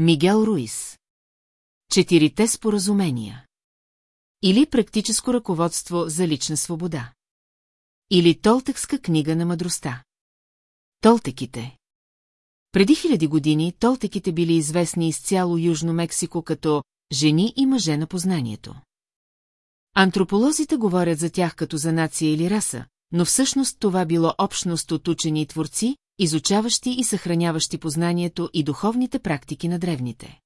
Мигел Руис. Четирите споразумения. Или практическо ръководство за лична свобода. Или Толтекска книга на мъдростта. Толтеките. Преди хиляди години толтеките били известни из цяло Южно Мексико като жени и мъже на познанието. Антрополозите говорят за тях като за нация или раса, но всъщност това било общност от учени и творци, изучаващи и съхраняващи познанието и духовните практики на древните.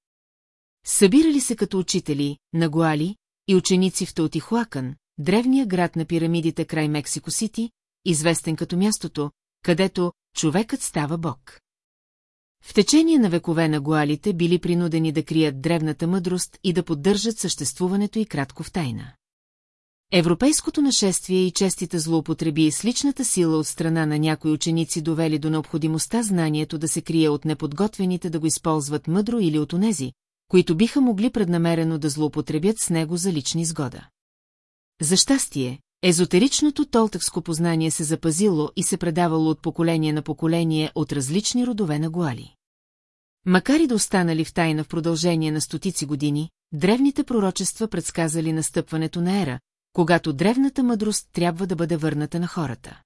Събирали се като учители, нагуали и ученици в Таотихуакън, древния град на пирамидите край Мексико Сити, известен като мястото, където човекът става бог. В течение на векове на гуалите били принудени да крият древната мъдрост и да поддържат съществуването и кратко в тайна. Европейското нашествие и честите злоупотреби с личната сила от страна на някои ученици довели до необходимостта знанието да се крие от неподготвените да го използват мъдро или от онези, които биха могли преднамерено да злоупотребят с него за лични изгода. За щастие, езотеричното толтъкско познание се запазило и се предавало от поколение на поколение от различни родове на гуали. Макар и да останали в тайна в продължение на стотици години, древните пророчества предсказали настъпването на ера, когато древната мъдрост трябва да бъде върната на хората.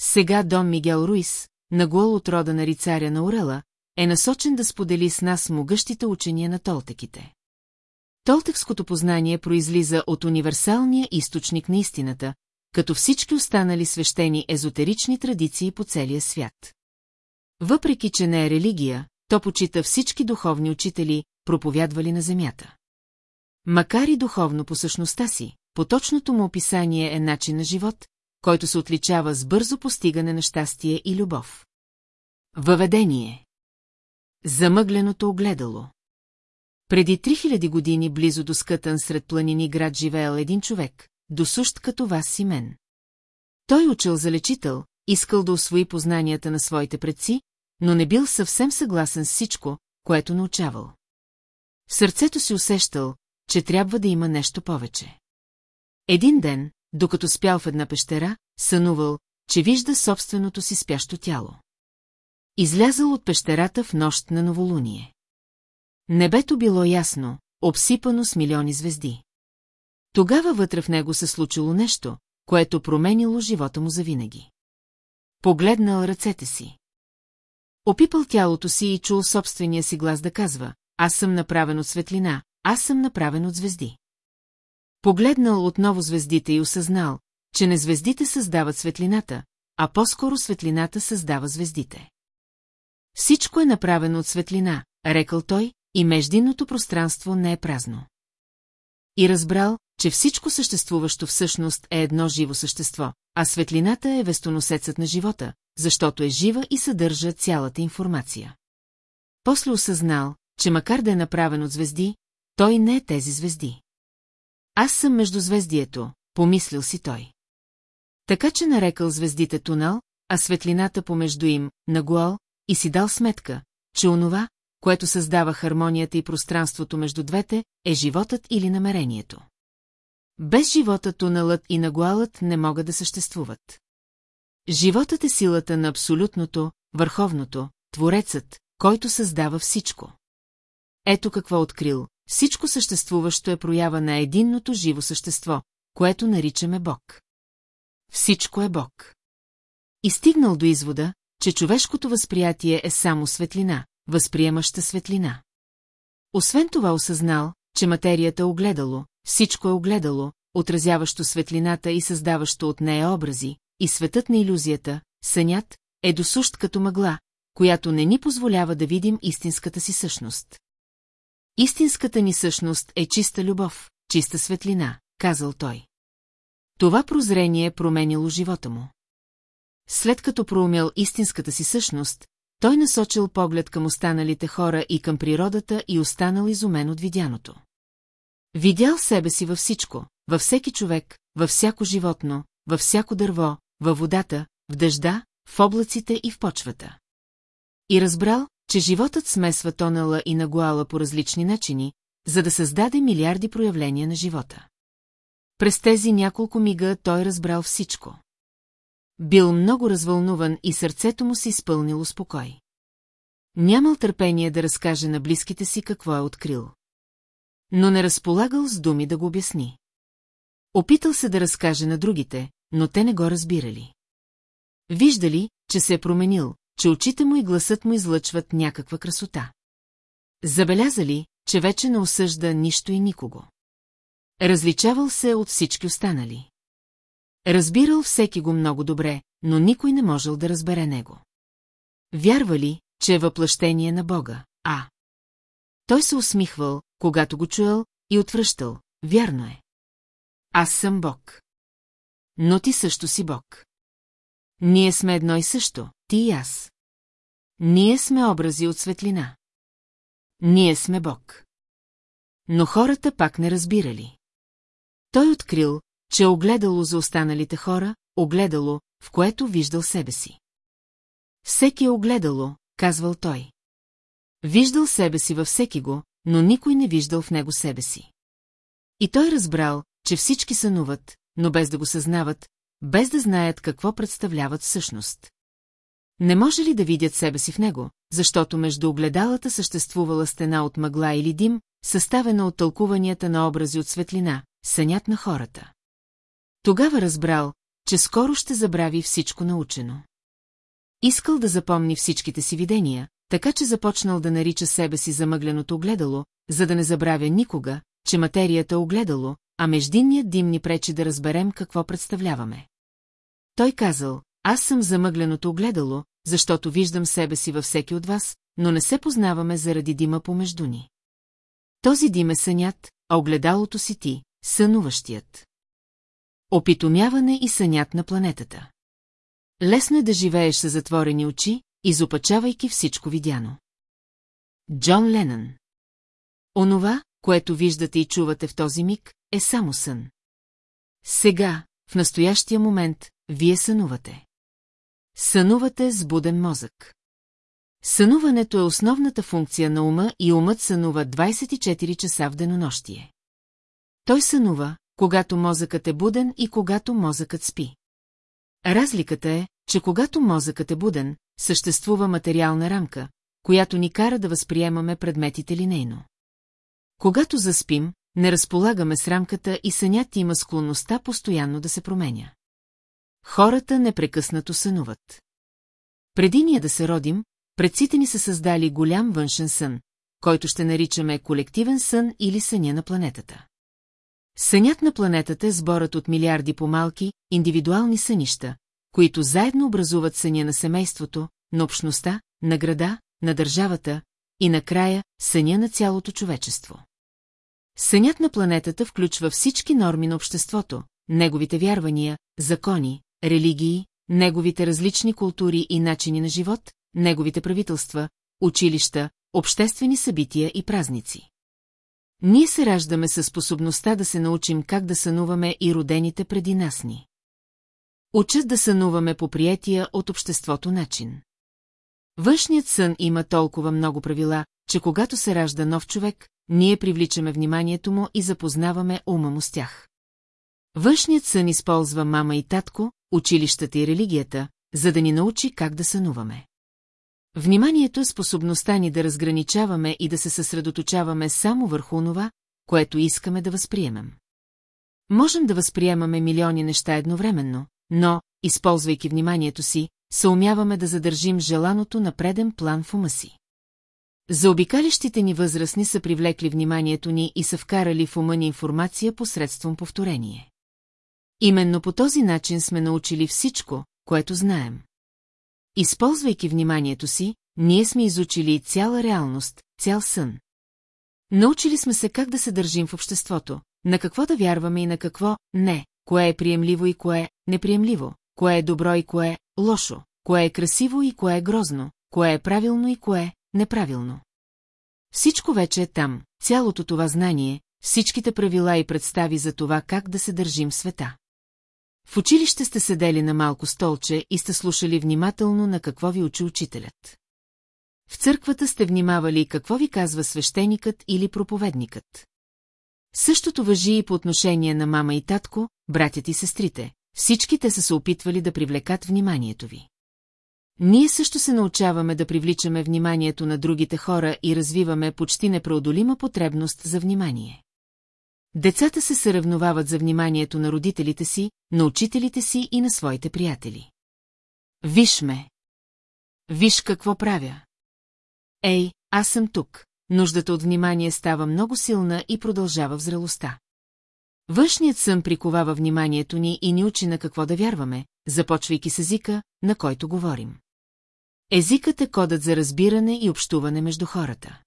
Сега Дон Мигел Руис, нагол от рода на рицаря на Урела, е насочен да сподели с нас могъщите учения на толтеките. Толтекското познание произлиза от универсалния източник на истината, като всички останали свещени езотерични традиции по целия свят. Въпреки, че не е религия, то почита всички духовни учители, проповядвали на земята. Макар и духовно по същността си, поточното му описание е начин на живот, който се отличава с бързо постигане на щастие и любов. Въведение Замъгленото огледало Преди 3000 години близо до скътан сред планини град живеел един човек, досущ като вас и мен. Той учил за лечител, искал да освои познанията на своите предци, но не бил съвсем съгласен с всичко, което научавал. В сърцето си усещал, че трябва да има нещо повече. Един ден, докато спял в една пещера, сънувал, че вижда собственото си спящо тяло. Излязъл от пещерата в нощ на новолуние. Небето било ясно, обсипано с милиони звезди. Тогава вътре в него се случило нещо, което променило живота му завинаги. Погледнал ръцете си. Опипал тялото си и чул собствения си глас да казва, аз съм направен от светлина, аз съм направен от звезди. Погледнал отново звездите и осъзнал, че не звездите създават светлината, а по-скоро светлината създава звездите. Всичко е направено от светлина, рекал той, и междинното пространство не е празно. И разбрал, че всичко съществуващо всъщност е едно живо същество, а светлината е вестоносецът на живота, защото е жива и съдържа цялата информация. После осъзнал, че макар да е направен от звезди, той не е тези звезди. Аз съм между звездието, помислил си той. Така че нарекал звездите тунел, а светлината помежду им – нагуал, и си дал сметка, че онова, което създава хармонията и пространството между двете, е животът или намерението. Без живота тунелът и нагуалът не могат да съществуват. Животът е силата на абсолютното, върховното, творецът, който създава всичко. Ето какво открил. Всичко съществуващо е проява на единното живо същество, което наричаме Бог. Всичко е Бог. И стигнал до извода, че човешкото възприятие е само светлина, възприемаща светлина. Освен това осъзнал, че материята е огледало, всичко е огледало, отразяващо светлината и създаващо от нея образи, и светът на иллюзията, сънят, е досущ като мъгла, която не ни позволява да видим истинската си същност. Истинската ни същност е чиста любов, чиста светлина, казал той. Това прозрение променило живота му. След като проумял истинската си същност, той насочил поглед към останалите хора и към природата и останал изумен от видяното. Видял себе си във всичко, във всеки човек, във всяко животно, във всяко дърво, във водата, в дъжда, в облаците и в почвата. И разбрал, че животът смесва тонала и нагуала по различни начини, за да създаде милиарди проявления на живота. През тези няколко мига той разбрал всичко. Бил много развълнуван и сърцето му се изпълнило спокой. нямал търпение да разкаже на близките си какво е открил. Но не разполагал с думи да го обясни. Опитал се да разкаже на другите, но те не го разбирали. Виждали, че се е променил, че очите му и гласът му излъчват някаква красота. Забелязали, че вече не осъжда нищо и никого. Различавал се от всички останали. Разбирал всеки го много добре, но никой не можел да разбере него. Вярвали, че е въплъщение на Бога, а... Той се усмихвал, когато го чуел, и отвръщал. Вярно е. Аз съм Бог. Но ти също си Бог. Ние сме едно и също, ти и аз. Ние сме образи от светлина. Ние сме Бог. Но хората пак не разбирали. Той открил, че е огледало за останалите хора, огледало, в което виждал себе си. Всеки е огледало, казвал той. Виждал себе си във всеки го, но никой не виждал в него себе си. И той разбрал, че всички сънуват, но без да го съзнават, без да знаят какво представляват всъщност. Не може ли да видят себе си в него, защото между огледалата съществувала стена от мъгла или дим, съставена от тълкуванията на образи от светлина, сънят на хората. Тогава разбрал, че скоро ще забрави всичко научено. Искал да запомни всичките си видения, така че започнал да нарича себе си замъгленото огледало, за да не забравя никога, че материята е огледало, а междинният дим ни пречи да разберем какво представляваме. Той казал, аз съм замъгленото огледало, защото виждам себе си във всеки от вас, но не се познаваме заради дима помежду ни. Този дим е сънят, а огледалото си ти, сънуващият. Опитомяване и сънят на планетата. Лесно е да живееш с затворени очи, изопачавайки всичко видяно. Джон Ленън Онова, което виждате и чувате в този миг, е само сън. Сега, в настоящия момент, вие сънувате. Сънувате с буден мозък. Сънуването е основната функция на ума и умът сънува 24 часа в денонощие. Той сънува, когато мозъкът е буден и когато мозъкът спи. Разликата е, че когато мозъкът е буден, съществува материална рамка, която ни кара да възприемаме предметите линейно. Когато заспим, не разполагаме с рамката и сънят има склонността постоянно да се променя. Хората непрекъснато сънуват. Преди ние да се родим, предците ни са създали голям външен сън, който ще наричаме колективен сън или съня на планетата. Сънят на планетата е сборът от милиарди по-малки, индивидуални сънища, които заедно образуват съня на семейството, на общността, на града, на държавата и накрая съня на цялото човечество. Сънят на планетата включва всички норми на обществото, неговите вярвания, закони, религии, неговите различни култури и начини на живот, неговите правителства, училища, обществени събития и празници. Ние се раждаме със способността да се научим как да сънуваме и родените преди нас ни. Учат да сънуваме по приятия от обществото начин. Външният сън има толкова много правила, че когато се ражда нов човек, ние привличаме вниманието му и запознаваме ума му с тях. Външният сън използва мама и татко, училищата и религията, за да ни научи как да сънуваме. Вниманието е способността ни да разграничаваме и да се съсредоточаваме само върху онова, което искаме да възприемем. Можем да възприемаме милиони неща едновременно, но, използвайки вниманието си, съумяваме да задържим желаното на преден план в ума си. Заобикалящите ни възрастни са привлекли вниманието ни и са вкарали в ума ни информация посредством повторение. Именно по този начин сме научили всичко, което знаем. Използвайки вниманието си, ние сме изучили цяла реалност, цял сън. Научили сме се как да се държим в обществото, на какво да вярваме и на какво не, кое е приемливо и кое е неприемливо, кое е добро и кое е лошо, кое е красиво и кое е грозно, кое е правилно и кое е неправилно. Всичко вече е там, цялото това знание, всичките правила и представи за това как да се държим в света. В училище сте седели на малко столче и сте слушали внимателно на какво ви учи учителят. В църквата сте внимавали какво ви казва свещеникът или проповедникът. Същото въжи и по отношение на мама и татко, братят и сестрите. Всички те са се опитвали да привлекат вниманието ви. Ние също се научаваме да привличаме вниманието на другите хора и развиваме почти непреодолима потребност за внимание. Децата се съревновават за вниманието на родителите си, на учителите си и на своите приятели. Виж ме! Виж какво правя! Ей, аз съм тук. Нуждата от внимание става много силна и продължава в зрелостта. Външният сън приковава вниманието ни и ни учи на какво да вярваме, започвайки с езика, на който говорим. Езикът е кодът за разбиране и общуване между хората.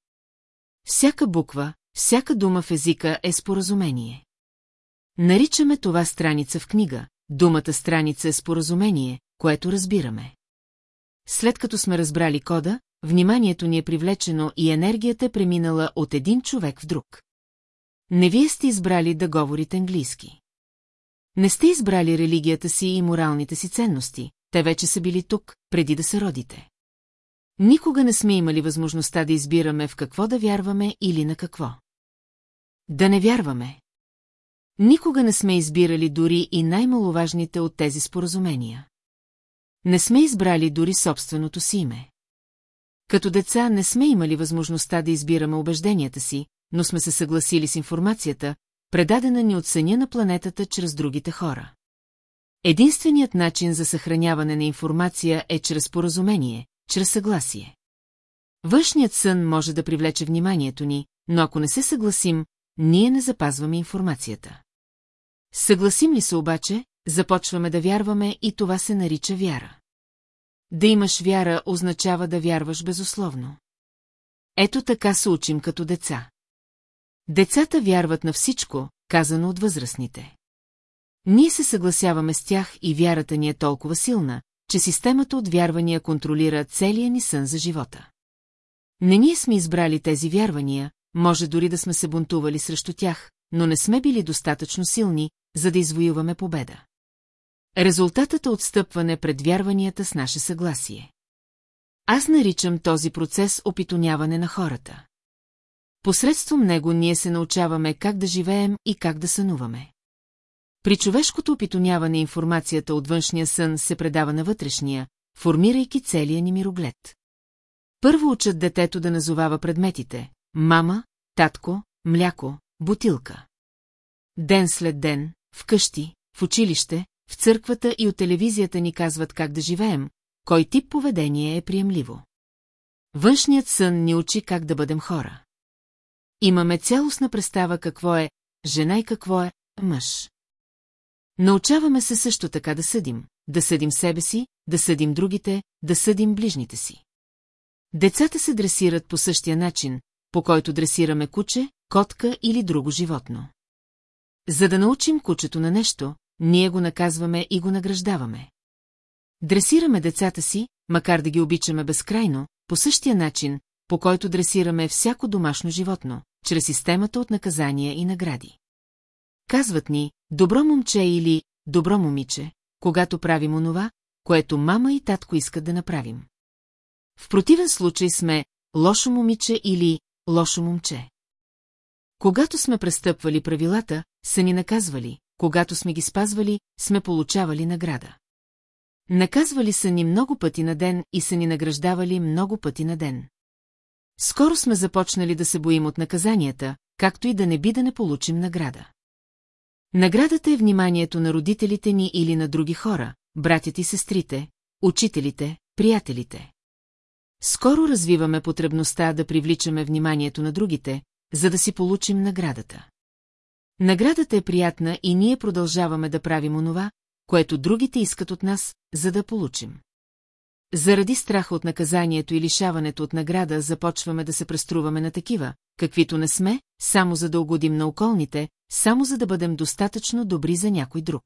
Всяка буква, всяка дума в езика е споразумение. Наричаме това страница в книга, думата страница е споразумение, което разбираме. След като сме разбрали кода, вниманието ни е привлечено и енергията е преминала от един човек в друг. Не вие сте избрали да говорите английски. Не сте избрали религията си и моралните си ценности, те вече са били тук, преди да се родите. Никога не сме имали възможността да избираме в какво да вярваме или на какво. Да не вярваме. Никога не сме избирали дори и най-маловажните от тези споразумения. Не сме избрали дори собственото си име. Като деца не сме имали възможността да избираме убежденията си, но сме се съгласили с информацията, предадена ни от съня на планетата чрез другите хора. Единственият начин за съхраняване на информация е чрез поразумение, чрез съгласие. Външният сън може да привлече вниманието ни, но ако не се съгласим, ние не запазваме информацията. Съгласим ли се обаче, започваме да вярваме и това се нарича вяра. Да имаш вяра означава да вярваш безусловно. Ето така се учим като деца. Децата вярват на всичко, казано от възрастните. Ние се съгласяваме с тях и вярата ни е толкова силна, че системата от вярвания контролира целия ни сън за живота. Не ние сме избрали тези вярвания, може дори да сме се бунтували срещу тях, но не сме били достатъчно силни, за да извоюваме победа. Резултатът е отстъпване пред вярванията с наше съгласие. Аз наричам този процес опитоняване на хората. Посредством него ние се научаваме как да живеем и как да сънуваме. При човешкото опитоняване информацията от външния сън се предава на вътрешния, формирайки целия ни мироглед. Първо учат детето да назовава предметите – мама, татко, мляко, бутилка. Ден след ден, вкъщи, в училище, в църквата и от телевизията ни казват как да живеем, кой тип поведение е приемливо. Външният сън ни учи как да бъдем хора. Имаме цялостна представа какво е жена и какво е мъж. Научаваме се също така да съдим, да съдим себе си, да съдим другите, да съдим ближните си. Децата се дресират по същия начин, по който дресираме куче, котка или друго животно. За да научим кучето на нещо, ние го наказваме и го награждаваме. Дресираме децата си, макар да ги обичаме безкрайно, по същия начин, по който дресираме всяко домашно животно, чрез системата от наказания и награди. Казват ни, добро момче или добро момиче, когато правим онова, което мама и татко искат да направим. В противен случай сме лошо момиче или лошо момче. Когато сме престъпвали правилата, са ни наказвали, когато сме ги спазвали, сме получавали награда. Наказвали са ни много пъти на ден и са ни награждавали много пъти на ден. Скоро сме започнали да се боим от наказанията, както и да не би да не получим награда. Наградата е вниманието на родителите ни или на други хора, братята и сестрите, учителите, приятелите. Скоро развиваме потребността да привличаме вниманието на другите, за да си получим наградата. Наградата е приятна и ние продължаваме да правим онова, което другите искат от нас, за да получим. Заради страха от наказанието и лишаването от награда започваме да се преструваме на такива, каквито не сме, само за да угодим на околните, само за да бъдем достатъчно добри за някой друг.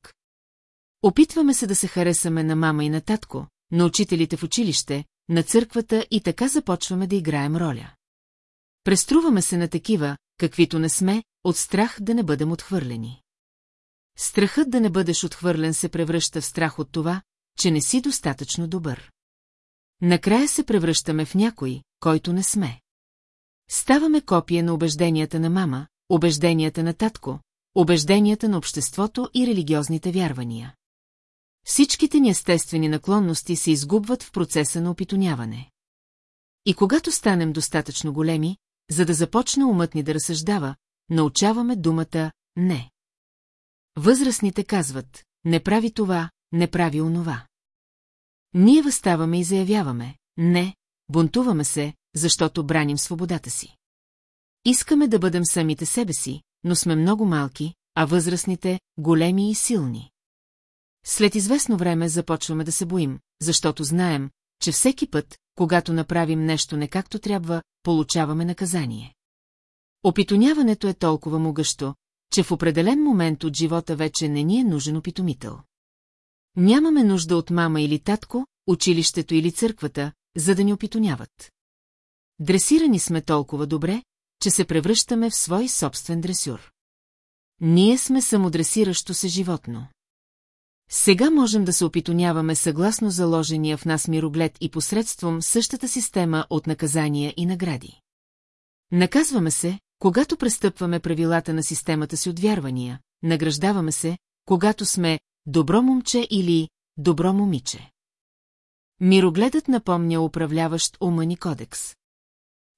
Опитваме се да се харесаме на мама и на татко, на учителите в училище, на църквата и така започваме да играем роля. Преструваме се на такива, каквито не сме, от страх да не бъдем отхвърлени. Страхът да не бъдеш отхвърлен се превръща в страх от това, че не си достатъчно добър. Накрая се превръщаме в някой, който не сме. Ставаме копия на убежденията на мама, убежденията на татко, убежденията на обществото и религиозните вярвания. Всичките ни естествени наклонности се изгубват в процеса на опитоняване. И когато станем достатъчно големи, за да започне умът ни да разсъждава, научаваме думата «не». Възрастните казват «не прави това, не прави онова». Ние възставаме и заявяваме «не», бунтуваме се, защото браним свободата си. Искаме да бъдем самите себе си, но сме много малки, а възрастните – големи и силни. След известно време започваме да се боим, защото знаем, че всеки път, когато направим нещо не както трябва, получаваме наказание. Опитоняването е толкова могъщо, че в определен момент от живота вече не ни е нужен опитомител. Нямаме нужда от мама или татко, училището или църквата, за да ни опитоняват. Дресирани сме толкова добре, че се превръщаме в свой собствен дресюр. Ние сме самодресиращо се животно. Сега можем да се опитоняваме съгласно заложения в нас мироглед и посредством същата система от наказания и награди. Наказваме се, когато престъпваме правилата на системата си от вярвания, награждаваме се, когато сме добро момче или добро момиче. Мирогледът напомня управляващ ума ни кодекс.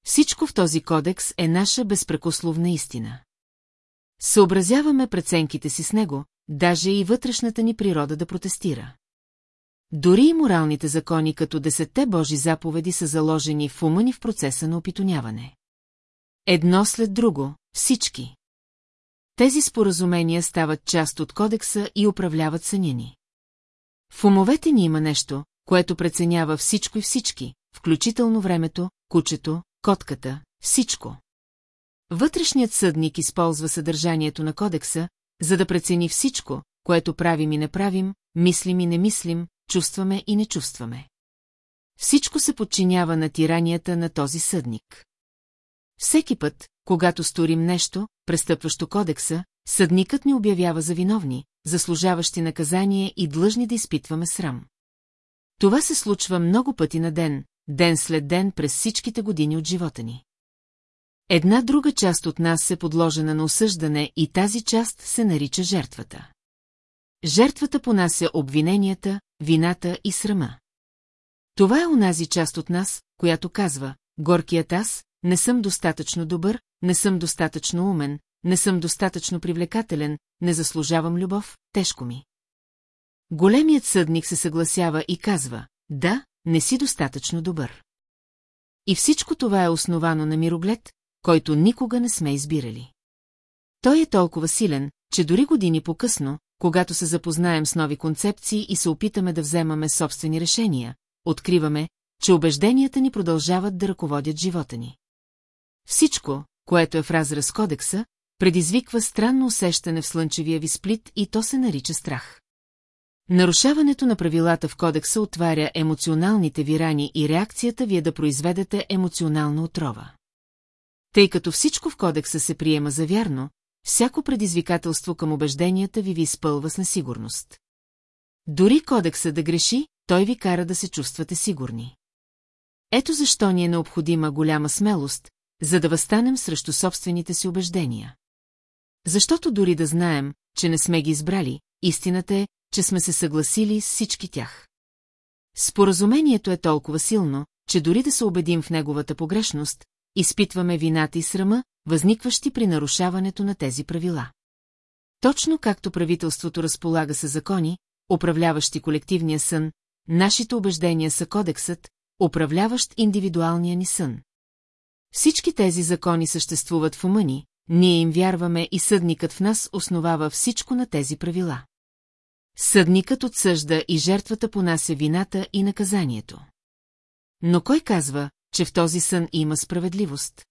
Всичко в този кодекс е наша безпрекословна истина. Съобразяваме преценките си с него, даже и вътрешната ни природа да протестира. Дори и моралните закони като десетте Божи заповеди са заложени в ума ни в процеса на опитоняване. Едно след друго, всички. Тези споразумения стават част от кодекса и управляват съня ни. В умовете ни има нещо, което преценява всичко и всички, включително времето, кучето, котката, всичко. Вътрешният съдник използва съдържанието на кодекса, за да прецени всичко, което правим и не правим, мислим и не мислим, чувстваме и не чувстваме. Всичко се подчинява на тиранията на този съдник. Всеки път, когато сторим нещо, престъпващо кодекса, съдникът ни обявява за виновни, заслужаващи наказание и длъжни да изпитваме срам. Това се случва много пъти на ден, ден след ден през всичките години от живота ни. Една друга част от нас е подложена на осъждане и тази част се нарича жертвата. Жертвата понася обвиненията, вината и срама. Това е онази част от нас, която казва, горкият аз, не съм достатъчно добър, не съм достатъчно умен, не съм достатъчно привлекателен, не заслужавам любов, тежко ми. Големият съдник се съгласява и казва, да, не си достатъчно добър. И всичко това е основано на мироглед, който никога не сме избирали. Той е толкова силен, че дори години по-късно, когато се запознаем с нови концепции и се опитаме да вземаме собствени решения, откриваме, че убежденията ни продължават да ръководят живота ни. Всичко, което е в разраз кодекса, предизвиква странно усещане в слънчевия ви сплит и то се нарича страх. Нарушаването на правилата в кодекса отваря емоционалните ви рани и реакцията ви е да произведете емоционална отрова. Тъй като всичко в кодекса се приема за вярно, всяко предизвикателство към убежденията ви ви изпълва с несигурност. Дори кодекса да греши, той ви кара да се чувствате сигурни. Ето защо ни е необходима голяма смелост, за да възстанем срещу собствените си убеждения. Защото дори да знаем, че не сме ги избрали, истината е, че сме се съгласили с всички тях. Споразумението е толкова силно, че дори да се убедим в неговата погрешност, изпитваме вината и срама, възникващи при нарушаването на тези правила. Точно както правителството разполага с закони, управляващи колективния сън, нашите убеждения са кодексът, управляващ индивидуалния ни сън. Всички тези закони съществуват в ума ни, ние им вярваме и съдникът в нас основава всичко на тези правила. Съдникът отсъжда и жертвата понася вината и наказанието. Но кой казва, че в този сън има справедливост?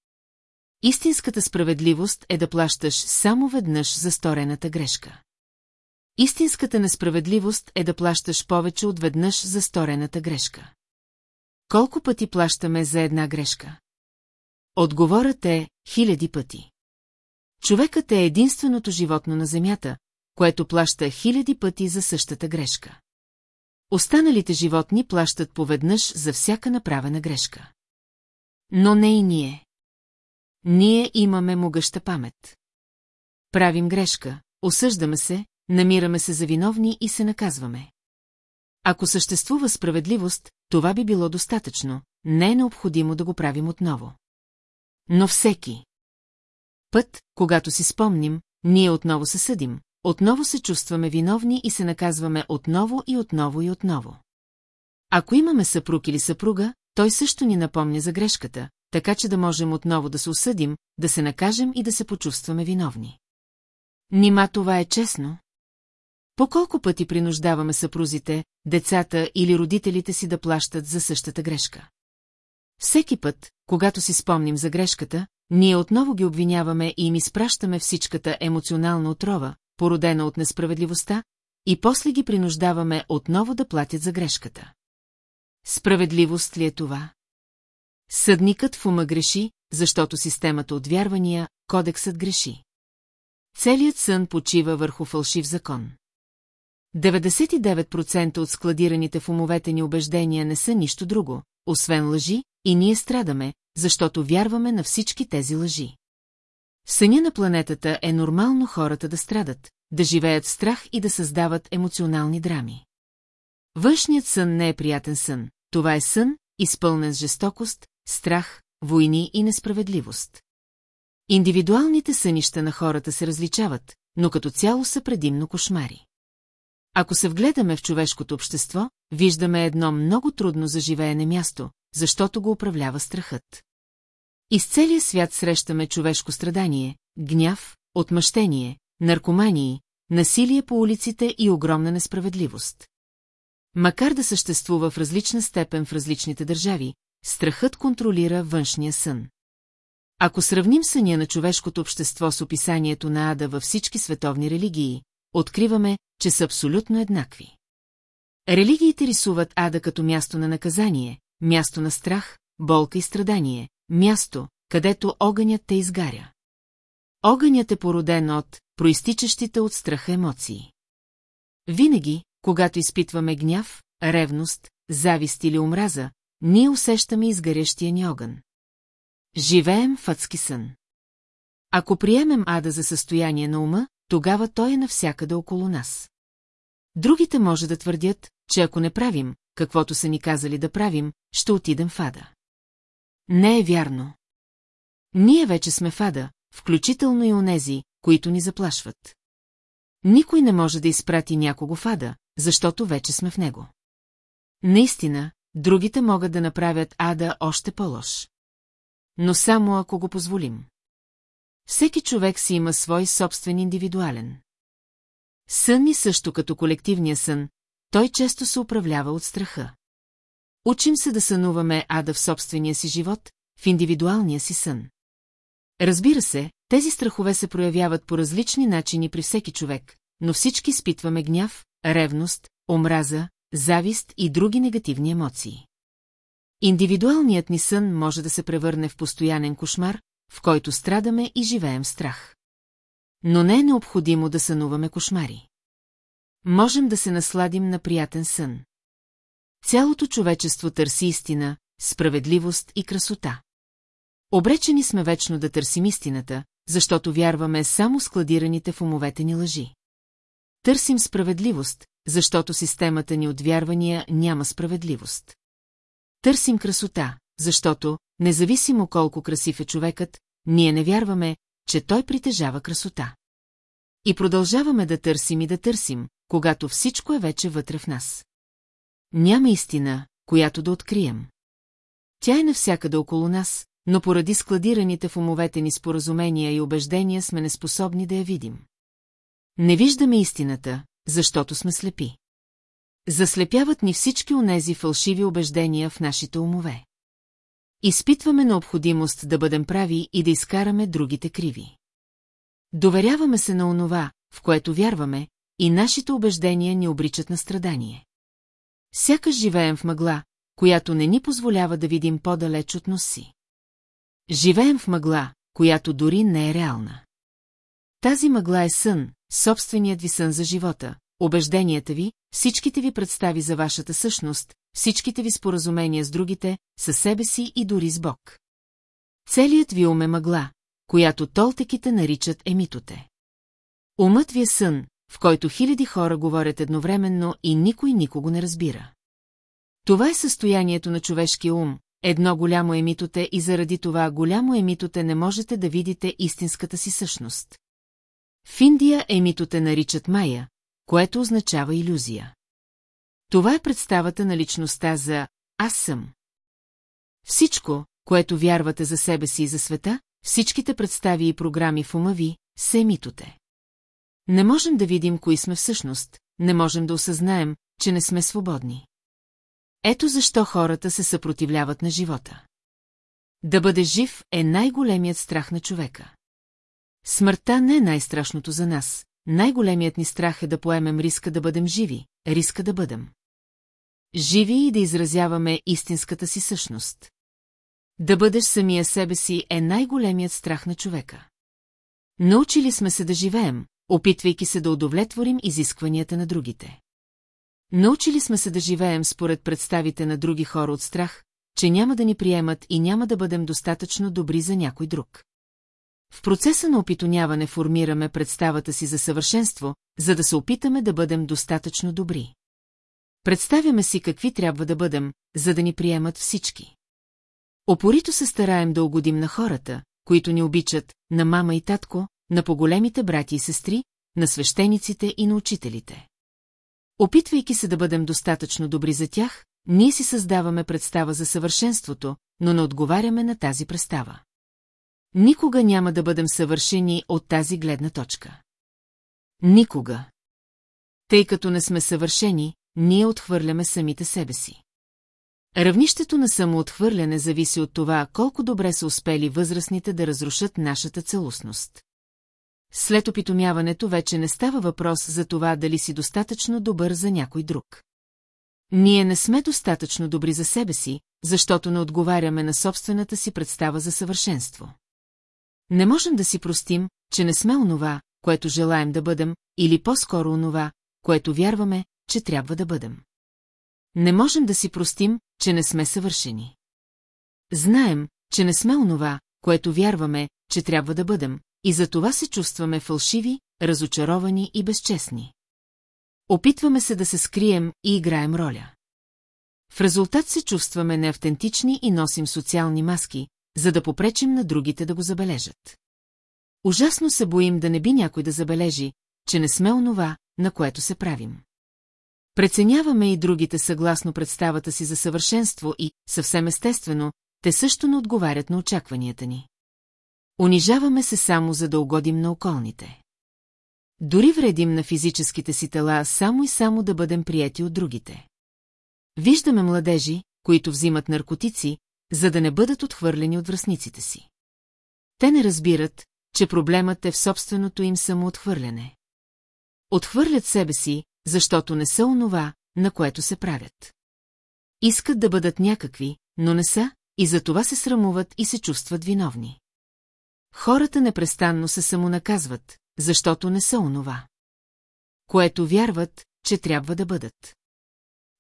Истинската справедливост е да плащаш само веднъж за сторената грешка. Истинската несправедливост е да плащаш повече от веднъж за сторената грешка. Колко пъти плащаме за една грешка? Отговорът е хиляди пъти. Човекът е единственото животно на Земята, което плаща хиляди пъти за същата грешка. Останалите животни плащат поведнъж за всяка направена грешка. Но не и ние. Ние имаме могъща памет. Правим грешка, осъждаме се, намираме се за виновни и се наказваме. Ако съществува справедливост, това би било достатъчно, не е необходимо да го правим отново. Но всеки път, когато си спомним, ние отново се съдим, отново се чувстваме виновни и се наказваме отново и отново и отново. Ако имаме съпруг или съпруга, той също ни напомня за грешката, така че да можем отново да се осъдим, да се накажем и да се почувстваме виновни. Нима това е честно? По колко пъти принуждаваме съпрузите, децата или родителите си да плащат за същата грешка? Всеки път, когато си спомним за грешката, ние отново ги обвиняваме и им изпращаме всичката емоционална отрова, породена от несправедливостта, и после ги принуждаваме отново да платят за грешката. Справедливост ли е това? Съдникът в ума греши, защото системата от вярвания, кодексът греши. Целият сън почива върху фалшив закон. 99% от складираните в умовете ни убеждения не са нищо друго, освен лъжи, и ние страдаме, защото вярваме на всички тези лъжи. Съня на планетата е нормално хората да страдат, да живеят в страх и да създават емоционални драми. Външният сън не е приятен сън, това е сън, изпълнен с жестокост, страх, войни и несправедливост. Индивидуалните сънища на хората се различават, но като цяло са предимно кошмари. Ако се вгледаме в човешкото общество, виждаме едно много трудно за живеене място, защото го управлява страхът. Из целия свят срещаме човешко страдание, гняв, отмъщение, наркомании, насилие по улиците и огромна несправедливост. Макар да съществува в различна степен в различните държави, страхът контролира външния сън. Ако сравним съня на човешкото общество с описанието на ада във всички световни религии, откриваме, че са абсолютно еднакви. Религиите рисуват ада като място на наказание, място на страх, болка и страдание, място, където огънят те изгаря. Огънят е породен от проистичащите от страха емоции. Винаги, когато изпитваме гняв, ревност, завист или омраза, ние усещаме изгарящия ни огън. Живеем в адски сън. Ако приемем ада за състояние на ума, тогава той е навсякъде около нас. Другите може да твърдят, че ако не правим, каквото са ни казали да правим, ще отидем в ада. Не е вярно. Ние вече сме в ада, включително и онези, които ни заплашват. Никой не може да изпрати някого в ада, защото вече сме в него. Наистина, другите могат да направят ада още по-лош. Но само ако го позволим. Всеки човек си има свой собствен индивидуален. Сън и също като колективния сън, той често се управлява от страха. Учим се да сънуваме ада в собствения си живот, в индивидуалния си сън. Разбира се, тези страхове се проявяват по различни начини при всеки човек, но всички изпитваме гняв, ревност, омраза, завист и други негативни емоции. Индивидуалният ни сън може да се превърне в постоянен кошмар, в който страдаме и живеем страх. Но не е необходимо да сънуваме кошмари. Можем да се насладим на приятен сън. Цялото човечество търси истина, справедливост и красота. Обречени сме вечно да търсим истината, защото вярваме само складираните в умовете ни лъжи. Търсим справедливост, защото системата ни от вярвания няма справедливост. Търсим красота, защото, независимо колко красив е човекът, ние не вярваме, че той притежава красота. И продължаваме да търсим и да търсим, когато всичко е вече вътре в нас. Няма истина, която да открием. Тя е навсякъде около нас, но поради складираните в умовете ни споразумения и убеждения сме неспособни да я видим. Не виждаме истината, защото сме слепи. Заслепяват ни всички онези фалшиви убеждения в нашите умове. Изпитваме необходимост да бъдем прави и да изкараме другите криви. Доверяваме се на онова, в което вярваме, и нашите убеждения ни обричат на страдание. Сякаш живеем в мъгла, която не ни позволява да видим по-далеч от носи. Живеем в мъгла, която дори не е реална. Тази мъгла е сън, собственият ви сън за живота, убежденията ви, всичките ви представи за вашата същност, всичките ви споразумения с другите, със себе си и дори с Бог. Целият ви ум е мъгла, която толтеките наричат емитоте. Умът ви е сън, в който хиляди хора говорят едновременно и никой никого не разбира. Това е състоянието на човешкия ум, едно голямо емитоте и заради това голямо емитоте не можете да видите истинската си същност. В Индия емитоте наричат Майя, което означава иллюзия. Това е представата на личността за «Аз съм». Всичко, което вярвате за себе си и за света, всичките представи и програми в ума ви, се емитоте. Не можем да видим кои сме всъщност, не можем да осъзнаем, че не сме свободни. Ето защо хората се съпротивляват на живота. Да бъде жив е най-големият страх на човека. Смъртта не е най-страшното за нас, най-големият ни страх е да поемем риска да бъдем живи, риска да бъдем. Живи и да изразяваме истинската си същност. Да бъдеш самия себе си е най-големият страх на човека. Научили сме се да живеем, опитвайки се да удовлетворим изискванията на другите. Научили сме се да живеем според представите на други хора от страх, че няма да ни приемат и няма да бъдем достатъчно добри за някой друг. В процеса на опитоняване формираме представата си за съвършенство, за да се опитаме да бъдем достатъчно добри. Представяме си какви трябва да бъдем, за да ни приемат всички. Опорито се стараем да угодим на хората, които ни обичат, на мама и татко, на поголемите брати и сестри, на свещениците и на учителите. Опитвайки се да бъдем достатъчно добри за тях, ние си създаваме представа за съвършенството, но не отговаряме на тази представа. Никога няма да бъдем съвършени от тази гледна точка. Никога. Тъй като не сме съвършени, ние отхвърляме самите себе си. Равнището на самоотхвърляне зависи от това, колко добре са успели възрастните да разрушат нашата целостност. След опитомяването вече не става въпрос за това дали си достатъчно добър за някой друг. Ние не сме достатъчно добри за себе си, защото не отговаряме на собствената си представа за съвършенство. Не можем да си простим, че не сме онова, което желаем да бъдем, или по-скоро онова, което вярваме, че трябва да бъдем. Не можем да си простим, че не сме съвършени. Знаем, че не сме онова, което вярваме, че трябва да бъдем, и за това се чувстваме фалшиви, разочаровани и безчестни. Опитваме се да се скрием и играем роля. В резултат се чувстваме неавтентични и носим социални маски, за да попречим на другите да го забележат. Ужасно се боим да не би някой да забележи, че не сме онова, на което се правим. Преценяваме и другите съгласно представата си за съвършенство и, съвсем естествено, те също не отговарят на очакванията ни. Унижаваме се само за да угодим на околните. Дори вредим на физическите си тела само и само да бъдем прияти от другите. Виждаме младежи, които взимат наркотици, за да не бъдат отхвърлени от връзниците си. Те не разбират, че проблемът е в собственото им самоотхвърляне. Отхвърлят себе си, защото не са онова, на което се правят. Искат да бъдат някакви, но не са, и за това се срамуват и се чувстват виновни. Хората непрестанно се самонаказват, защото не са онова. Което вярват, че трябва да бъдат.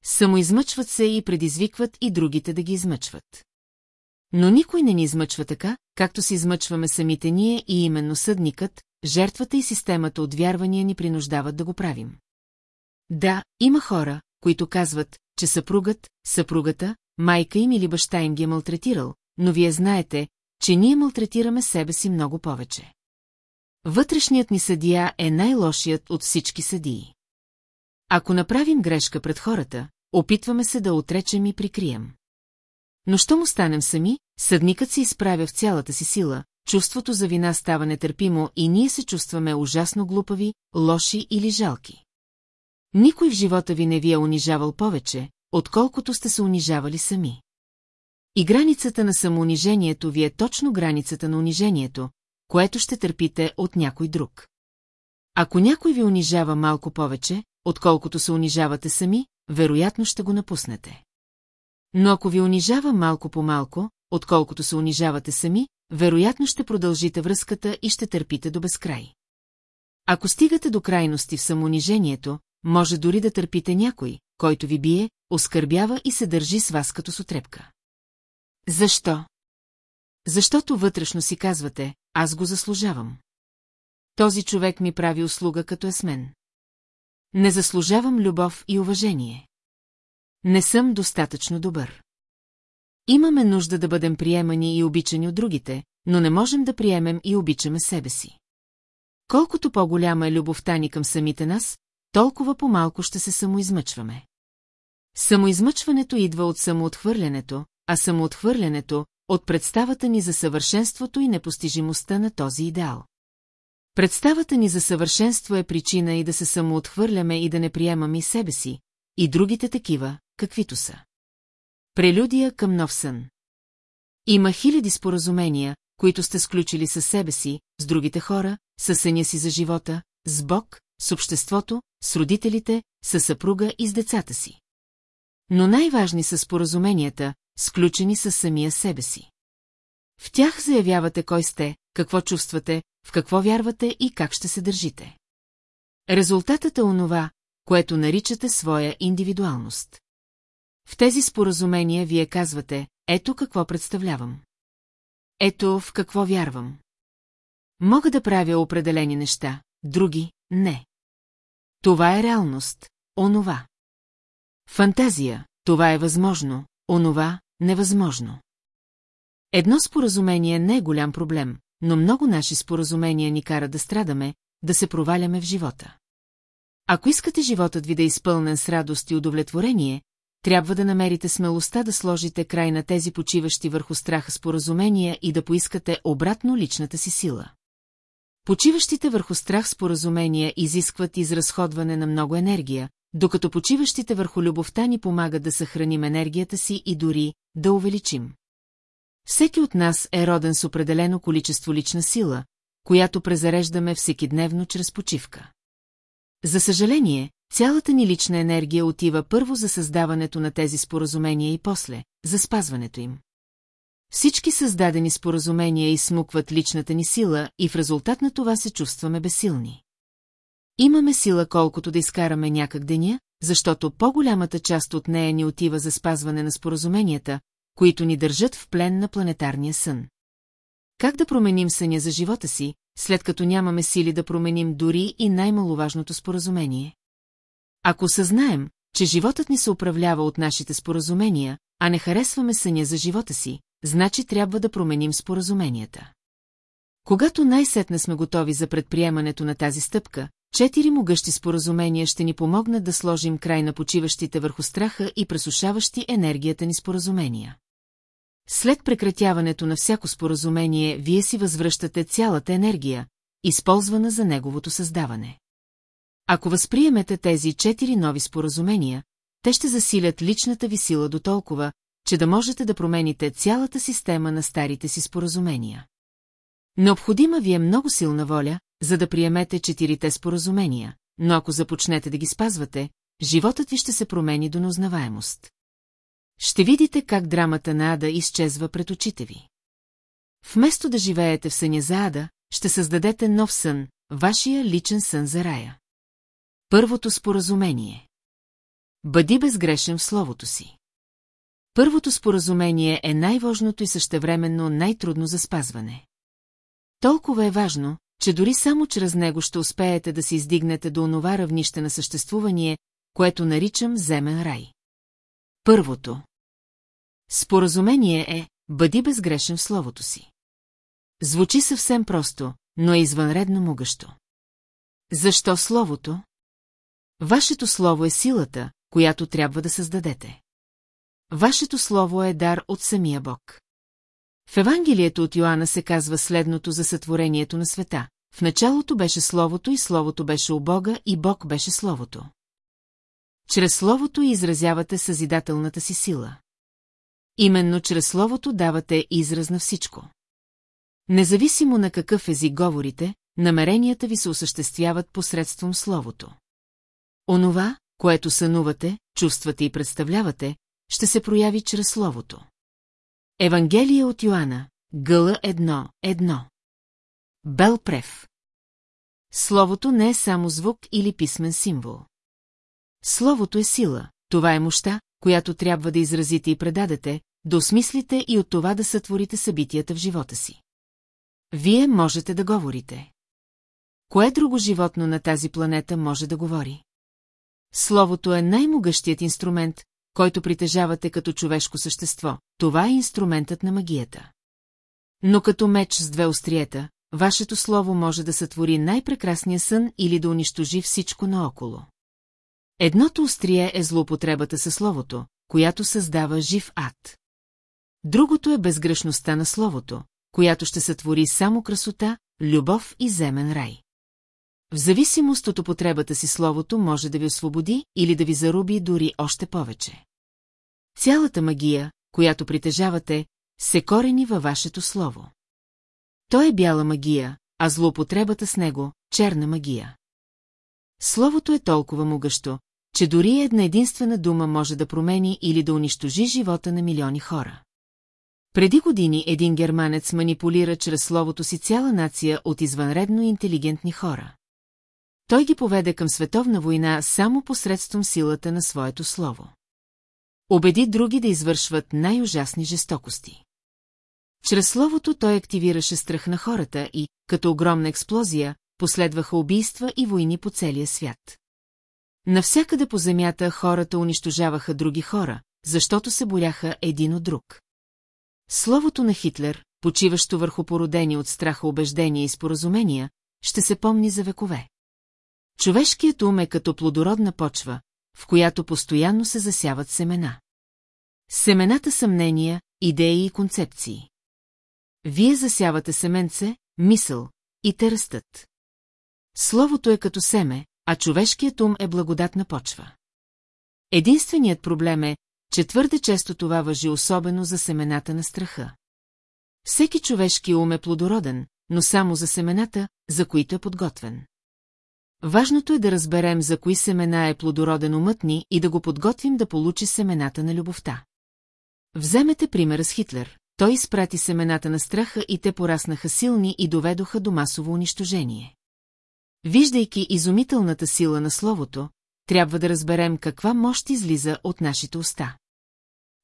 Самоизмъчват се и предизвикват и другите да ги измъчват. Но никой не ни измъчва така, както си измъчваме самите ние и именно съдникът, жертвата и системата от вярвания ни принуждават да го правим. Да, има хора, които казват, че съпругът, съпругата, майка им или баща им ги е малтретирал, но вие знаете, че ние малтретираме себе си много повече. Вътрешният ни съдия е най-лошият от всички съдии. Ако направим грешка пред хората, опитваме се да отречем и прикрием. Но що му сами, съдникът се изправя в цялата си сила, чувството за вина става нетърпимо и ние се чувстваме ужасно глупави, лоши или жалки. Никой в живота ви не ви е унижавал повече, отколкото сте се унижавали сами. И границата на самоунижението ви е точно границата на унижението, което ще търпите от някой друг. Ако някой ви унижава малко повече, отколкото се унижавате сами, вероятно ще го напуснете. Но ако ви унижава малко по малко, отколкото се унижавате сами, вероятно ще продължите връзката и ще търпите до безкрай. Ако стигате до крайности в самоунижението, може дори да търпите някой, който ви бие, оскърбява и се държи с вас като сотрепка. Защо? Защото вътрешно си казвате, аз го заслужавам. Този човек ми прави услуга като е с мен. Не заслужавам любов и уважение. Не съм достатъчно добър. Имаме нужда да бъдем приемани и обичани от другите, но не можем да приемем и обичаме себе си. Колкото по-голяма е любовта ни към самите нас, толкова по-малко ще се самоизмъчваме. Самоизмъчването идва от самоотхвърлянето, а самоотхвърлянето – от представата ни за съвършенството и непостижимостта на този идеал. Представата ни за съвършенство е причина и да се самоотхвърляме и да не приемаме и себе си, и другите такива, каквито са. Прелюдия към нов сън. Има хиляди споразумения, които сте сключили със себе си, с другите хора, със съня си за живота, с Бог, с обществото, с родителите, с съпруга и с децата си. Но най-важни са споразуменията, сключени със самия себе си. В тях заявявате кой сте, какво чувствате, в какво вярвате и как ще се държите. Резултатът е онова, което наричате своя индивидуалност. В тези споразумения вие казвате, ето какво представлявам. Ето в какво вярвам. Мога да правя определени неща, други – не. Това е реалност, онова. Фантазия, това е възможно, онова – невъзможно. Едно споразумение не е голям проблем, но много наши споразумения ни карат да страдаме, да се проваляме в живота. Ако искате животът ви да е изпълнен с радост и удовлетворение, трябва да намерите смелостта да сложите край на тези почиващи върху страха споразумения и да поискате обратно личната си сила. Почиващите върху страх споразумения изискват изразходване на много енергия, докато почиващите върху любовта ни помагат да съхраним енергията си и дори да увеличим. Всеки от нас е роден с определено количество лична сила, която презареждаме всекидневно чрез почивка. За съжаление, цялата ни лична енергия отива първо за създаването на тези споразумения и после, за спазването им. Всички създадени споразумения изсмукват личната ни сила и в резултат на това се чувстваме безсилни. Имаме сила колкото да изкараме някак деня, защото по-голямата част от нея ни отива за спазване на споразуменията, които ни държат в плен на планетарния сън. Как да променим съня за живота си, след като нямаме сили да променим дори и най-маловажното споразумение? Ако съзнаем, че животът ни се управлява от нашите споразумения, а не харесваме съня за живота си, значи трябва да променим споразуменията. Когато най-сетне сме готови за предприемането на тази стъпка, четири могъщи споразумения ще ни помогнат да сложим край на почиващите върху страха и пресушаващи енергията ни споразумения. След прекратяването на всяко споразумение, вие си възвръщате цялата енергия, използвана за неговото създаване. Ако възприемете тези четири нови споразумения, те ще засилят личната ви сила до толкова, че да можете да промените цялата система на старите си споразумения. Необходима ви е много силна воля, за да приемете четирите споразумения, но ако започнете да ги спазвате, животът ви ще се промени до неузнаваемост. Ще видите как драмата на Ада изчезва пред очите ви. Вместо да живеете в съня за Ада, ще създадете нов сън, вашия личен сън за рая. Първото споразумение. Бъди безгрешен в словото си. Първото споразумение е най-важното и същевременно най-трудно за спазване. Толкова е важно, че дори само чрез него ще успеете да се издигнете до онова равнище на съществувание, което наричам земен рай. Първото. Споразумение е «Бъди безгрешен в словото си». Звучи съвсем просто, но е извънредно могъщо. Защо словото? Вашето слово е силата, която трябва да създадете. Вашето слово е дар от самия Бог. В Евангелието от Йоанна се казва следното за сътворението на света. В началото беше Словото и Словото беше у Бога и Бог беше Словото. Чрез Словото изразявате съзидателната си сила. Именно чрез Словото давате израз на всичко. Независимо на какъв език говорите, намеренията ви се осъществяват посредством Словото. Онова, което сънувате, чувствате и представлявате, ще се прояви чрез Словото. Евангелие от Йоанна, гъла едно, едно. Белпрев. Словото не е само звук или писмен символ. Словото е сила, това е мощта, която трябва да изразите и предадете, да осмислите и от това да сътворите събитията в живота си. Вие можете да говорите. Кое друго животно на тази планета може да говори? Словото е най-могъщият инструмент, който притежавате като човешко същество. Това е инструментът на магията. Но като меч с две остриета, вашето слово може да сътвори най-прекрасния сън или да унищожи всичко наоколо. Едното острие е злоупотребата със словото, която създава жив ад. Другото е безгрешността на словото, която ще сътвори само красота, любов и земен рай. В зависимост от употребата си словото може да ви освободи или да ви заруби дори още повече. Цялата магия, която притежавате, се корени във вашето слово. То е бяла магия, а злоупотребата с него – черна магия. Словото е толкова могъщо, че дори една единствена дума може да промени или да унищожи живота на милиони хора. Преди години един германец манипулира чрез словото си цяла нация от извънредно интелигентни хора. Той ги поведе към световна война само посредством силата на своето слово. Обеди други да извършват най-ужасни жестокости. Чрез словото той активираше страх на хората и, като огромна експлозия, последваха убийства и войни по целия свят. Навсякъде по земята хората унищожаваха други хора, защото се боляха един от друг. Словото на Хитлер, почиващо върху породени от страха убеждения и споразумения, ще се помни за векове. Човешкият ум е като плодородна почва, в която постоянно се засяват семена. Семената съмнения, идеи и концепции. Вие засявате семенце, мисъл, и те растат. Словото е като семе, а човешкият ум е благодатна почва. Единственият проблем е, че твърде често това въжи особено за семената на страха. Всеки човешки ум е плодороден, но само за семената, за които е подготвен. Важното е да разберем за кои семена е плодороден умът ни и да го подготвим да получи семената на любовта. Вземете примера с Хитлер. Той изпрати семената на страха и те пораснаха силни и доведоха до масово унищожение. Виждайки изумителната сила на словото, трябва да разберем каква мощ излиза от нашите уста.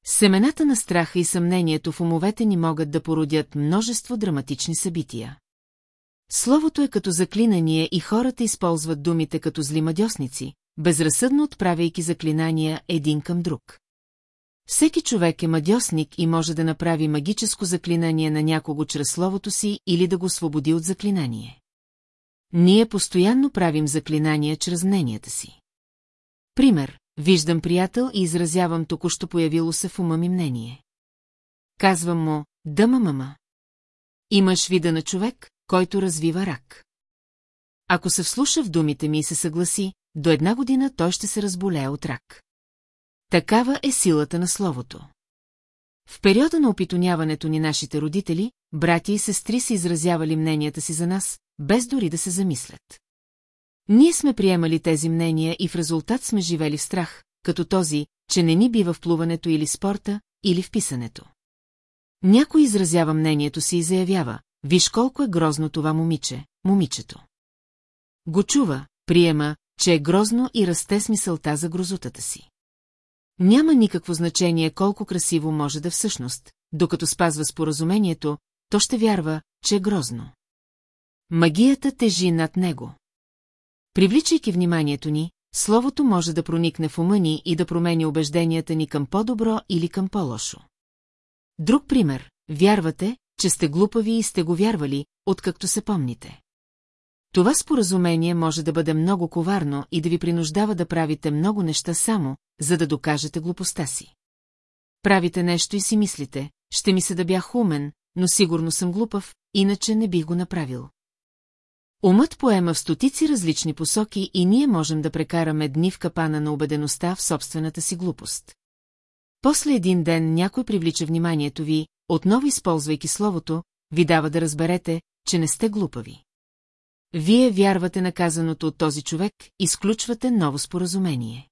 Семената на страха и съмнението в умовете ни могат да породят множество драматични събития. Словото е като заклинание и хората използват думите като зли мадьосници, безразсъдно отправяйки заклинания един към друг. Всеки човек е мадьосник и може да направи магическо заклинание на някого чрез словото си или да го освободи от заклинание. Ние постоянно правим заклинания чрез мненията си. Пример, виждам приятел и изразявам току-що появило се в ума ми мнение. Казвам му, да мама. Имаш вида на човек, който развива рак. Ако се вслуша в думите ми и се съгласи, до една година той ще се разболее от рак. Такава е силата на словото. В периода на опитоняването ни нашите родители, брати и сестри са изразявали мненията си за нас, без дори да се замислят. Ние сме приемали тези мнения и в резултат сме живели в страх, като този, че не ни бива в плуването или спорта, или в писането. Някой изразява мнението си и заявява, виж колко е грозно това момиче, момичето. Го чува, приема, че е грозно и расте с мисълта за грозутата си. Няма никакво значение колко красиво може да всъщност, докато спазва споразумението, то ще вярва, че е грозно. Магията тежи над него. Привличайки вниманието ни, словото може да проникне в ума ни и да промени убежденията ни към по-добро или към по-лошо. Друг пример – вярвате, че сте глупави и сте го вярвали, откакто се помните. Това споразумение може да бъде много коварно и да ви принуждава да правите много неща само, за да докажете глупостта си. Правите нещо и си мислите, ще ми се да бях умен, но сигурно съм глупав, иначе не бих го направил. Умът поема в стотици различни посоки и ние можем да прекараме дни в капана на убедеността в собствената си глупост. После един ден някой привлича вниманието ви, отново използвайки словото, ви дава да разберете, че не сте глупави. Вие вярвате на казаното от този човек, изключвате ново споразумение.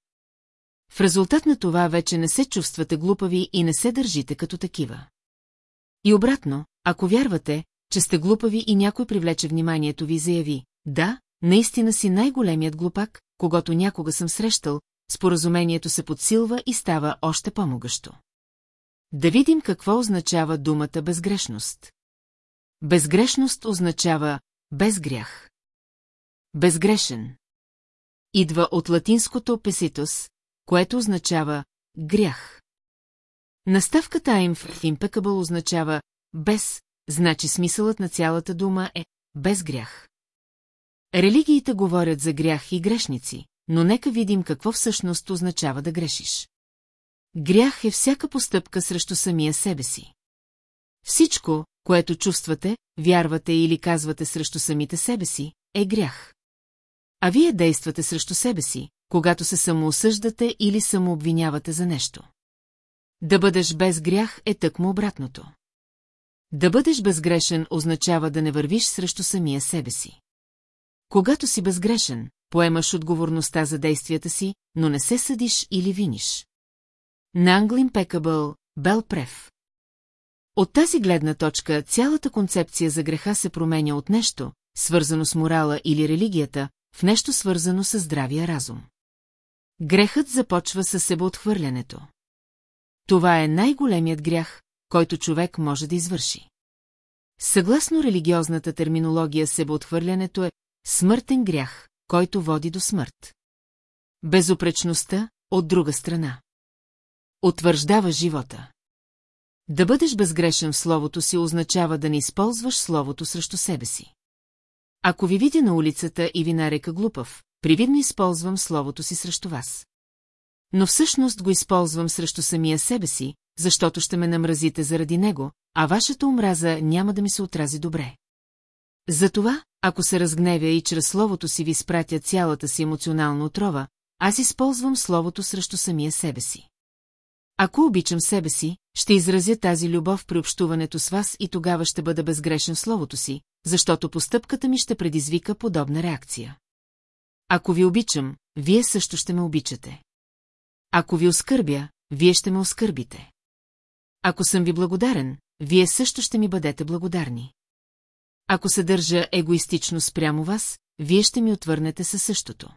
В резултат на това вече не се чувствате глупави и не се държите като такива. И обратно, ако вярвате, че сте глупави и някой привлече вниманието ви и заяви, да, наистина си най-големият глупак, когато някога съм срещал, споразумението се подсилва и става още по-могъщо. Да видим какво означава думата безгрешност. Безгрешност означава без грях. Безгрешен. идва от латинското песитос, което означава грях. Наставката им в impeccable означава без, значи смисълът на цялата дума е без грях. Религиите говорят за грях и грешници, но нека видим какво всъщност означава да грешиш. Грях е всяка постъпка срещу самия себе си. Всичко, което чувствате, вярвате или казвате срещу самите себе си, е грях. А вие действате срещу себе си, когато се самоосъждате или самообвинявате за нещо. Да бъдеш без грях е тъкмо обратното. Да бъдеш безгрешен означава да не вървиш срещу самия себе си. Когато си безгрешен, поемаш отговорността за действията си, но не се съдиш или виниш. Нангл Impeccable, Бел Прев От тази гледна точка цялата концепция за греха се променя от нещо, свързано с морала или религията, в нещо свързано с здравия разум. Грехът започва със себеотхвърлянето. Това е най-големият грях, който човек може да извърши. Съгласно религиозната терминология себеотхвърлянето е смъртен грях, който води до смърт. Безопречността, от друга страна. Утвърждава живота. Да бъдеш безгрешен в словото си означава да не използваш словото срещу себе си. Ако ви видя на улицата и ви нарека глупав, привидно използвам словото си срещу вас. Но всъщност го използвам срещу самия себе си, защото ще ме намразите заради него, а вашата омраза няма да ми се отрази добре. Затова, ако се разгневя и чрез словото си ви спратя цялата си емоционална отрова, аз използвам словото срещу самия себе си. Ако обичам себе си, ще изразя тази любов при общуването с вас и тогава ще бъда безгрешен словото си, защото постъпката ми ще предизвика подобна реакция. Ако ви обичам, вие също ще ме обичате. Ако ви оскърбя, вие ще ме оскърбите. Ако съм ви благодарен, вие също ще ми бъдете благодарни. Ако се държа егоистично спрямо вас, вие ще ми отвърнете със същото.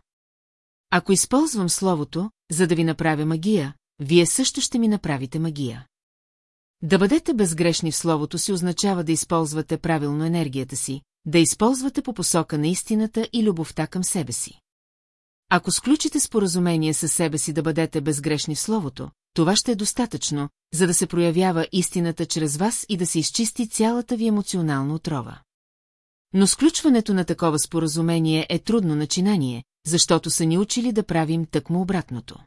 Ако използвам словото, за да ви направя магия, вие също ще ми направите магия. Да бъдете безгрешни в словото си означава да използвате правилно енергията си, да използвате по посока на истината и любовта към себе си. Ако сключите споразумение със себе си да бъдете безгрешни в словото, това ще е достатъчно, за да се проявява истината чрез вас и да се изчисти цялата ви емоционална отрова. Но сключването на такова споразумение е трудно начинание, защото са ни учили да правим тъкмо обратното.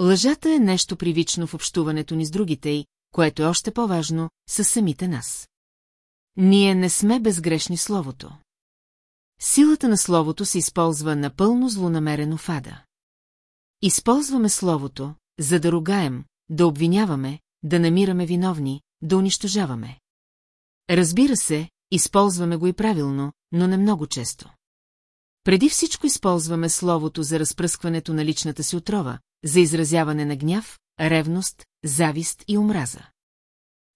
Лъжата е нещо привично в общуването ни с другите и, което е още по-важно, с самите нас. Ние не сме безгрешни словото. Силата на словото се използва напълно злонамерено в ада. Използваме словото, за да ругаем, да обвиняваме, да намираме виновни, да унищожаваме. Разбира се, използваме го и правилно, но не много често. Преди всичко използваме словото за разпръскването на личната си отрова, за изразяване на гняв, ревност, завист и омраза.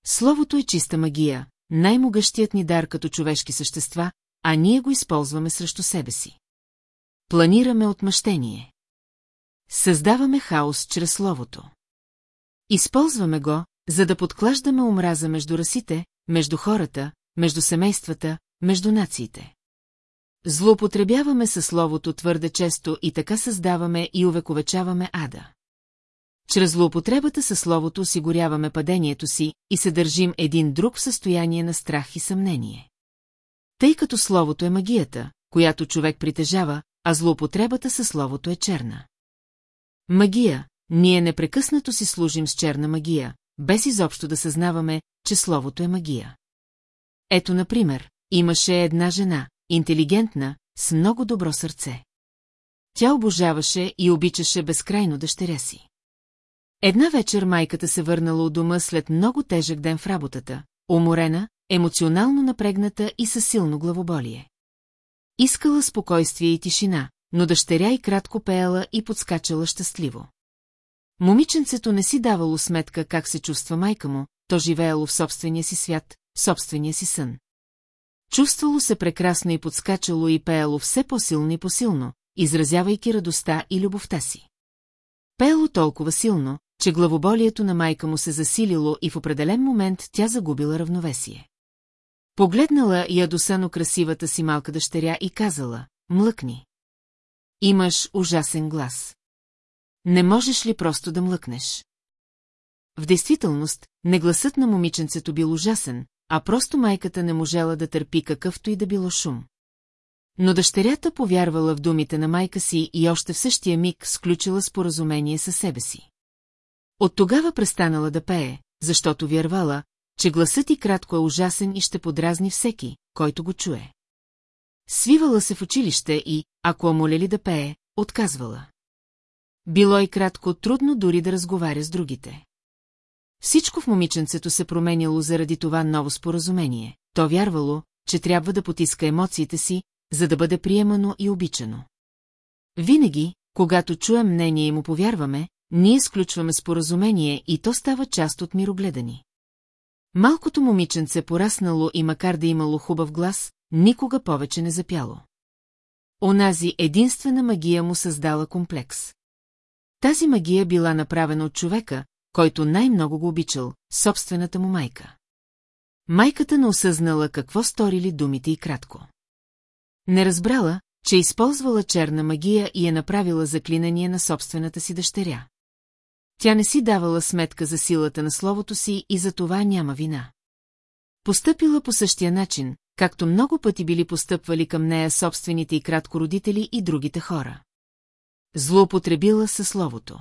Словото е чиста магия, най-могъщият ни дар като човешки същества, а ние го използваме срещу себе си. Планираме отмъщение. Създаваме хаос чрез словото. Използваме го, за да подклаждаме омраза между расите, между хората, между семействата, между нациите. Злоупотребяваме със словото твърде често и така създаваме и увековечаваме ада. Чрез злоупотребата със словото осигуряваме падението си и се държим един друг в състояние на страх и съмнение. Тъй като словото е магията, която човек притежава, а злоупотребата със словото е черна. Магия, ние непрекъснато си служим с черна магия, без изобщо да съзнаваме, че словото е магия. Ето, например, имаше една жена, интелигентна, с много добро сърце. Тя обожаваше и обичаше безкрайно дъщеря си. Една вечер майката се върнала от дома след много тежък ден в работата, уморена, емоционално напрегната и със силно главоболие. Искала спокойствие и тишина, но дъщеря и кратко пеела и подскачала щастливо. Момиченцето не си давало сметка как се чувства майка му, то живеело в собствения си свят, в собствения си сън. Чувствало се прекрасно и подскачало и пеело все по-силно и по-силно, изразявайки радостта и любовта си. Пеело толкова силно, че главоболието на майка му се засилило и в определен момент тя загубила равновесие. Погледнала ядосано красивата си малка дъщеря и казала, млъкни. Имаш ужасен глас. Не можеш ли просто да млъкнеш? В действителност, не гласът на момиченцето бил ужасен, а просто майката не можела да търпи какъвто и да било шум. Но дъщерята повярвала в думите на майка си и още в същия миг сключила споразумение със себе си. От тогава престанала да пее, защото вярвала, че гласът и кратко е ужасен и ще подразни всеки, който го чуе. Свивала се в училище и, ако молели да пее, отказвала. Било и кратко трудно дори да разговаря с другите. Всичко в момиченцето се променяло заради това ново споразумение. То вярвало, че трябва да потиска емоциите си, за да бъде приемано и обичано. Винаги, когато чуем мнение и му повярваме, ние сключваме споразумение и то става част от мирогледани. Малкото момиченце пораснало и макар да имало хубав глас, никога повече не запяло. Онази единствена магия му създала комплекс. Тази магия била направена от човека, който най-много го обичал, собствената му майка. Майката не осъзнала какво сторили думите и кратко. Не разбрала, че използвала черна магия и е направила заклинание на собствената си дъщеря. Тя не си давала сметка за силата на словото си и за това няма вина. Постъпила по същия начин, както много пъти били постъпвали към нея собствените и кратко родители и другите хора. Злоупотребила със словото.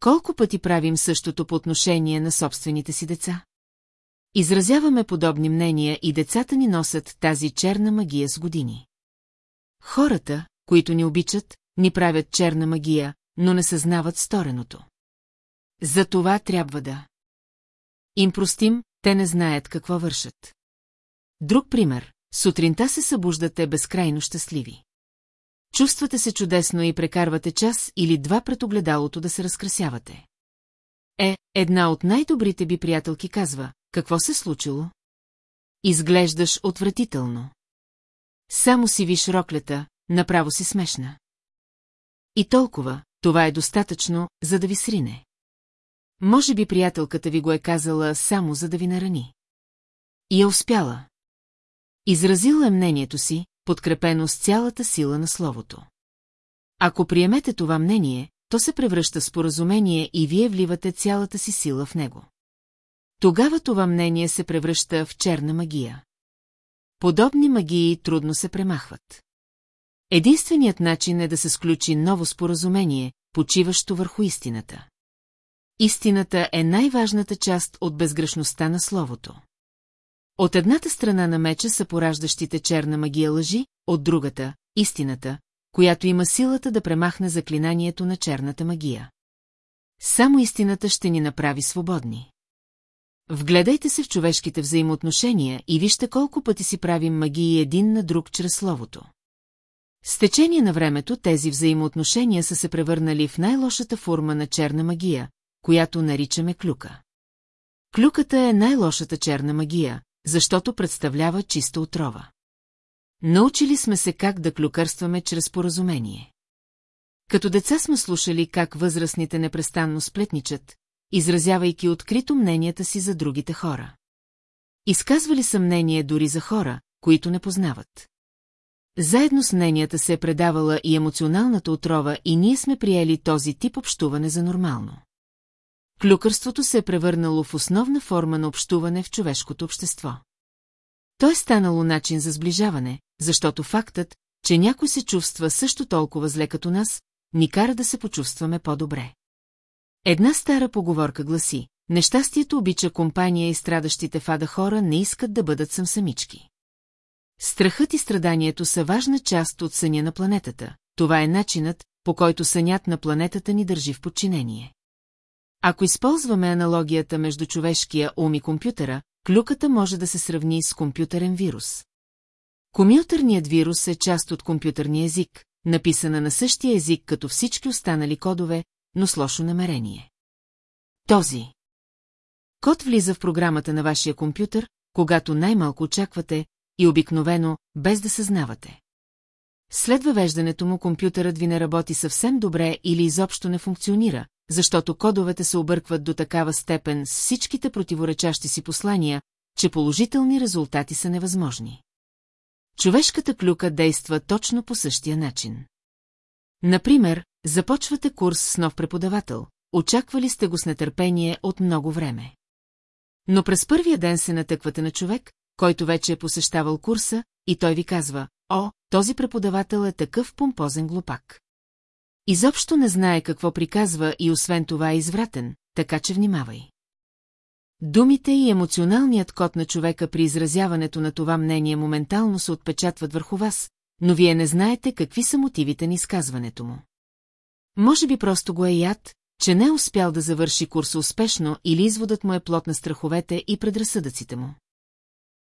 Колко пъти правим същото по отношение на собствените си деца? Изразяваме подобни мнения и децата ни носят тази черна магия с години. Хората, които ни обичат, ни правят черна магия, но не съзнават стореното. За това трябва да. Им простим, те не знаят какво вършат. Друг пример. Сутринта се събуждате безкрайно щастливи. Чувствате се чудесно и прекарвате час или два пред огледалото да се разкрасявате. Е, една от най-добрите би приятелки казва, какво се случило? Изглеждаш отвратително. Само си виж роклята, направо си смешна. И толкова, това е достатъчно, за да ви срине. Може би приятелката ви го е казала само за да ви нарани. И е успяла. Изразила е мнението си, подкрепено с цялата сила на словото. Ако приемете това мнение, то се превръща в споразумение и вие вливате цялата си сила в него. Тогава това мнение се превръща в черна магия. Подобни магии трудно се премахват. Единственият начин е да се сключи ново споразумение, почиващо върху истината. Истината е най-важната част от безгрешността на словото. От едната страна на меча са пораждащите черна магия лъжи, от другата – истината, която има силата да премахне заклинанието на черната магия. Само истината ще ни направи свободни. Вгледайте се в човешките взаимоотношения и вижте колко пъти си правим магии един на друг чрез словото. С течение на времето тези взаимоотношения са се превърнали в най-лошата форма на черна магия, която наричаме клюка. Клюката е най-лошата черна магия, защото представлява чиста отрова. Научили сме се как да клюкърстваме чрез поразумение. Като деца сме слушали как възрастните непрестанно сплетничат, изразявайки открито мненията си за другите хора. Изказвали съмнение дори за хора, които не познават. Заедно с мненията се е предавала и емоционалната отрова и ние сме приели този тип общуване за нормално. Клюкърството се е превърнало в основна форма на общуване в човешкото общество. То е станало начин за сближаване, защото фактът, че някой се чувства също толкова зле като нас, ни кара да се почувстваме по-добре. Една стара поговорка гласи, нещастието обича компания и страдащите фада хора не искат да бъдат сам самички. Страхът и страданието са важна част от съня на планетата. Това е начинът, по който сънят на планетата ни държи в подчинение. Ако използваме аналогията между човешкия ум и компютъра, клюката може да се сравни с компютърен вирус. Компютърният вирус е част от компютърния език, написана на същия език като всички останали кодове, но с лошо намерение. Този код влиза в програмата на вашия компютър, когато най-малко очаквате и обикновено, без да съзнавате. След въвеждането му компютърът ви не работи съвсем добре или изобщо не функционира, защото кодовете се объркват до такава степен с всичките противоречащи си послания, че положителни резултати са невъзможни. Човешката клюка действа точно по същия начин. Например, започвате курс с нов преподавател, очаквали сте го с нетърпение от много време. Но през първия ден се натъквате на човек, който вече е посещавал курса, и той ви казва, о, този преподавател е такъв помпозен глупак. Изобщо не знае какво приказва и освен това е извратен, така че внимавай. Думите и емоционалният код на човека при изразяването на това мнение моментално се отпечатват върху вас, но вие не знаете какви са мотивите на изказването му. Може би просто го е яд, че не е успял да завърши курса успешно или изводът му е плод на страховете и предразсъдъците му.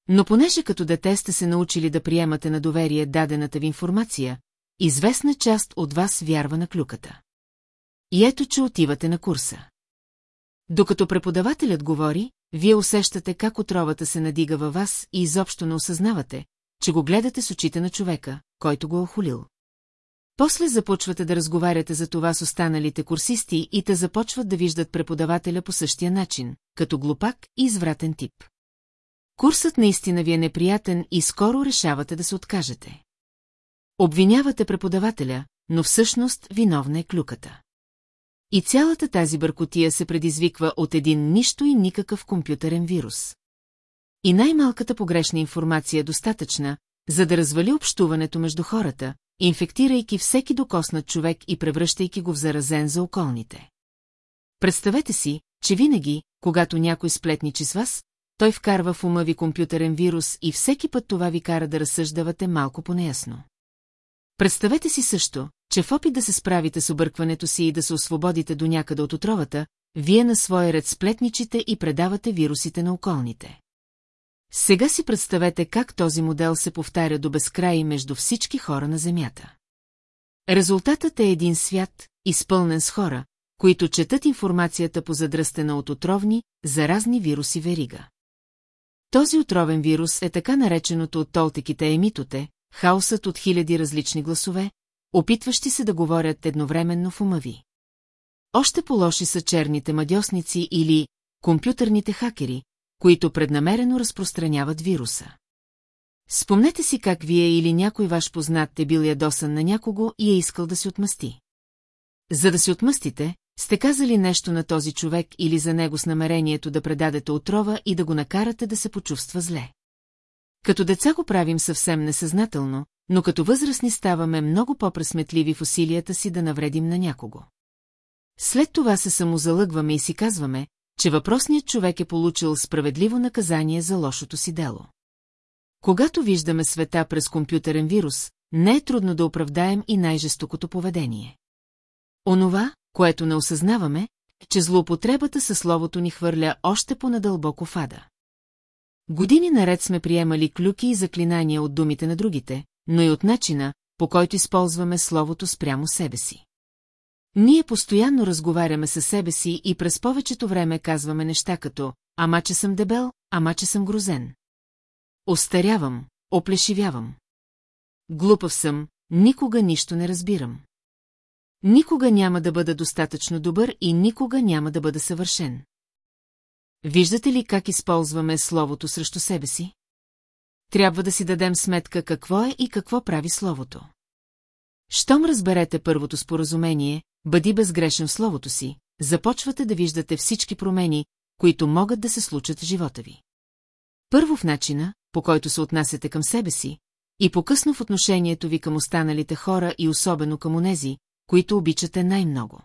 Но понеже като дете сте се научили да приемате на доверие дадената ви информация, известна част от вас вярва на клюката. И ето, че отивате на курса. Докато преподавателят говори, вие усещате как отровата се надига във вас и изобщо не осъзнавате, че го гледате с очите на човека, който го е охулил. После започвате да разговаряте за това с останалите курсисти и те започват да виждат преподавателя по същия начин, като глупак и извратен тип. Курсът наистина ви е неприятен и скоро решавате да се откажете. Обвинявате преподавателя, но всъщност виновна е клюката. И цялата тази бъркотия се предизвиква от един нищо и никакъв компютърен вирус. И най-малката погрешна информация е достатъчна, за да развали общуването между хората, инфектирайки всеки докоснат човек и превръщайки го в заразен за околните. Представете си, че винаги, когато някой сплетничи с вас, той вкарва в ума ви компютърен вирус и всеки път това ви кара да разсъждавате малко по-неясно. Представете си също, че в опит да се справите с объркването си и да се освободите до някъде от отровата, вие на своя ред сплетничите и предавате вирусите на околните. Сега си представете как този модел се повтаря до безкрай между всички хора на Земята. Резултатът е един свят, изпълнен с хора, които четат информацията по задръстена от отровни, заразни вируси верига. Този отровен вирус е така нареченото от толтеките емитоте, хаосът от хиляди различни гласове, опитващи се да говорят едновременно в ума ви. Още по-лоши са черните мадьосници или компютърните хакери, които преднамерено разпространяват вируса. Спомнете си как вие или някой ваш познат е бил ядосан на някого и е искал да се отмъсти. За да се отмъстите, сте казали нещо на този човек или за него с намерението да предадете отрова и да го накарате да се почувства зле. Като деца го правим съвсем несъзнателно, но като възрастни ставаме много по-пресметливи в усилията си да навредим на някого. След това се самозалъгваме и си казваме, че въпросният човек е получил справедливо наказание за лошото си дело. Когато виждаме света през компютърен вирус, не е трудно да оправдаем и най-жестокото поведение. Онова, което не осъзнаваме, че злоупотребата със словото ни хвърля още по-надълбоко в ада. Години наред сме приемали клюки и заклинания от думите на другите, но и от начина, по който използваме словото спрямо себе си. Ние постоянно разговаряме със себе си и през повечето време казваме неща като «Ама че съм дебел, ама че съм грозен». Остарявам, оплешивявам. Глупав съм, никога нищо не разбирам. Никога няма да бъда достатъчно добър и никога няма да бъда съвършен. Виждате ли как използваме словото срещу себе си? Трябва да си дадем сметка какво е и какво прави словото. Щом разберете първото споразумение, бъди безгрешен в словото си, започвате да виждате всички промени, които могат да се случат в живота ви. Първо в начина, по който се отнасяте към себе си, и по-късно в отношението ви към останалите хора и особено към онези, които обичате най-много.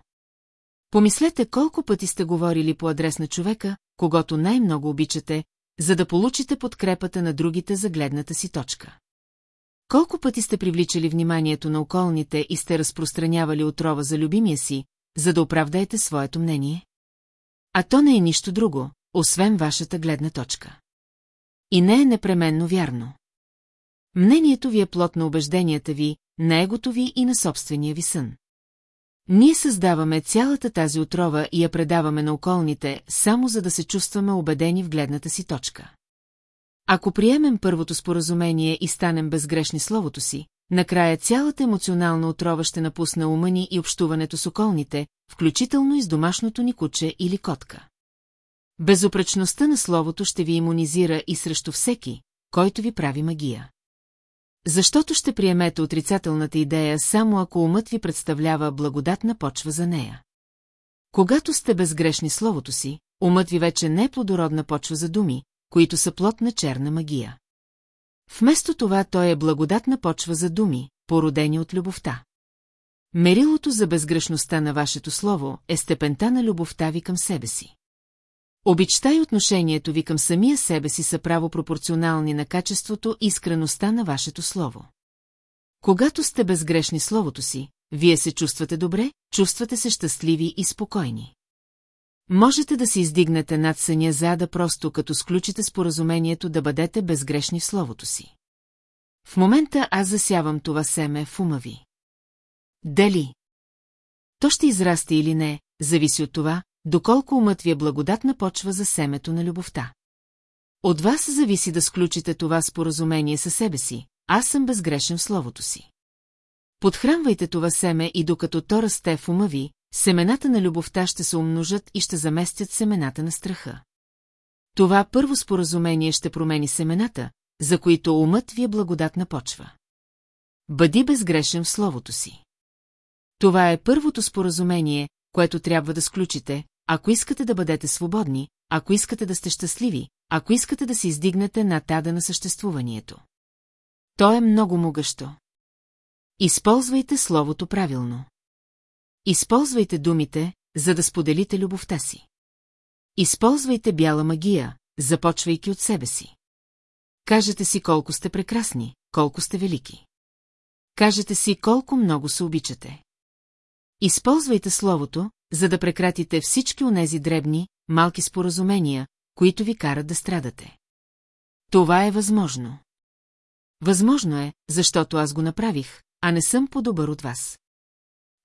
Помислете колко пъти сте говорили по адрес на човека, когато най-много обичате, за да получите подкрепата на другите за гледната си точка. Колко пъти сте привличали вниманието на околните и сте разпространявали отрова за любимия си, за да оправдаете своето мнение? А то не е нищо друго, освен вашата гледна точка. И не е непременно вярно. Мнението ви е плод на убежденията ви, на егото ви и на собствения ви сън. Ние създаваме цялата тази отрова и я предаваме на околните, само за да се чувстваме убедени в гледната си точка. Ако приемем първото споразумение и станем безгрешни словото си, накрая цялата емоционална отрова ще напусне ума ни и общуването с околните, включително и с домашното ни куче или котка. Безопречността на словото ще ви иммунизира и срещу всеки, който ви прави магия. Защото ще приемете отрицателната идея само ако умът ви представлява благодатна почва за нея. Когато сте безгрешни словото си, умът ви вече не е плодородна почва за думи, които са плод на черна магия. Вместо това той е благодатна почва за думи, породени от любовта. Мерилото за безгрешността на вашето слово е степента на любовта ви към себе си. Обичта и отношението ви към самия себе си са право пропорционални на качеството и искреността на вашето слово. Когато сте безгрешни словото си, вие се чувствате добре, чувствате се щастливи и спокойни. Можете да се издигнете над съня зада просто като сключите споразумението да бъдете безгрешни в словото си. В момента аз засявам това семе в ума ви. Дали? То ще израсте или не, зависи от това, доколко умът ви е благодатна почва за семето на любовта. От вас зависи да сключите това споразумение със себе си, аз съм безгрешен в словото си. Подхранвайте това семе и докато то расте в ума ви, семената на любовта ще се умножат и ще заместят семената на страха. Това първо споразумение ще промени семената, за които умът ви е благодатна почва. Бъди безгрешен в словото си. Това е първото споразумение, което трябва да сключите, ако искате да бъдете свободни, ако искате да сте щастливи, ако искате да се издигнете на тада на съществуването. То е много могъщо. Използвайте словото правилно. Използвайте думите, за да споделите любовта си. Използвайте бяла магия, започвайки от себе си. Кажете си колко сте прекрасни, колко сте велики. Кажете си колко много се обичате. Използвайте словото, за да прекратите всички онези дребни, малки споразумения, които ви карат да страдате. Това е възможно. Възможно е, защото аз го направих, а не съм по-добър от вас.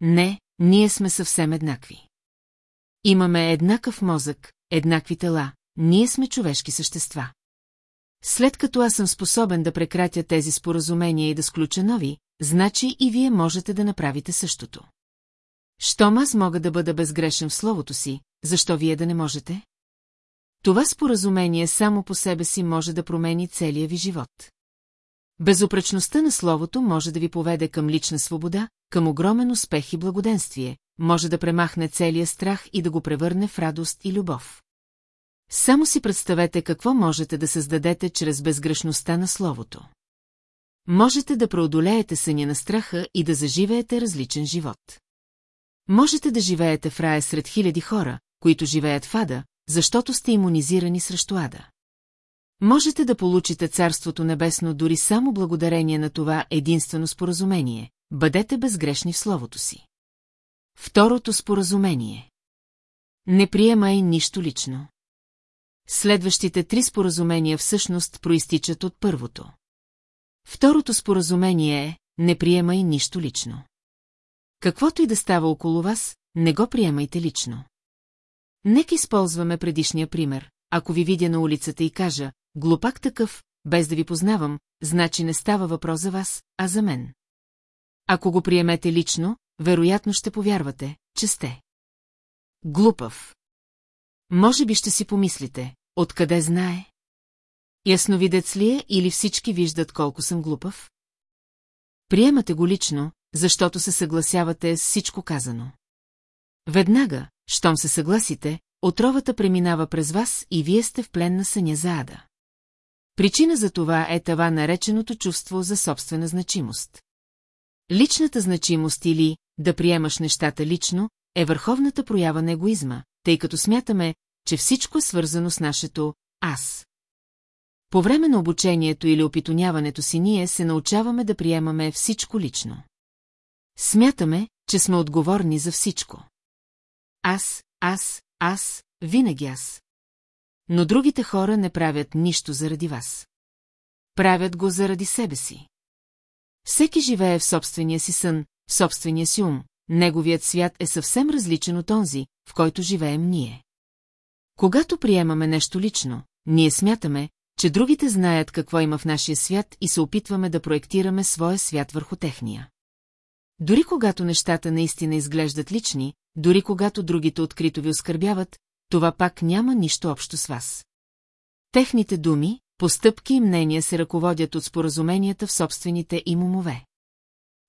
Не, ние сме съвсем еднакви. Имаме еднакъв мозък, еднакви тела, ние сме човешки същества. След като аз съм способен да прекратя тези споразумения и да сключа нови, значи и вие можете да направите същото. Щом аз мога да бъда безгрешен в словото си, защо вие да не можете? Това споразумение само по себе си може да промени целия ви живот. Безопречността на словото може да ви поведе към лична свобода, към огромен успех и благоденствие, може да премахне целия страх и да го превърне в радост и любов. Само си представете какво можете да създадете чрез безгрешността на словото. Можете да преодолеете съня на страха и да заживеете различен живот. Можете да живеете в рая сред хиляди хора, които живеят в ада, защото сте иммунизирани срещу ада. Можете да получите Царството Небесно дори само благодарение на това единствено споразумение. Бъдете безгрешни в словото си. Второто споразумение. Не приемай нищо лично. Следващите три споразумения всъщност проистичат от първото. Второто споразумение е «Не приемай нищо лично». Каквото и да става около вас, не го приемайте лично. Нека използваме предишния пример. Ако ви видя на улицата и кажа, глупак такъв, без да ви познавам, значи не става въпрос за вас, а за мен. Ако го приемете лично, вероятно ще повярвате, че сте. Глупав. Може би ще си помислите, откъде знае? Ясновидец ли е или всички виждат колко съм глупав? Приемате го лично, защото се съгласявате с всичко казано. Веднага, щом се съгласите, отровата преминава през вас и вие сте в плен на съня за ада. Причина за това е това нареченото чувство за собствена значимост. Личната значимост или да приемаш нещата лично е върховната проява на егоизма, тъй като смятаме, че всичко е свързано с нашето «аз». По време на обучението или опитоняването си ние се научаваме да приемаме всичко лично. Смятаме, че сме отговорни за всичко. Аз, аз, аз, винаги аз. Но другите хора не правят нищо заради вас. Правят го заради себе си. Всеки живее в собствения си сън, в собствения си ум, неговият свят е съвсем различен от онзи, в който живеем ние. Когато приемаме нещо лично, ние смятаме, че другите знаят какво има в нашия свят и се опитваме да проектираме своя свят върху техния. Дори когато нещата наистина изглеждат лични, дори когато другите открито ви оскърбяват, това пак няма нищо общо с вас. Техните думи, постъпки и мнения се ръководят от споразуменията в собствените им умове.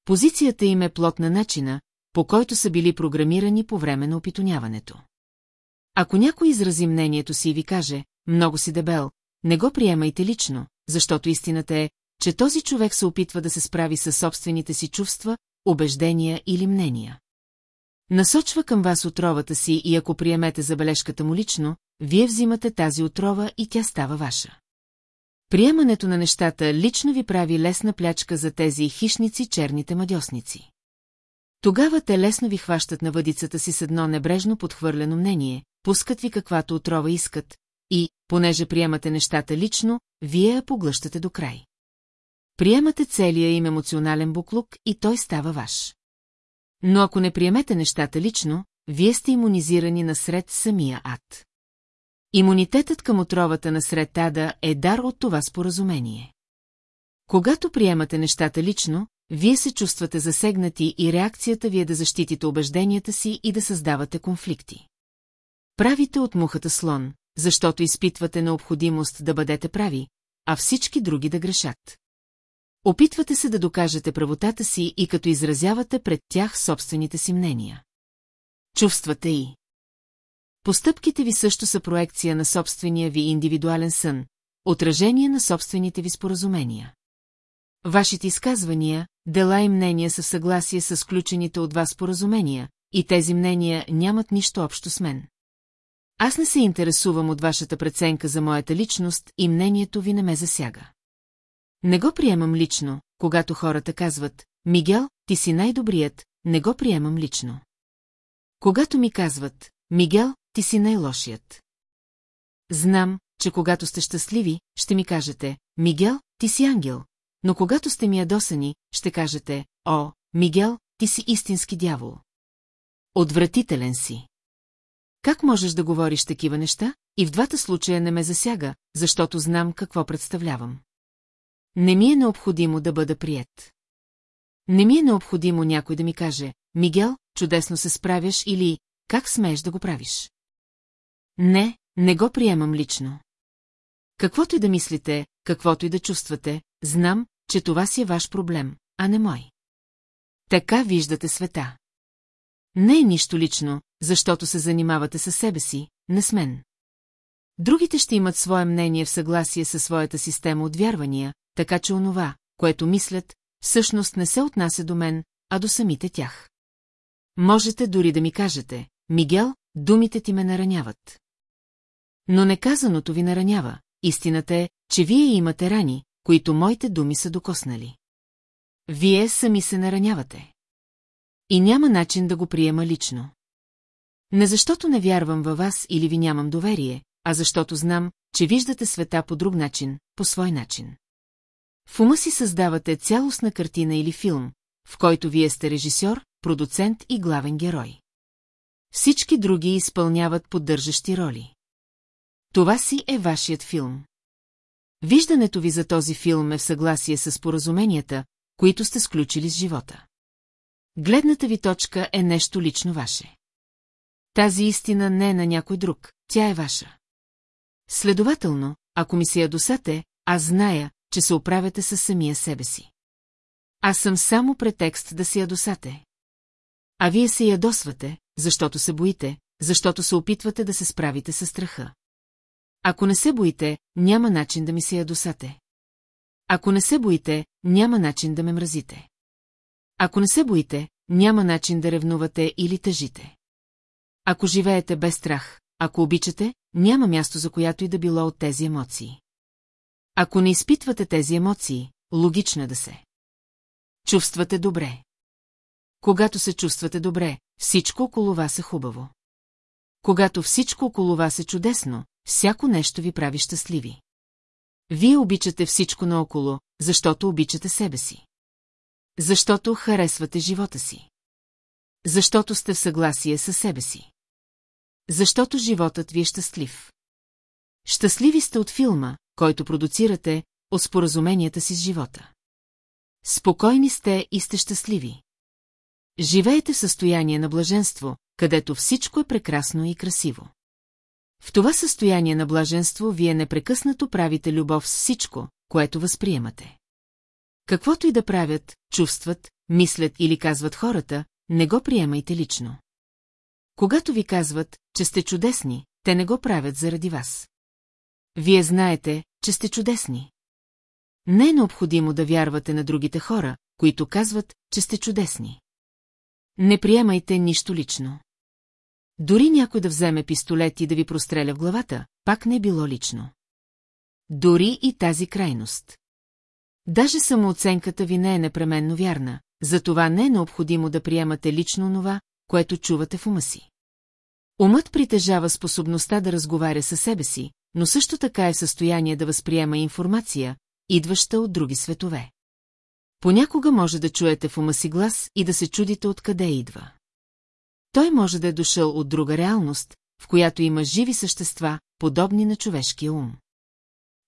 Позицията им е плод на начина, по който са били програмирани по време на опитоняването. Ако някой изрази мнението си и ви каже, много си дебел, не го приемайте лично, защото истината е, че този човек се опитва да се справи със собствените си чувства, убеждения или мнения. Насочва към вас отровата си и ако приемете забележката му лично, вие взимате тази отрова и тя става ваша. Приемането на нещата лично ви прави лесна плячка за тези хищници черните мадьосници. Тогава те лесно ви хващат на въдицата си с едно небрежно подхвърлено мнение, пускат ви каквато отрова искат, и, понеже приемате нещата лично, вие я поглъщате до край. Приемате целия им емоционален буклук и той става ваш. Но ако не приемете нещата лично, вие сте иммунизирани насред самия ад. Имунитетът към отровата насред ада е дар от това споразумение. Когато приемате нещата лично, вие се чувствате засегнати и реакцията ви е да защитите убежденията си и да създавате конфликти. Правите от мухата слон, защото изпитвате необходимост да бъдете прави, а всички други да грешат. Опитвате се да докажете правотата си и като изразявате пред тях собствените си мнения. Чувствате и. Постъпките ви също са проекция на собствения ви индивидуален сън, отражение на собствените ви споразумения. Вашите изказвания, дела и мнения са в съгласие с включените от вас споразумения, и тези мнения нямат нищо общо с мен. Аз не се интересувам от вашата преценка за моята личност и мнението ви не ме засяга. Не го приемам лично, когато хората казват, Мигел, ти си най-добрият, не го приемам лично. Когато ми казват, Мигел, ти си най-лошият. Знам, че когато сте щастливи, ще ми кажете, Мигел, ти си ангел, но когато сте ми ядосани, ще кажете, О, Мигел, ти си истински дявол. Отвратителен си. Как можеш да говориш такива неща? И в двата случая не ме засяга, защото знам какво представлявам. Не ми е необходимо да бъда прият. Не ми е необходимо някой да ми каже, Мигел, чудесно се справяш или как смееш да го правиш. Не, не го приемам лично. Каквото и да мислите, каквото и да чувствате, знам, че това си е ваш проблем, а не мой. Така виждате света. Не е нищо лично, защото се занимавате със себе си, не с мен. Другите ще имат свое мнение в съгласие със своята система от вярвания, така че онова, което мислят, всъщност не се отнася до мен, а до самите тях. Можете дори да ми кажете, Мигел, думите ти ме нараняват. Но неказаното ви наранява, истината е, че вие имате рани, които моите думи са докоснали. Вие сами се наранявате. И няма начин да го приема лично. Не защото не вярвам във вас или ви нямам доверие, а защото знам, че виждате света по друг начин, по свой начин. В ума си създавате цялостна картина или филм, в който вие сте режисьор, продуцент и главен герой. Всички други изпълняват поддържащи роли. Това си е вашият филм. Виждането ви за този филм е в съгласие с поразуменията, които сте сключили с живота. Гледната ви точка е нещо лично ваше. Тази истина не е на някой друг, тя е ваша. Следователно, ако ми се ядосате, аз зная, че се оправяте със самия себе си. Аз съм само претекст да се ядосате. А вие се ядосвате, защото се боите, защото се опитвате да се справите с страха. Ако не се боите, няма начин да ми се ядосате. Ако не се боите, няма начин да ме мразите. Ако не се боите, няма начин да ревнувате или тъжите. Ако живеете без страх, ако обичате, няма място за която и да било от тези емоции. Ако не изпитвате тези емоции, логично е да се. Чувствате добре. Когато се чувствате добре, всичко около вас е хубаво. Когато всичко около вас е чудесно, всяко нещо ви прави щастливи. Вие обичате всичко наоколо, защото обичате себе си. Защото харесвате живота си. Защото сте в съгласие със себе си. Защото животът ви е щастлив. Щастливи сте от филма, който продуцирате, от споразуменията си с живота. Спокойни сте и сте щастливи. Живеете в състояние на блаженство, където всичко е прекрасно и красиво. В това състояние на блаженство вие непрекъснато правите любов с всичко, което възприемате. Каквото и да правят, чувстват, мислят или казват хората, не го приемайте лично. Когато ви казват, че сте чудесни, те не го правят заради вас. Вие знаете, че сте чудесни. Не е необходимо да вярвате на другите хора, които казват, че сте чудесни. Не приемайте нищо лично. Дори някой да вземе пистолет и да ви простреля в главата, пак не е било лично. Дори и тази крайност. Даже самооценката ви не е непременно вярна, затова не е необходимо да приемате лично това, което чувате в ума си. Умът притежава способността да разговаря със себе си, но също така е в състояние да възприема информация, идваща от други светове. Понякога може да чуете в ума си глас и да се чудите откъде идва. Той може да е дошъл от друга реалност, в която има живи същества, подобни на човешкия ум.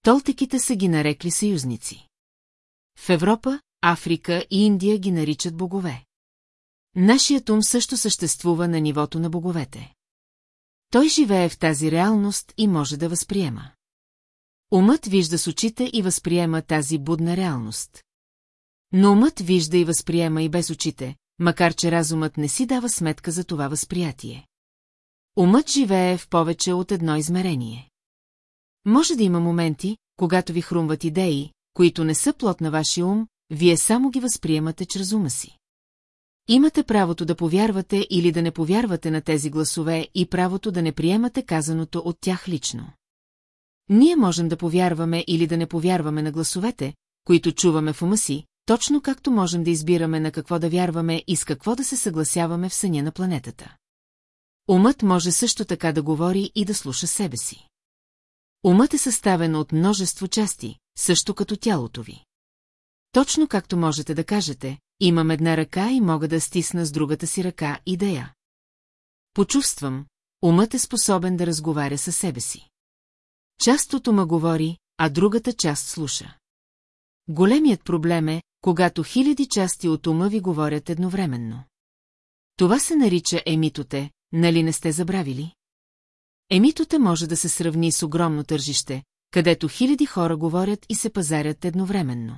Толтеките са ги нарекли съюзници. В Европа, Африка и Индия ги наричат богове. Нашият ум също съществува на нивото на боговете. Той живее в тази реалност и може да възприема. Умът вижда с очите и възприема тази будна реалност. Но умът вижда и възприема и без очите, макар че разумът не си дава сметка за това възприятие. Умът живее в повече от едно измерение. Може да има моменти, когато ви хрумват идеи, които не са плод на вашия ум, вие само ги възприемате чрез ума си. Имате правото да повярвате или да не повярвате на тези гласове и правото да не приемате казаното от тях лично. Ние можем да повярваме или да не повярваме на гласовете, които чуваме в ума си, точно както можем да избираме на какво да вярваме и с какво да се съгласяваме в съня на планетата. Умът може също така да говори и да слуша себе си. Умът е съставен от множество части, също като тялото ви. Точно както можете да кажете, имам една ръка и мога да стисна с другата си ръка и да я. Почувствам, умът е способен да разговаря със себе си. Част от ума говори, а другата част слуша. Големият проблем е, когато хиляди части от ума ви говорят едновременно. Това се нарича емитоте, нали не сте забравили? Емитоте може да се сравни с огромно тържище, където хиляди хора говорят и се пазарят едновременно.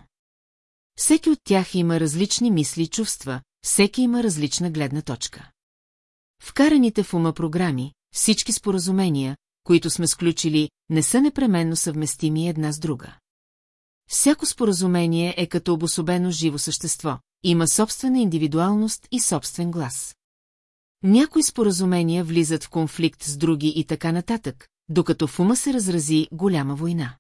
Всеки от тях има различни мисли и чувства, всеки има различна гледна точка. Вкараните в ума програми, всички споразумения, които сме сключили, не са непременно съвместими една с друга. Всяко споразумение е като обособено живо същество, има собствена индивидуалност и собствен глас. Някои споразумения влизат в конфликт с други и така нататък, докато в ума се разрази голяма война.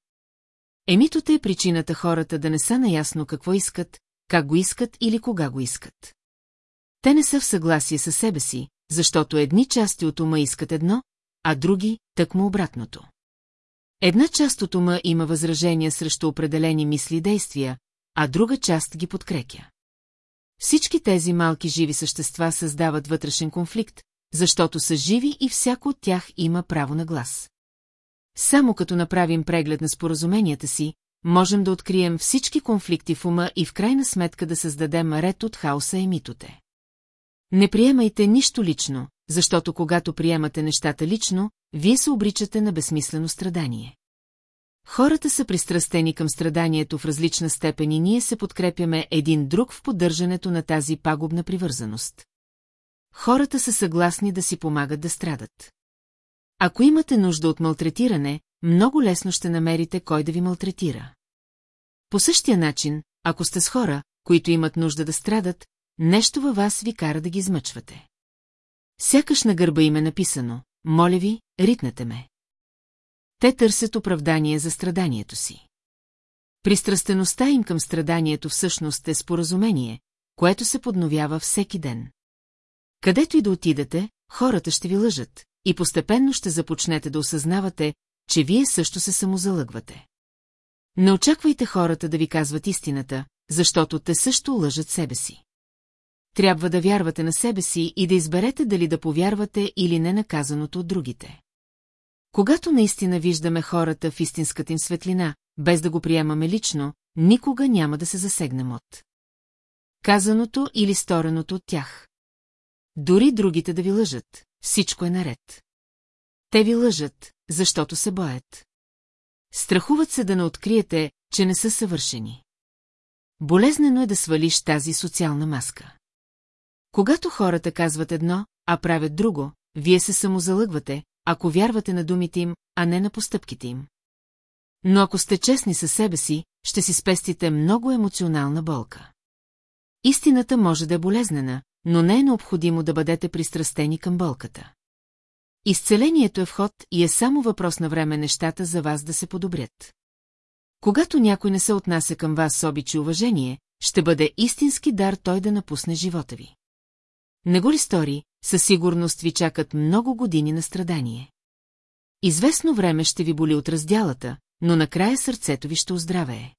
Емитота е причината хората да не са наясно какво искат, как го искат или кога го искат. Те не са в съгласие със себе си, защото едни части от ума искат едно, а други – тъкмо обратното. Една част от ума има възражения срещу определени мисли и действия, а друга част ги подкрепя. Всички тези малки живи същества създават вътрешен конфликт, защото са живи и всяко от тях има право на глас. Само като направим преглед на споразуменията си, можем да открием всички конфликти в ума и в крайна сметка да създадем ред от хаоса и митоте. Не приемайте нищо лично, защото когато приемате нещата лично, вие се обричате на безсмислено страдание. Хората са пристрастени към страданието в различна степен и ние се подкрепяме един друг в поддържането на тази пагубна привързаност. Хората са съгласни да си помагат да страдат. Ако имате нужда от малтретиране, много лесно ще намерите кой да ви малтретира. По същия начин, ако сте с хора, които имат нужда да страдат, нещо във вас ви кара да ги измъчвате. Сякаш на гърба им е написано, моля ви, ритнете ме. Те търсят оправдание за страданието си. Пристрастеността им към страданието всъщност е споразумение, което се подновява всеки ден. Където и да отидете, хората ще ви лъжат, и постепенно ще започнете да осъзнавате, че вие също се самозалъгвате. Не очаквайте хората да ви казват истината, защото те също лъжат себе си. Трябва да вярвате на себе си и да изберете дали да повярвате или не наказаното от другите. Когато наистина виждаме хората в истинската им светлина, без да го приемаме лично, никога няма да се засегнем от казаното или стореното от тях. Дори другите да ви лъжат, всичко е наред. Те ви лъжат, защото се боят. Страхуват се да не откриете, че не са съвършени. Болезнено е да свалиш тази социална маска. Когато хората казват едно, а правят друго, вие се самозалъгвате, ако вярвате на думите им, а не на постъпките им. Но ако сте честни със себе си, ще си спестите много емоционална болка. Истината може да е болезнена, но не е необходимо да бъдете пристрастени към болката. Изцелението е вход и е само въпрос на време нещата за вас да се подобрят. Когато някой не се отнася към вас с обич и уважение, ще бъде истински дар той да напусне живота ви. Не го ли стори, със сигурност ви чакат много години на страдание. Известно време ще ви боли от раздялата, но накрая сърцето ви ще оздравее.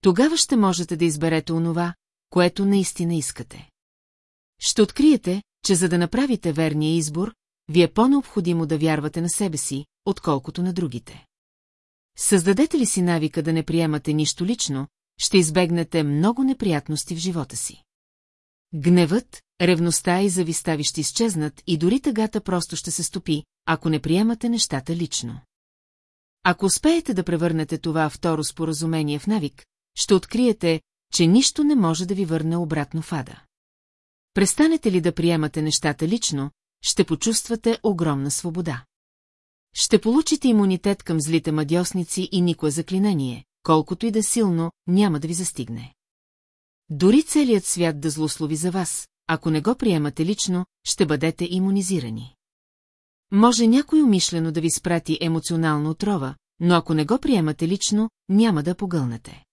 Тогава ще можете да изберете онова, което наистина искате. Ще откриете, че за да направите верния избор, ви е по-необходимо да вярвате на себе си, отколкото на другите. Създадете ли си навика да не приемате нищо лично, ще избегнете много неприятности в живота си. Гневът, ревността и зависта ще изчезнат и дори тъгата просто ще се стопи, ако не приемате нещата лично. Ако успеете да превърнете това второ споразумение в навик, ще откриете, че нищо не може да ви върне обратно в ада. Престанете ли да приемате нещата лично, ще почувствате огромна свобода. Ще получите имунитет към злите мадьосници и никое заклинание, колкото и да силно, няма да ви застигне. Дори целият свят да злослови за вас, ако не го приемате лично, ще бъдете иммунизирани. Може някой умишлено да ви спрати емоционална отрова, но ако не го приемате лично, няма да погълнете.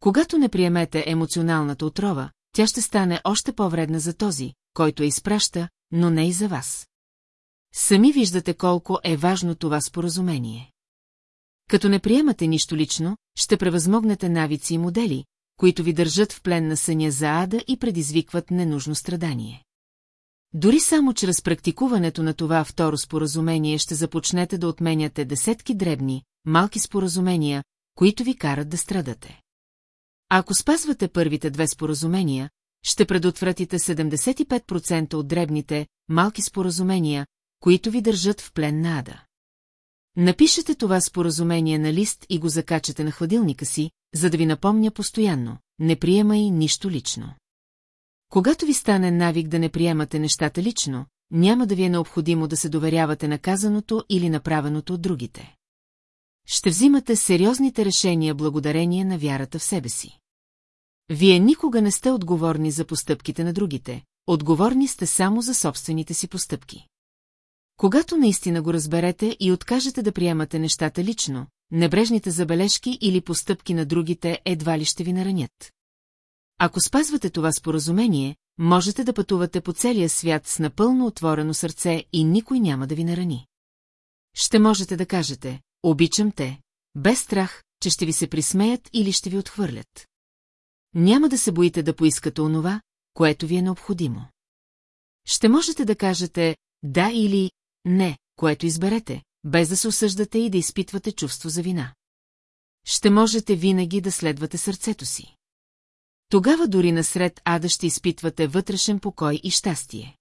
Когато не приемете емоционалната отрова, тя ще стане още по-вредна за този, който я изпраща, но не и за вас. Сами виждате колко е важно това споразумение. Като не приемате нищо лично, ще превъзмогнете навици и модели, които ви държат в плен на съня за ада и предизвикват ненужно страдание. Дори само чрез практикуването на това второ споразумение ще започнете да отменяте десетки дребни, малки споразумения, които ви карат да страдате. Ако спазвате първите две споразумения, ще предотвратите 75% от дребните, малки споразумения, които ви държат в плен на ада. Напишете това споразумение на лист и го закачате на хладилника си, за да ви напомня постоянно, не приемай нищо лично. Когато ви стане навик да не приемате нещата лично, няма да ви е необходимо да се доверявате на казаното или направеното от другите. Ще взимате сериозните решения благодарение на вярата в себе си. Вие никога не сте отговорни за постъпките на другите, отговорни сте само за собствените си постъпки. Когато наистина го разберете и откажете да приемате нещата лично, небрежните забележки или постъпки на другите едва ли ще ви наранят. Ако спазвате това споразумение, можете да пътувате по целия свят с напълно отворено сърце и никой няма да ви нарани. Ще можете да кажете, обичам те, без страх, че ще ви се присмеят или ще ви отхвърлят. Няма да се боите да поискате онова, което ви е необходимо. Ще можете да кажете да или не, което изберете, без да се осъждате и да изпитвате чувство за вина. Ще можете винаги да следвате сърцето си. Тогава дори насред ада ще изпитвате вътрешен покой и щастие.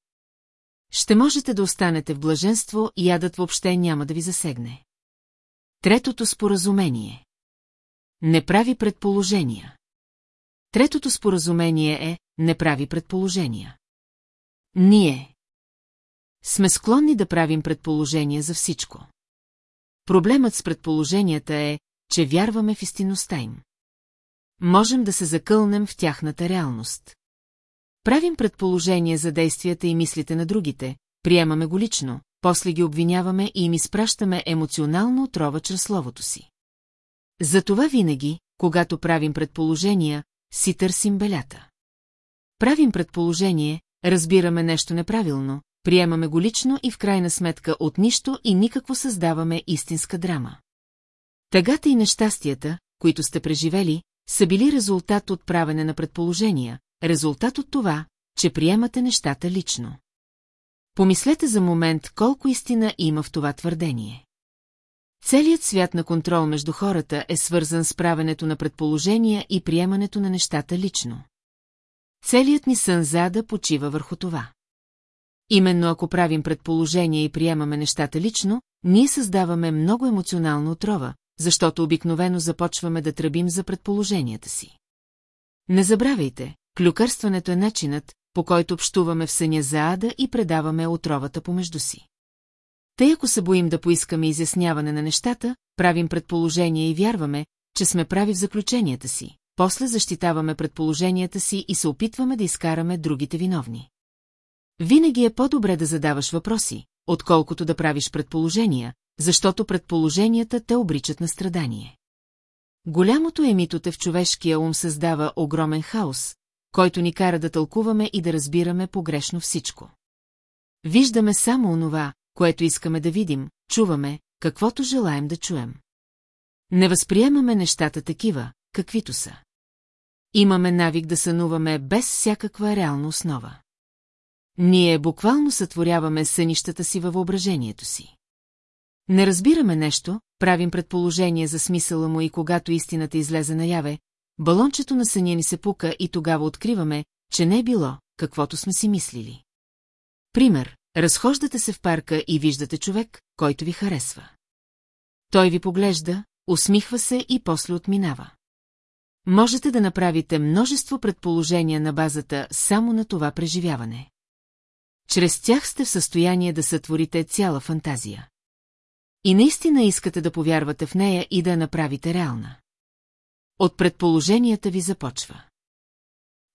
Ще можете да останете в блаженство и ядът въобще няма да ви засегне. Третото споразумение. Не прави предположения. Третото споразумение е не прави предположения. Ние сме склонни да правим предположения за всичко. Проблемът с предположенията е, че вярваме в истинността им. Можем да се закълнем в тяхната реалност. Правим предположения за действията и мислите на другите, приемаме го лично, после ги обвиняваме и им изпращаме емоционално отрова чрез словото си. Затова винаги, когато правим предположения, си търсим белята. Правим предположение, разбираме нещо неправилно, приемаме го лично и в крайна сметка от нищо и никакво създаваме истинска драма. Тъгата и нещастията, които сте преживели, са били резултат от правене на предположения, резултат от това, че приемате нещата лично. Помислете за момент колко истина има в това твърдение. Целият свят на контрол между хората е свързан с правенето на предположения и приемането на нещата лично. Целият ни сън зада почива върху това. Именно ако правим предположения и приемаме нещата лично, ние създаваме много емоционална отрова, защото обикновено започваме да тръбим за предположенията си. Не забравяйте, клюкърстването е начинът, по който общуваме в съня за ада и предаваме отровата помежду си. Тъй ако се боим да поискаме изясняване на нещата, правим предположения и вярваме, че сме прави в заключенията си, после защитаваме предположенията си и се опитваме да изкараме другите виновни. Винаги е по-добре да задаваш въпроси, отколкото да правиш предположения, защото предположенията те обричат на страдание. Голямото емитоте в човешкия ум създава огромен хаос, който ни кара да тълкуваме и да разбираме погрешно всичко. Виждаме само онова, което искаме да видим, чуваме, каквото желаем да чуем. Не възприемаме нещата такива, каквито са. Имаме навик да сънуваме без всякаква реална основа. Ние буквално сътворяваме сънищата си във въображението си. Не разбираме нещо, правим предположение за смисъла му и когато истината излезе наяве, балончето на съня ни се пука и тогава откриваме, че не е било, каквото сме си мислили. Пример, разхождате се в парка и виждате човек, който ви харесва. Той ви поглежда, усмихва се и после отминава. Можете да направите множество предположения на базата само на това преживяване. Чрез тях сте в състояние да сътворите цяла фантазия. И наистина искате да повярвате в нея и да я направите реална. От предположенията ви започва.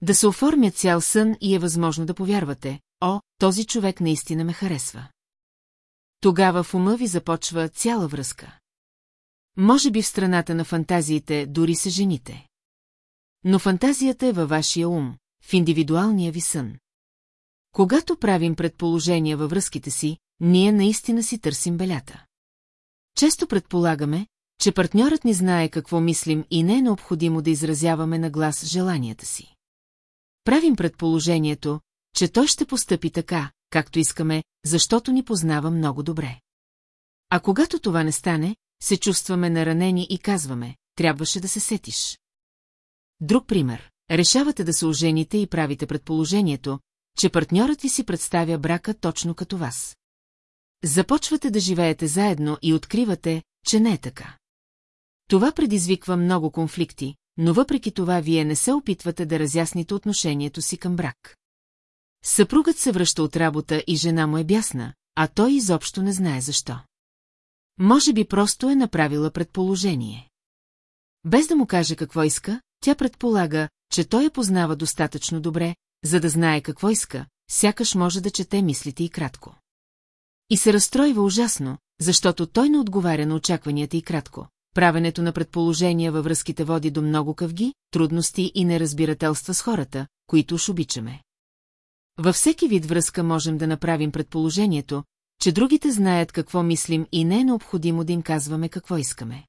Да се оформя цял сън и е възможно да повярвате, о, този човек наистина ме харесва. Тогава в ума ви започва цяла връзка. Може би в страната на фантазиите дори се жените. Но фантазията е във вашия ум, в индивидуалния ви сън. Когато правим предположения във връзките си, ние наистина си търсим белята. Често предполагаме, че партньорът ни знае какво мислим и не е необходимо да изразяваме на глас желанията си. Правим предположението, че той ще постъпи така, както искаме, защото ни познава много добре. А когато това не стане, се чувстваме наранени и казваме, трябваше да се сетиш. Друг пример. Решавате да се ожените и правите предположението, че партньорът ви си представя брака точно като вас. Започвате да живеете заедно и откривате, че не е така. Това предизвиква много конфликти, но въпреки това вие не се опитвате да разясните отношението си към брак. Съпругът се връща от работа и жена му е бясна, а той изобщо не знае защо. Може би просто е направила предположение. Без да му каже какво иска, тя предполага, че той я познава достатъчно добре, за да знае какво иска, сякаш може да чете мислите и кратко. И се разстройва ужасно, защото той не отговаря на очакванията и кратко. Правенето на предположения във връзките води до много къвги, трудности и неразбирателства с хората, които уж обичаме. Във всеки вид връзка можем да направим предположението, че другите знаят какво мислим и не е необходимо да им казваме какво искаме.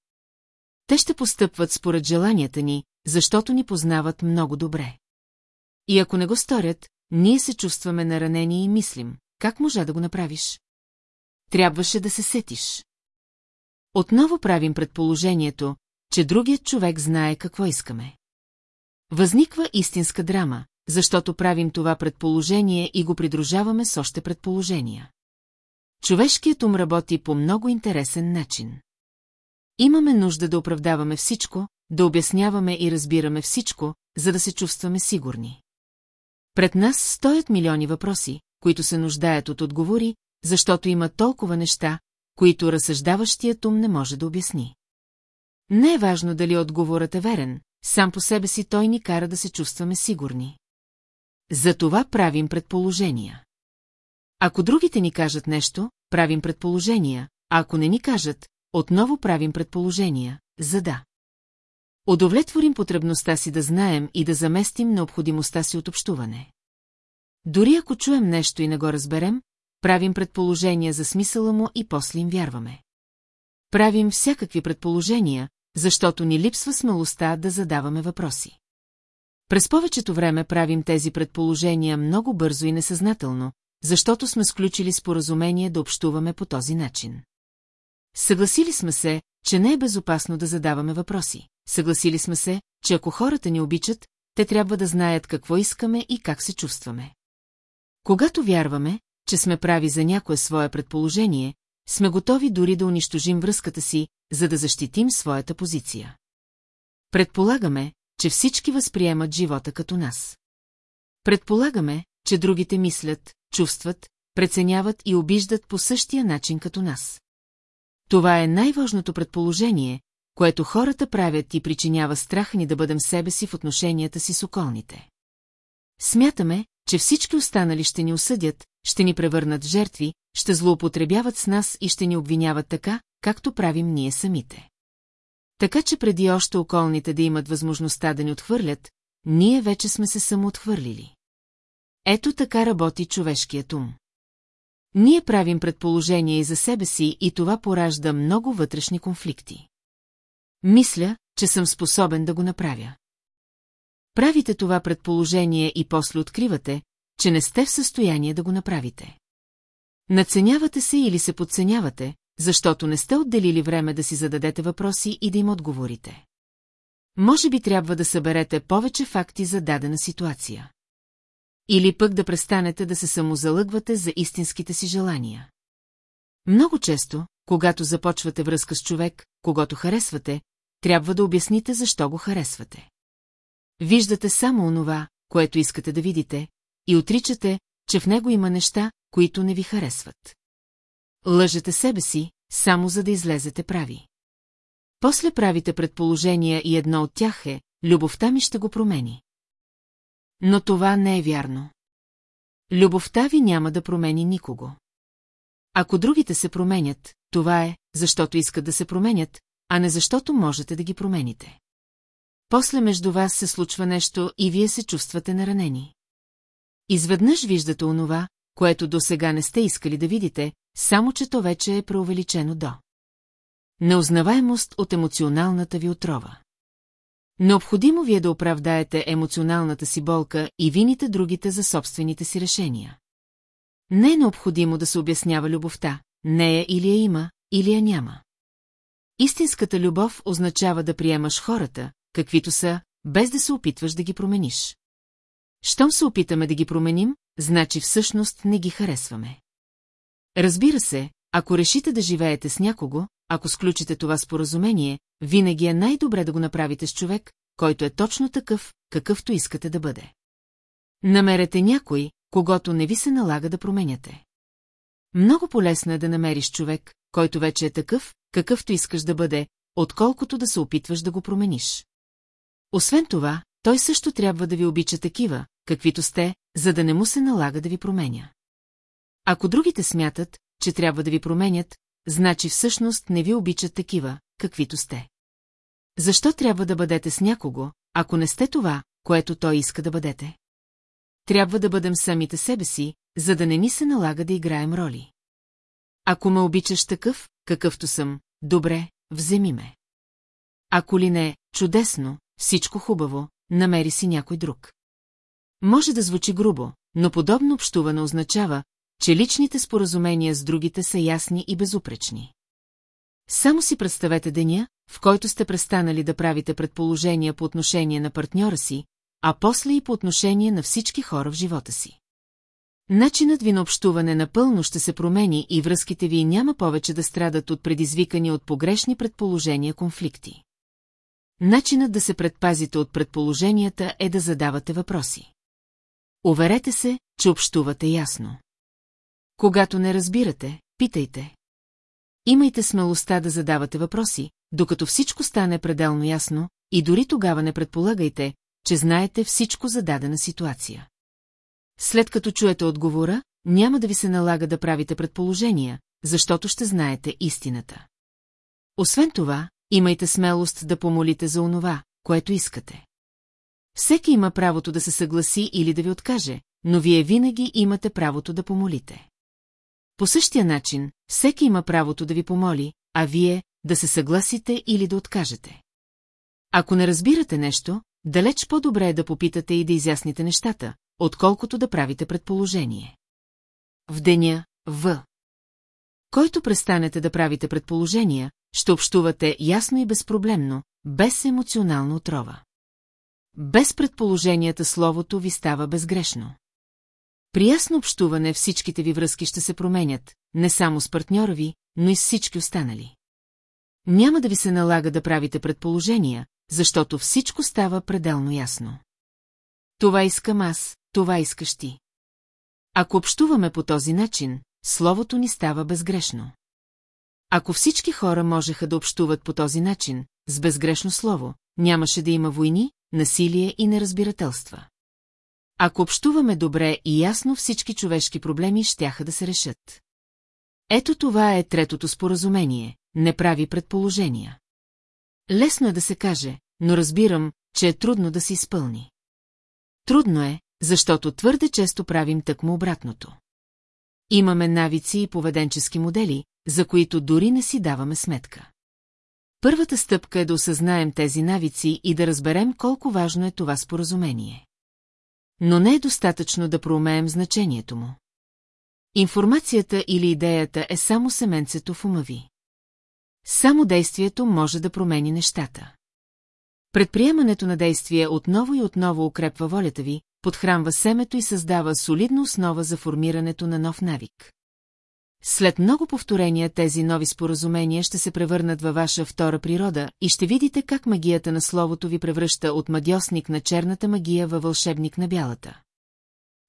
Те ще постъпват според желанията ни, защото ни познават много добре. И ако не го сторят, ние се чувстваме наранени и мислим, как можа да го направиш? Трябваше да се сетиш. Отново правим предположението, че другият човек знае какво искаме. Възниква истинска драма, защото правим това предположение и го придружаваме с още предположения. Човешкият ум работи по много интересен начин. Имаме нужда да оправдаваме всичко, да обясняваме и разбираме всичко, за да се чувстваме сигурни. Пред нас стоят милиони въпроси, които се нуждаят от отговори, защото има толкова неща, които разсъждаващият ум не може да обясни. Не е важно дали отговорът е верен, сам по себе си той ни кара да се чувстваме сигурни. За това правим предположения. Ако другите ни кажат нещо, правим предположения, а ако не ни кажат, отново правим предположения, за да. Удовлетворим потребността си да знаем и да заместим необходимостта си от общуване. Дори ако чуем нещо и не го разберем, правим предположения за смисъла му и после им вярваме. Правим всякакви предположения, защото ни липсва смелостта да задаваме въпроси. През повечето време правим тези предположения много бързо и несъзнателно, защото сме сключили споразумение да общуваме по този начин. Съгласили сме се, че не е безопасно да задаваме въпроси. Съгласили сме се, че ако хората ни обичат, те трябва да знаят какво искаме и как се чувстваме. Когато вярваме, че сме прави за някое свое предположение, сме готови дори да унищожим връзката си, за да защитим своята позиция. Предполагаме, че всички възприемат живота като нас. Предполагаме, че другите мислят, чувстват, преценяват и обиждат по същия начин като нас. Това е най-важното предположение, което хората правят и причинява страх ни да бъдем себе си в отношенията си с околните. Смятаме, че всички останали ще ни осъдят, ще ни превърнат в жертви, ще злоупотребяват с нас и ще ни обвиняват така, както правим ние самите. Така че преди още околните да имат възможността да ни отхвърлят, ние вече сме се самоотхвърлили. Ето така работи човешкият ум. Ние правим предположения и за себе си и това поражда много вътрешни конфликти. Мисля, че съм способен да го направя. Правите това предположение и после откривате, че не сте в състояние да го направите. Наценявате се или се подценявате, защото не сте отделили време да си зададете въпроси и да им отговорите. Може би трябва да съберете повече факти за дадена ситуация. Или пък да престанете да се самозалъгвате за истинските си желания. Много често, когато започвате връзка с човек, когато харесвате, трябва да обясните защо го харесвате. Виждате само онова, което искате да видите, и отричате, че в него има неща, които не ви харесват. Лъжете себе си, само за да излезете прави. После правите предположения и едно от тях е, любовта ми ще го промени. Но това не е вярно. Любовта ви няма да промени никого. Ако другите се променят, това е, защото искат да се променят, а не защото можете да ги промените. После между вас се случва нещо и вие се чувствате наранени. Изведнъж виждате онова, което до сега не сте искали да видите, само че то вече е преувеличено до. Неузнаваемост от емоционалната ви отрова. Необходимо ви е да оправдаете емоционалната си болка и вините другите за собствените си решения. Не е необходимо да се обяснява любовта, не е или я има, или я няма. Истинската любов означава да приемаш хората, каквито са, без да се опитваш да ги промениш. Щом се опитаме да ги променим, значи всъщност не ги харесваме. Разбира се, ако решите да живеете с някого, ако сключите това споразумение, винаги е най-добре да го направите с човек, който е точно такъв, какъвто искате да бъде. Намерете някой, когато не ви се налага да променяте. Много полезно е да намериш човек, който вече е такъв, какъвто искаш да бъде, отколкото да се опитваш да го промениш. Освен това, той също трябва да ви обича такива, каквито сте, за да не му се налага да ви променя. Ако другите смятат, че трябва да ви променят, значи всъщност не ви обичат такива, каквито сте. Защо трябва да бъдете с някого, ако не сте това, което той иска да бъдете? Трябва да бъдем самите себе си, за да не ни се налага да играем роли. Ако ме обичаш такъв, какъвто съм, добре, вземи ме. Ако ли не, чудесно, всичко хубаво, намери си някой друг. Може да звучи грубо, но подобно общуване означава, че личните споразумения с другите са ясни и безупречни. Само си представете деня, в който сте престанали да правите предположения по отношение на партньора си, а после и по отношение на всички хора в живота си. Начинът ви на общуване напълно ще се промени и връзките ви няма повече да страдат от предизвикани от погрешни предположения конфликти. Начинът да се предпазите от предположенията е да задавате въпроси. Уверете се, че общувате ясно. Когато не разбирате, питайте. Имайте смелостта да задавате въпроси, докато всичко стане пределно ясно, и дори тогава не предполагайте, че знаете всичко за дадена ситуация. След като чуете отговора, няма да ви се налага да правите предположения, защото ще знаете истината. Освен това, имайте смелост да помолите за онова, което искате. Всеки има правото да се съгласи или да ви откаже, но вие винаги имате правото да помолите. По същия начин, всеки има правото да ви помоли, а вие да се съгласите или да откажете. Ако не разбирате нещо, далеч по-добре е да попитате и да изясните нещата, отколкото да правите предположение. В деня, в който престанете да правите предположения, ще общувате ясно и безпроблемно, без емоционална отрова. Без предположенията словото ви става безгрешно. При ясно общуване всичките ви връзки ще се променят, не само с партньора ви, но и с всички останали. Няма да ви се налага да правите предположения, защото всичко става пределно ясно. Това искам аз, това искаш ти. Ако общуваме по този начин, словото ни става безгрешно. Ако всички хора можеха да общуват по този начин, с безгрешно слово, нямаше да има войни, насилие и неразбирателства. Ако общуваме добре и ясно всички човешки проблеми щяха да се решат. Ето това е третото споразумение, не прави предположения. Лесно е да се каже, но разбирам, че е трудно да се изпълни. Трудно е, защото твърде често правим тъкмо обратното. Имаме навици и поведенчески модели, за които дори не си даваме сметка. Първата стъпка е да осъзнаем тези навици и да разберем колко важно е това споразумение. Но не е достатъчно да проумеем значението му. Информацията или идеята е само семенцето в ума ви. Само действието може да промени нещата. Предприемането на действие отново и отново укрепва волята ви, подхранва семето и създава солидна основа за формирането на нов навик. След много повторения тези нови споразумения ще се превърнат във ваша втора природа и ще видите как магията на словото ви превръща от мадьосник на черната магия във вълшебник на бялата.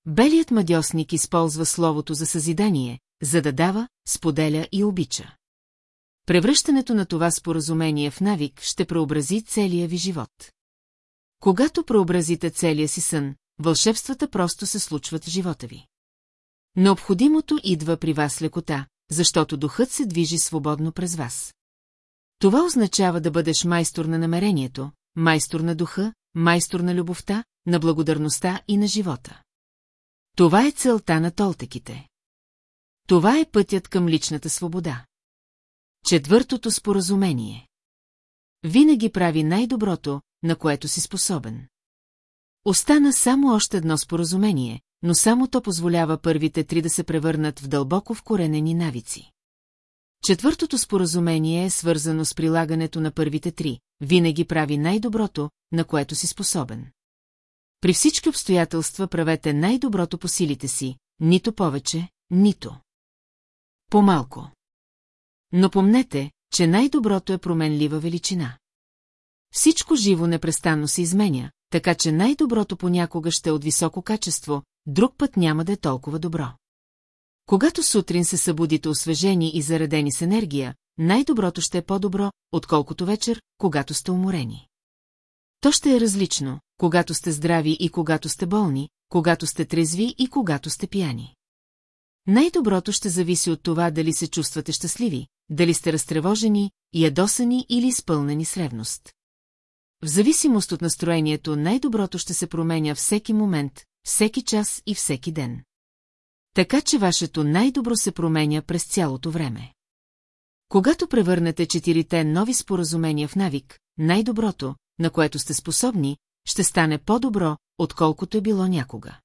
Белият мадьосник използва словото за съзидание, за да дава, споделя и обича. Превръщането на това споразумение в навик ще преобрази целия ви живот. Когато преобразите целия си сън, вълшебствата просто се случват в живота ви. Необходимото идва при вас лекота, защото духът се движи свободно през вас. Това означава да бъдеш майстор на намерението, майстор на духа, майстор на любовта, на благодарността и на живота. Това е целта на толтеките. Това е пътят към личната свобода. Четвъртото споразумение. Винаги прави най-доброто, на което си способен. Остана само още едно споразумение, но само то позволява първите три да се превърнат в дълбоко вкоренени навици. Четвъртото споразумение е свързано с прилагането на първите три, винаги прави най-доброто, на което си способен. При всички обстоятелства правете най-доброто по силите си, нито повече, нито. По-малко. Но помнете, че най-доброто е променлива величина. Всичко живо непрестанно се изменя, така че най-доброто понякога ще е от високо качество, друг път няма да е толкова добро. Когато сутрин се събудите освежени и заредени с енергия, най-доброто ще е по-добро, отколкото вечер, когато сте уморени. То ще е различно, когато сте здрави и когато сте болни, когато сте трезви и когато сте пияни. Най-доброто ще зависи от това дали се чувствате щастливи, дали сте разтревожени, ядосани или изпълнени с ревност. В зависимост от настроението най-доброто ще се променя всеки момент, всеки час и всеки ден. Така че вашето най-добро се променя през цялото време. Когато превърнете четирите нови споразумения в навик, най-доброто, на което сте способни, ще стане по-добро, отколкото е било някога.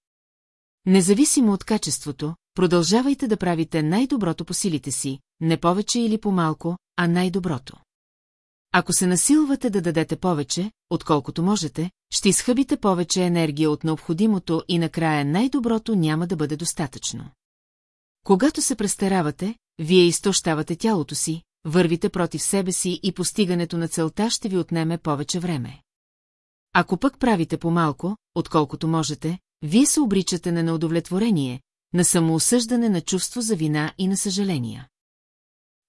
Независимо от качеството, продължавайте да правите най-доброто по силите си, не повече или по-малко, а най-доброто. Ако се насилвате да дадете повече, отколкото можете, ще изхъбите повече енергия от необходимото и накрая най-доброто няма да бъде достатъчно. Когато се престаравате, вие изтощавате тялото си, вървите против себе си и постигането на целта ще ви отнеме повече време. Ако пък правите по-малко, отколкото можете, вие се обричате на неудовлетворение, на самоосъждане на чувство за вина и на съжаления.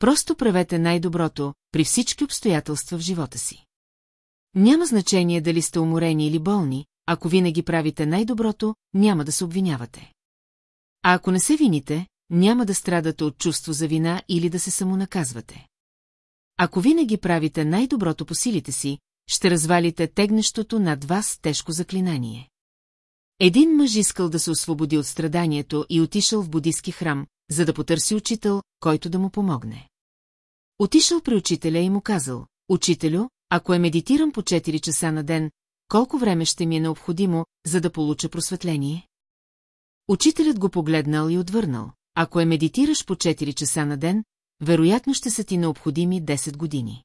Просто правете най-доброто при всички обстоятелства в живота си. Няма значение дали сте уморени или болни, ако винаги правите най-доброто, няма да се обвинявате. А ако не се вините, няма да страдате от чувство за вина или да се самонаказвате. Ако винаги правите най-доброто по силите си, ще развалите тегнещото над вас тежко заклинание. Един мъж искал да се освободи от страданието и отишъл в будистки храм, за да потърси учител, който да му помогне. Отишъл при учителя и му казал, «Учителю, ако е медитирам по 4 часа на ден, колко време ще ми е необходимо, за да получа просветление?» Учителят го погледнал и отвърнал, «Ако е медитираш по 4 часа на ден, вероятно ще са ти необходими 10 години».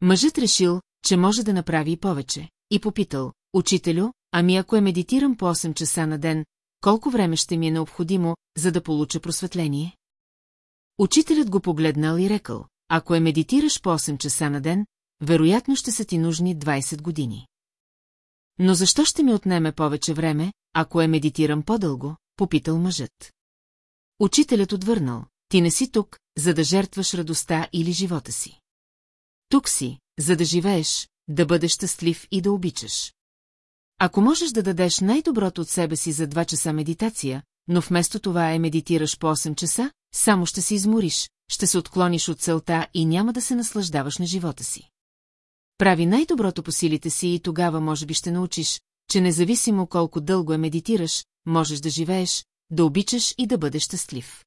Мъжът решил, че може да направи и повече, и попитал, «Учителю, ами ако е медитирам по 8 часа на ден, колко време ще ми е необходимо, за да получа просветление? Учителят го погледнал и рекал, ако е медитираш по 8 часа на ден, вероятно ще са ти нужни 20 години. Но защо ще ми отнеме повече време, ако е медитирам по-дълго, попитал мъжът. Учителят отвърнал, ти не си тук, за да жертваш радостта или живота си. Тук си, за да живееш, да бъдеш щастлив и да обичаш. Ако можеш да дадеш най-доброто от себе си за 2 часа медитация, но вместо това е медитираш по 8 часа, само ще се измориш, ще се отклониш от целта и няма да се наслаждаваш на живота си. Прави най-доброто по силите си и тогава може би ще научиш, че независимо колко дълго е медитираш, можеш да живееш, да обичаш и да бъдеш щастлив.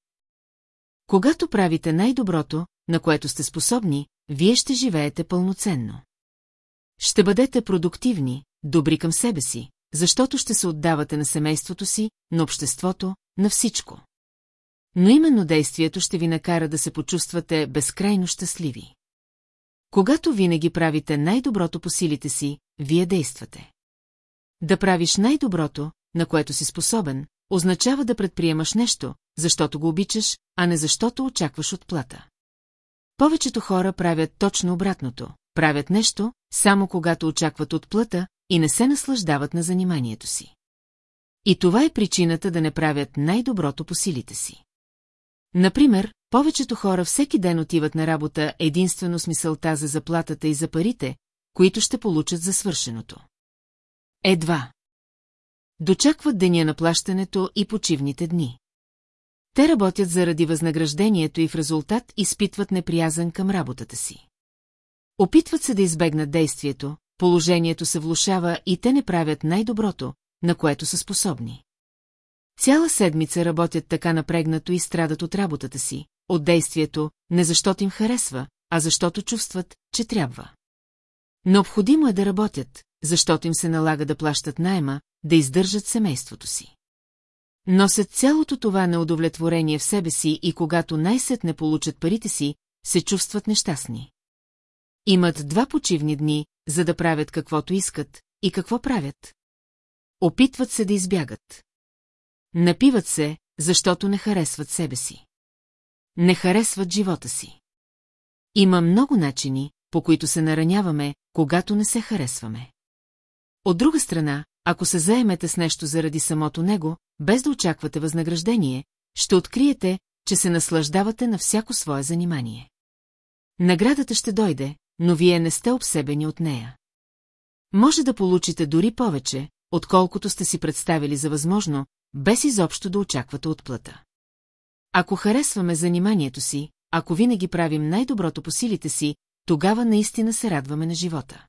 Когато правите най-доброто, на което сте способни, вие ще живеете пълноценно. Ще бъдете продуктивни, добри към себе си, защото ще се отдавате на семейството си, на обществото, на всичко. Но именно действието ще ви накара да се почувствате безкрайно щастливи. Когато винаги правите най-доброто по силите си, вие действате. Да правиш най-доброто, на което си способен, означава да предприемаш нещо, защото го обичаш, а не защото очакваш отплата. Повечето хора правят точно обратното, правят нещо, само когато очакват отплата и не се наслаждават на заниманието си. И това е причината да не правят най-доброто по силите си. Например, повечето хора всеки ден отиват на работа единствено с мисълта за заплатата и за парите, които ще получат за свършеното. Едва. Дочакват деня на плащането и почивните дни. Те работят заради възнаграждението и в резултат изпитват неприязан към работата си. Опитват се да избегнат действието, положението се влушава и те не правят най-доброто, на което са способни. Цяла седмица работят така напрегнато и страдат от работата си, от действието, не защото им харесва, а защото чувстват, че трябва. Необходимо е да работят, защото им се налага да плащат найема, да издържат семейството си. Носят цялото това неудовлетворение в себе си и когато най-сетне получат парите си, се чувстват нещастни. Имат два почивни дни, за да правят каквото искат, и какво правят? Опитват се да избягат. Напиват се, защото не харесват себе си. Не харесват живота си. Има много начини, по които се нараняваме, когато не се харесваме. От друга страна, ако се заемете с нещо заради самото него, без да очаквате възнаграждение, ще откриете, че се наслаждавате на всяко свое занимание. Наградата ще дойде, но вие не сте обсебени от нея. Може да получите дори повече, отколкото сте си представили за възможно, без изобщо да очаквате отплата. Ако харесваме заниманието си, ако винаги правим най-доброто по силите си, тогава наистина се радваме на живота.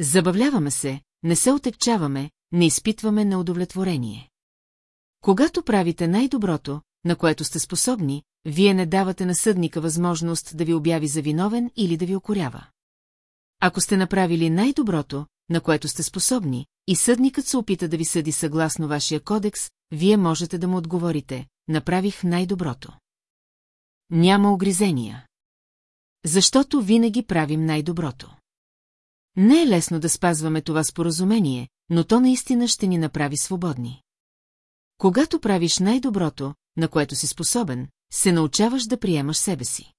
Забавляваме се, не се отекчаваме, не изпитваме неудовлетворение. Когато правите най-доброто, на което сте способни, вие не давате на съдника възможност да ви обяви за виновен или да ви окорява. Ако сте направили най-доброто, на което сте способни, и съдникът се опита да ви съди съгласно вашия кодекс, вие можете да му отговорите, направих най-доброто. Няма огризения. Защото винаги правим най-доброто. Не е лесно да спазваме това споразумение, но то наистина ще ни направи свободни. Когато правиш най-доброто, на което си способен, се научаваш да приемаш себе си.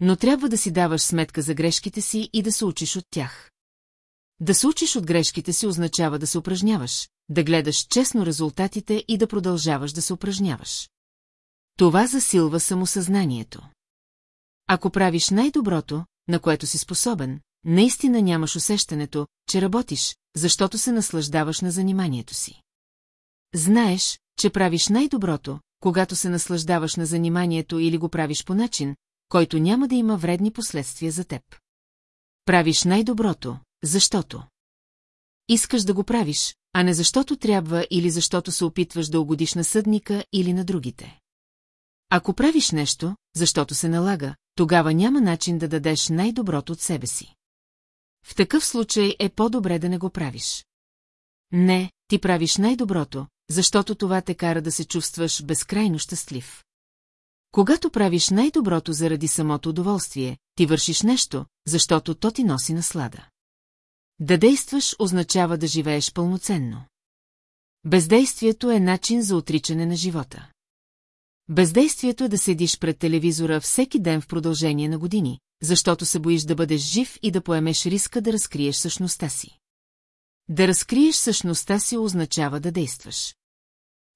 Но трябва да си даваш сметка за грешките си и да се учиш от тях. Да се учиш от грешките си означава да се упражняваш, да гледаш честно резултатите и да продължаваш да се упражняваш. Това засилва самосъзнанието. Ако правиш най-доброто, на което си способен, наистина нямаш усещането, че работиш, защото се наслаждаваш на заниманието си. Знаеш, че правиш най-доброто, когато се наслаждаваш на заниманието или го правиш по начин, който няма да има вредни последствия за теб. Правиш най-доброто, защото. Искаш да го правиш, а не защото трябва или защото се опитваш да угодиш на съдника или на другите. Ако правиш нещо, защото се налага, тогава няма начин да дадеш най-доброто от себе си. В такъв случай е по-добре да не го правиш. Не, ти правиш най-доброто, защото това те кара да се чувстваш безкрайно щастлив. Когато правиш най-доброто заради самото удоволствие, ти вършиш нещо, защото то ти носи наслада. Да действаш означава да живееш пълноценно. Бездействието е начин за отричане на живота. Бездействието е да седиш пред телевизора всеки ден в продължение на години, защото се боиш да бъдеш жив и да поемеш риска да разкриеш същността си. Да разкриеш същността си означава да действаш.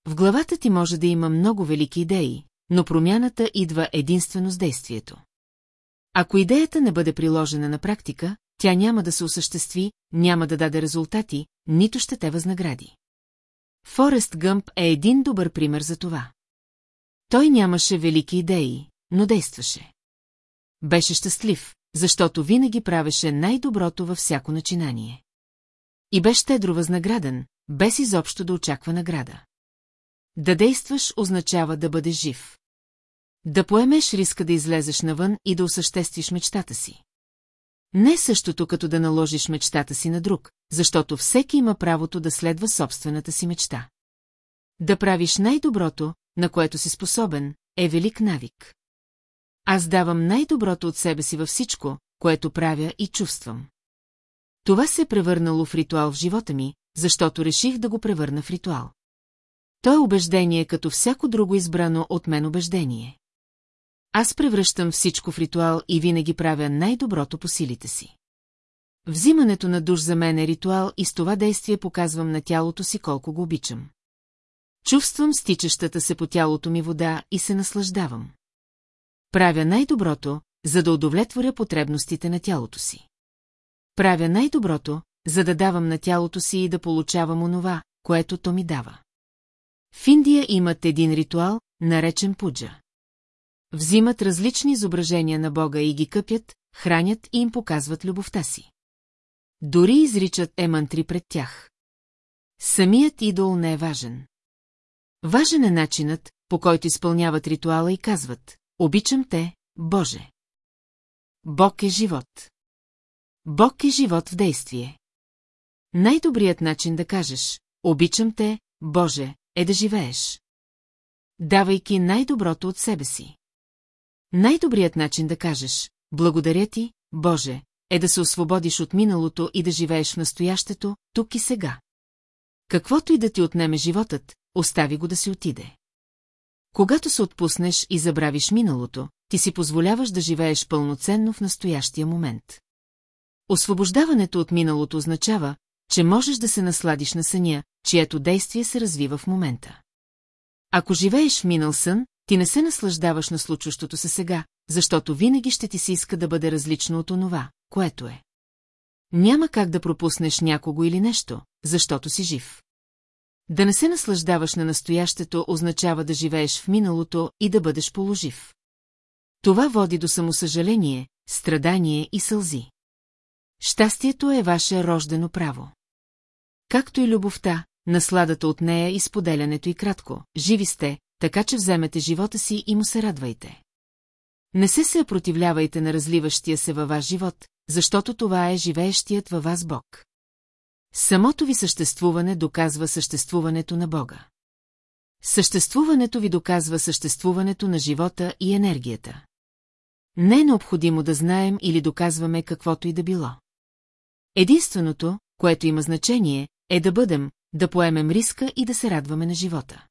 В главата ти може да има много велики идеи, но промяната идва единствено с действието. Ако идеята не бъде приложена на практика, тя няма да се осъществи, няма да даде резултати, нито ще те възнагради. Форест Гъмп е един добър пример за това. Той нямаше велики идеи, но действаше. Беше щастлив, защото винаги правеше най-доброто във всяко начинание. И беше щедро възнаграден, без изобщо да очаква награда. Да действаш означава да бъдеш жив. Да поемеш риска да излезеш навън и да осъществиш мечтата си. Не същото като да наложиш мечтата си на друг, защото всеки има правото да следва собствената си мечта. Да правиш най-доброто, на което си способен, е велик навик. Аз давам най-доброто от себе си във всичко, което правя и чувствам. Това се е превърнало в ритуал в живота ми, защото реших да го превърна в ритуал. То е убеждение като всяко друго избрано от мен убеждение. Аз превръщам всичко в ритуал и винаги правя най-доброто по силите си. Взимането на душ за мен е ритуал и с това действие показвам на тялото си колко го обичам. Чувствам стичащата се по тялото ми вода и се наслаждавам. Правя най-доброто, за да удовлетворя потребностите на тялото си. Правя най-доброто, за да давам на тялото си и да получавам онова, което то ми дава. В Индия имат един ритуал, наречен пуджа. Взимат различни изображения на Бога и ги къпят, хранят и им показват любовта си. Дори изричат емантри пред тях. Самият идол не е важен. Важен е начинът, по който изпълняват ритуала и казват «Обичам те, Боже». Бог е живот. Бог е живот в действие. Най-добрият начин да кажеш «Обичам те, Боже», е да живееш. Давайки най-доброто от себе си. Най-добрият начин да кажеш «Благодаря ти, Боже», е да се освободиш от миналото и да живееш в настоящето, тук и сега. Каквото и да ти отнеме животът, остави го да си отиде. Когато се отпуснеш и забравиш миналото, ти си позволяваш да живееш пълноценно в настоящия момент. Освобождаването от миналото означава, че можеш да се насладиш на съня, чието действие се развива в момента. Ако живееш в минал сън, ти не се наслаждаваш на случващото се сега, защото винаги ще ти се иска да бъде различно от онова, което е. Няма как да пропуснеш някого или нещо, защото си жив. Да не се наслаждаваш на настоящето означава да живееш в миналото и да бъдеш положив. Това води до самосъжаление, страдание и сълзи. Щастието е ваше рождено право. Както и любовта, насладата от нея и споделянето и кратко, живи сте, така че вземете живота си и му се радвайте. Не се се противлявайте на разливащия се във ваш живот, защото това е живеещият във вас Бог. Самото ви съществуване доказва съществуването на Бога. Съществуването ви доказва съществуването на живота и енергията. Не е необходимо да знаем или доказваме каквото и да било. Единственото, което има значение, е да бъдем, да поемем риска и да се радваме на живота.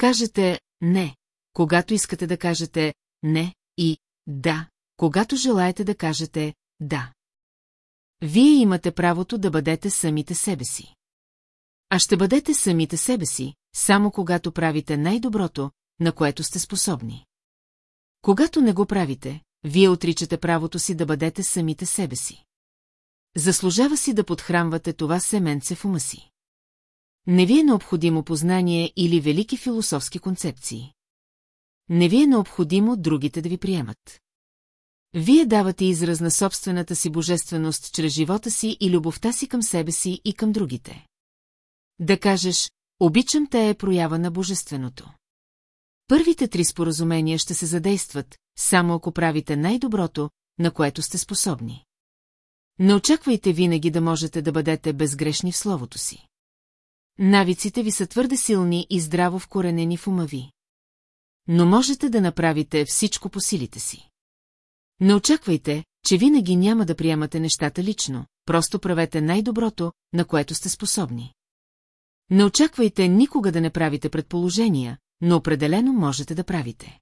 Кажете «не», когато искате да кажете «не» и «да», когато желаете да кажете «да». Вие имате правото да бъдете самите себе си. А ще бъдете самите себе си, само когато правите най-доброто, на което сте способни. Когато не го правите, вие отричате правото си да бъдете самите себе си. Заслужава си да подхранвате това семенце в ума си. Не ви е необходимо познание или велики философски концепции. Не ви е необходимо другите да ви приемат. Вие давате израз на собствената си божественост чрез живота си и любовта си към себе си и към другите. Да кажеш, обичам те е проява на божественото. Първите три споразумения ще се задействат, само ако правите най-доброто, на което сте способни. Не очаквайте винаги да можете да бъдете безгрешни в словото си. Навиците ви са твърде силни и здраво вкоренени в ума ви. Но можете да направите всичко по силите си. Не очаквайте, че винаги няма да приемате нещата лично, просто правете най-доброто, на което сте способни. Не очаквайте никога да не правите предположения, но определено можете да правите.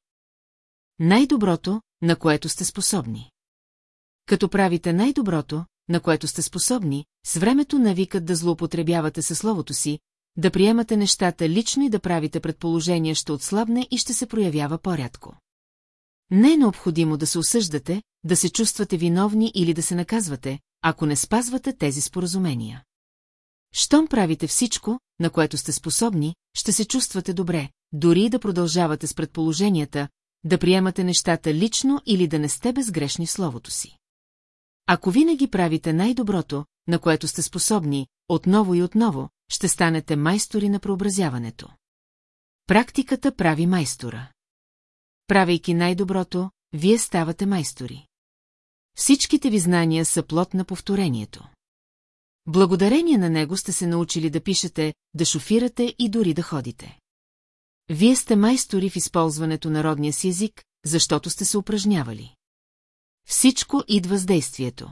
Най-доброто, на което сте способни. Като правите най-доброто, на което сте способни, с времето навикат да злоупотребявате със словото си, да приемате нещата лично и да правите предположения ще отслабне и ще се проявява по-рядко. Не е необходимо да се осъждате, да се чувствате виновни или да се наказвате, ако не спазвате тези споразумения. Щом правите всичко, на което сте способни, ще се чувствате добре, дори и да продължавате с предположенията, да приемате нещата лично или да не сте безгрешни в словото си. Ако винаги правите най-доброто, на което сте способни, отново и отново, ще станете майстори на преобразяването. Практиката прави майстора. Правейки най-доброто, вие ставате майстори. Всичките ви знания са плод на повторението. Благодарение на него сте се научили да пишете, да шофирате и дори да ходите. Вие сте майстори в използването на родния си език, защото сте се упражнявали. Всичко идва с действието.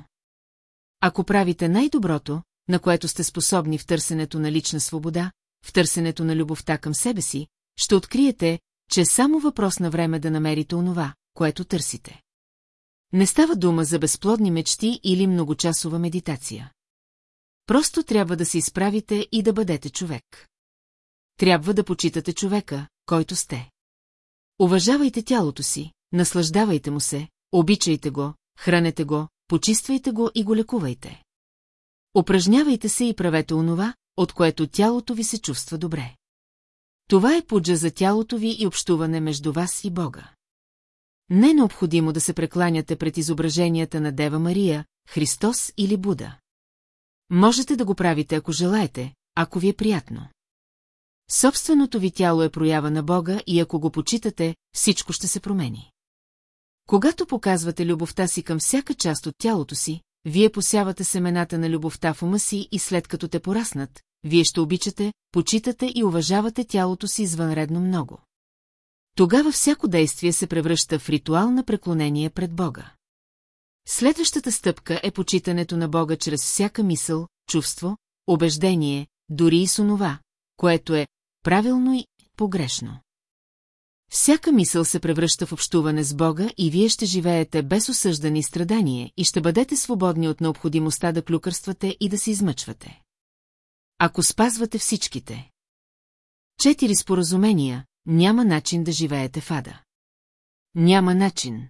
Ако правите най-доброто, на което сте способни в търсенето на лична свобода, в търсенето на любовта към себе си, ще откриете, че е само въпрос на време да намерите онова, което търсите. Не става дума за безплодни мечти или многочасова медитация. Просто трябва да се изправите и да бъдете човек. Трябва да почитате човека, който сте. Уважавайте тялото си, наслаждавайте му се, обичайте го, хранете го, почиствайте го и го лекувайте. Упражнявайте се и правете онова, от което тялото ви се чувства добре. Това е пуджа за тялото ви и общуване между вас и Бога. Не е необходимо да се прекланяте пред изображенията на Дева Мария, Христос или Буда. Можете да го правите, ако желаете, ако ви е приятно. Собственото ви тяло е проява на Бога и ако го почитате, всичко ще се промени. Когато показвате любовта си към всяка част от тялото си, вие посявате семената на любовта в ума си и след като те пораснат, вие ще обичате, почитате и уважавате тялото си извънредно много. Тогава всяко действие се превръща в ритуал на преклонение пред Бога. Следващата стъпка е почитането на Бога чрез всяка мисъл, чувство, убеждение, дори и с онова, което е правилно и погрешно. Всяка мисъл се превръща в общуване с Бога и вие ще живеете без осъждане и страдание и ще бъдете свободни от необходимостта да клюкърствате и да се измъчвате. Ако спазвате всичките. Четири споразумения, няма начин да живеете в ада. Няма начин.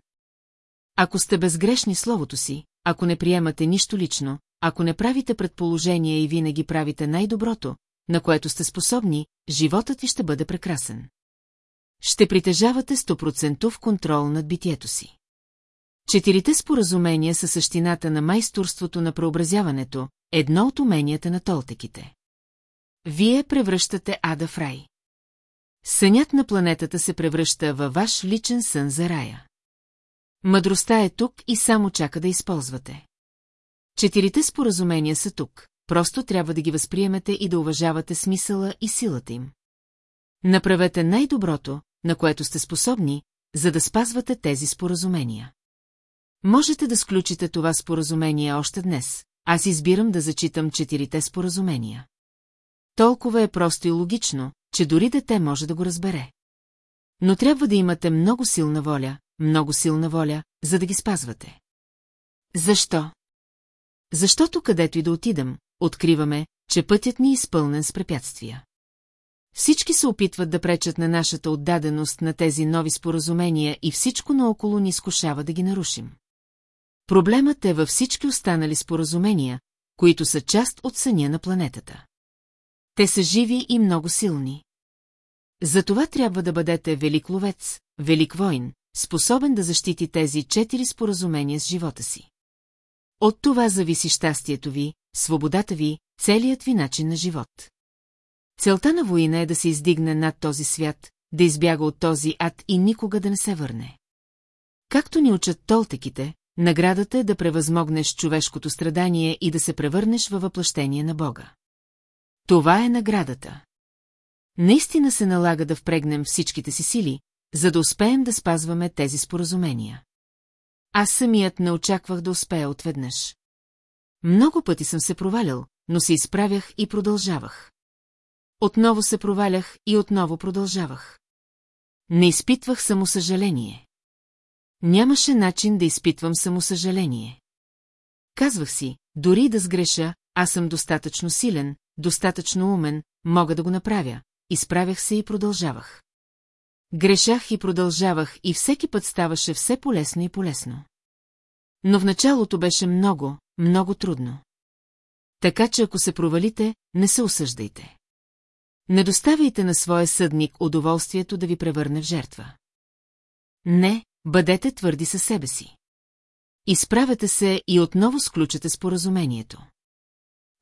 Ако сте безгрешни словото си, ако не приемате нищо лично, ако не правите предположения и винаги правите най-доброто, на което сте способни, животът ви ще бъде прекрасен. Ще притежавате стопроцентов контрол над битието си. Четирите споразумения са същината на майсторството на преобразяването, едно от уменията на толтеките. Вие превръщате ада в рай. Сънят на планетата се превръща във ваш личен сън за рая. Мъдростта е тук и само чака да използвате. Четирите споразумения са тук, просто трябва да ги възприемете и да уважавате смисъла и силата им. Направете най-доброто, на което сте способни, за да спазвате тези споразумения. Можете да сключите това споразумение още днес. Аз избирам да зачитам четирите споразумения. Толкова е просто и логично, че дори дете може да го разбере. Но трябва да имате много силна воля, много силна воля, за да ги спазвате. Защо? Защото където и да отидам, откриваме, че пътят ни е изпълнен с препятствия. Всички се опитват да пречат на нашата отдаденост на тези нови споразумения и всичко наоколо ни изкушава да ги нарушим. Проблемът е във всички останали споразумения, които са част от съня на планетата. Те са живи и много силни. Затова трябва да бъдете велик ловец, велик войн, способен да защити тези четири споразумения с живота си. От това зависи щастието ви, свободата ви, целият ви начин на живот. Целта на война е да се издигне над този свят, да избяга от този ад и никога да не се върне. Както ни учат толтеките, наградата е да превъзмогнеш човешкото страдание и да се превърнеш във въплъщение на Бога. Това е наградата. Наистина се налага да впрегнем всичките си сили, за да успеем да спазваме тези споразумения. Аз самият не очаквах да успея отведнъж. Много пъти съм се провалял, но се изправях и продължавах. Отново се провалях и отново продължавах. Не изпитвах самосъжаление. Нямаше начин да изпитвам самосъжаление. Казвах си, дори да сгреша, аз съм достатъчно силен, достатъчно умен, мога да го направя. Изправях се и продължавах. Грешах и продължавах и всеки път ставаше все полесно и полесно. Но в началото беше много, много трудно. Така че ако се провалите, не се осъждайте. Не доставяйте на своя съдник удоволствието да ви превърне в жертва. Не, бъдете твърди със себе си. Изправете се и отново сключете споразумението.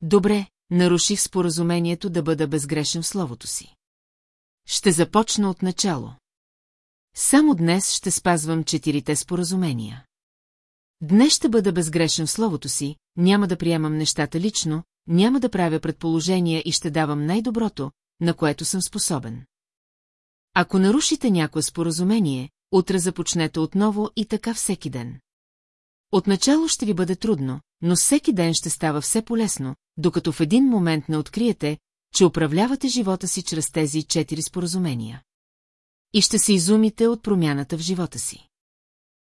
Добре, наруших споразумението да бъда безгрешен в словото си. Ще започна от начало. Само днес ще спазвам четирите споразумения. Днес ще бъда безгрешен в словото си, няма да приемам нещата лично, няма да правя предположения и ще давам най-доброто, на което съм способен. Ако нарушите някое споразумение, утре започнете отново и така всеки ден. Отначало ще ви бъде трудно, но всеки ден ще става все полезно, докато в един момент не откриете, че управлявате живота си чрез тези четири споразумения. И ще се изумите от промяната в живота си.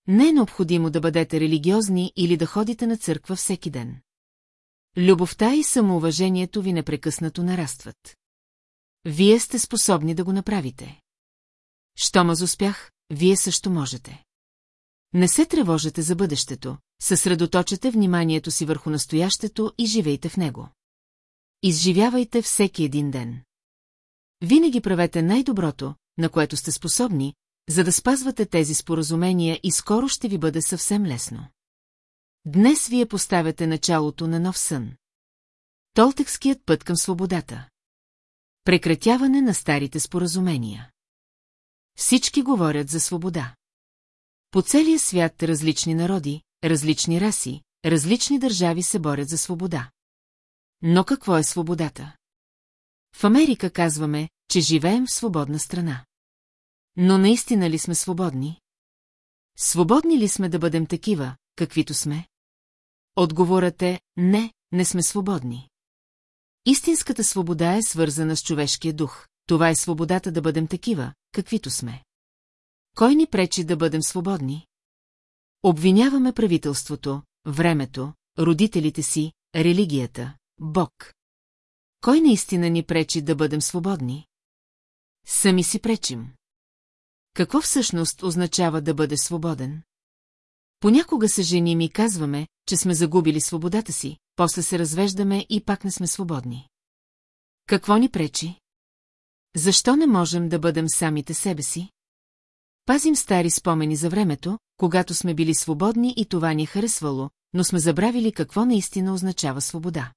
Не е необходимо да бъдете религиозни или да ходите на църква всеки ден. Любовта и самоуважението ви непрекъснато нарастват. Вие сте способни да го направите. Щом аз успях, вие също можете. Не се тревожете за бъдещето, съсредоточете вниманието си върху настоящето и живейте в него. Изживявайте всеки един ден. Винаги правете най-доброто, на което сте способни, за да спазвате тези споразумения и скоро ще ви бъде съвсем лесно. Днес вие поставяте началото на нов сън. Толтекският път към свободата. Прекратяване на старите споразумения. Всички говорят за свобода. По целия свят различни народи, различни раси, различни държави се борят за свобода. Но какво е свободата? В Америка казваме, че живеем в свободна страна. Но наистина ли сме свободни? Свободни ли сме да бъдем такива, каквито сме? Отговорът е не, не сме свободни. Истинската свобода е свързана с човешкия дух. Това е свободата да бъдем такива, каквито сме. Кой ни пречи да бъдем свободни? Обвиняваме правителството, времето, родителите си, религията, Бог. Кой наистина ни пречи да бъдем свободни? Сами си пречим. Какво всъщност означава да бъде свободен? Понякога се женим и казваме, че сме загубили свободата си, после се развеждаме и пак не сме свободни. Какво ни пречи? Защо не можем да бъдем самите себе си? Пазим стари спомени за времето, когато сме били свободни и това ни е харесвало, но сме забравили какво наистина означава свобода.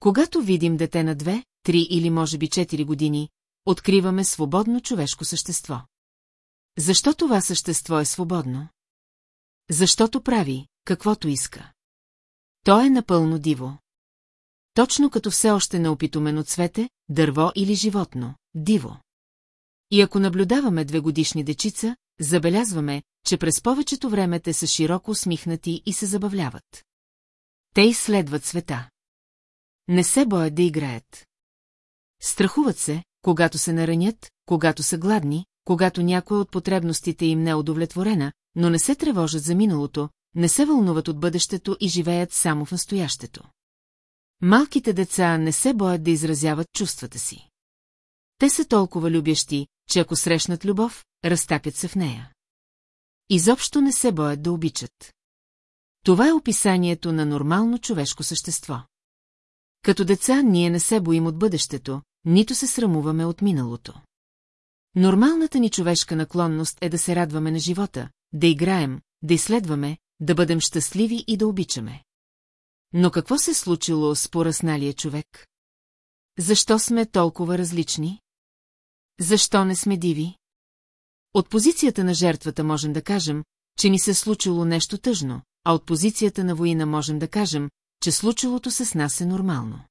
Когато видим дете на две, три или може би четири години, откриваме свободно човешко същество. Защо това същество е свободно? Защото прави, каквото иска. То е напълно диво. Точно като все още неопитомено цвете, дърво или животно, диво. И ако наблюдаваме две годишни дечица, забелязваме, че през повечето време те са широко усмихнати и се забавляват. Те изследват света. Не се боят да играят. Страхуват се, когато се наранят, когато са гладни, когато някоя от потребностите им не е удовлетворена, но не се тревожат за миналото, не се вълнуват от бъдещето и живеят само в настоящето. Малките деца не се боят да изразяват чувствата си. Те са толкова любящи, че ако срещнат любов, разтапят се в нея. Изобщо не се боят да обичат. Това е описанието на нормално човешко същество. Като деца ние не се боим от бъдещето, нито се срамуваме от миналото. Нормалната ни човешка наклонност е да се радваме на живота, да играем, да изследваме, да бъдем щастливи и да обичаме. Но какво се случило с поръсналия човек? Защо сме толкова различни? Защо не сме диви? От позицията на жертвата можем да кажем, че ни се случило нещо тъжно, а от позицията на воина можем да кажем, че случилото се с нас е нормално.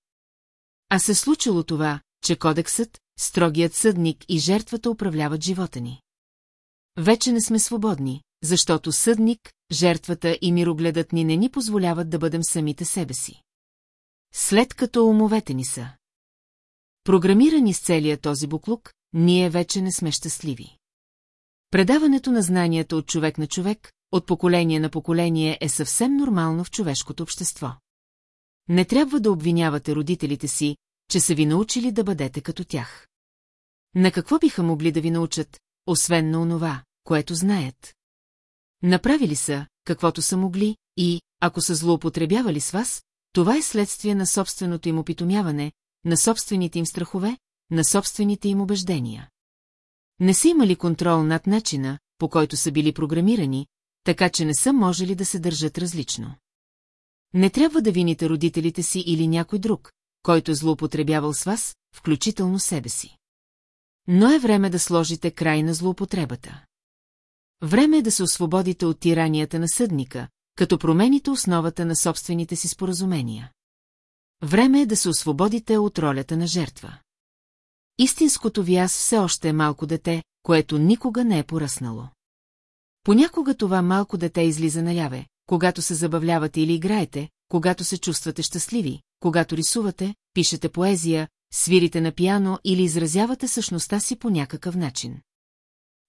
А се случило това, че кодексът, строгият съдник и жертвата управляват живота ни. Вече не сме свободни, защото съдник, жертвата и мирогледът ни не ни позволяват да бъдем самите себе си. След като умовете ни са Програмирани с целия този буклук, ние вече не сме щастливи. Предаването на знанията от човек на човек, от поколение на поколение е съвсем нормално в човешкото общество. Не трябва да обвинявате родителите си, че са ви научили да бъдете като тях. На какво биха могли да ви научат, освен на онова, което знаят? Направили са, каквото са могли, и, ако са злоупотребявали с вас, това е следствие на собственото им опитомяване, на собствените им страхове, на собствените им убеждения. Не са имали контрол над начина, по който са били програмирани, така че не са можели да се държат различно. Не трябва да вините родителите си или някой друг, който е злоупотребявал с вас, включително себе си. Но е време да сложите край на злоупотребата. Време е да се освободите от тиранията на съдника, като промените основата на собствените си споразумения. Време е да се освободите от ролята на жертва. Истинското ви аз все още е малко дете, което никога не е поръснало. Понякога това малко дете излиза наяве, когато се забавлявате или играете, когато се чувствате щастливи, когато рисувате, пишете поезия, свирите на пиано или изразявате същността си по някакъв начин.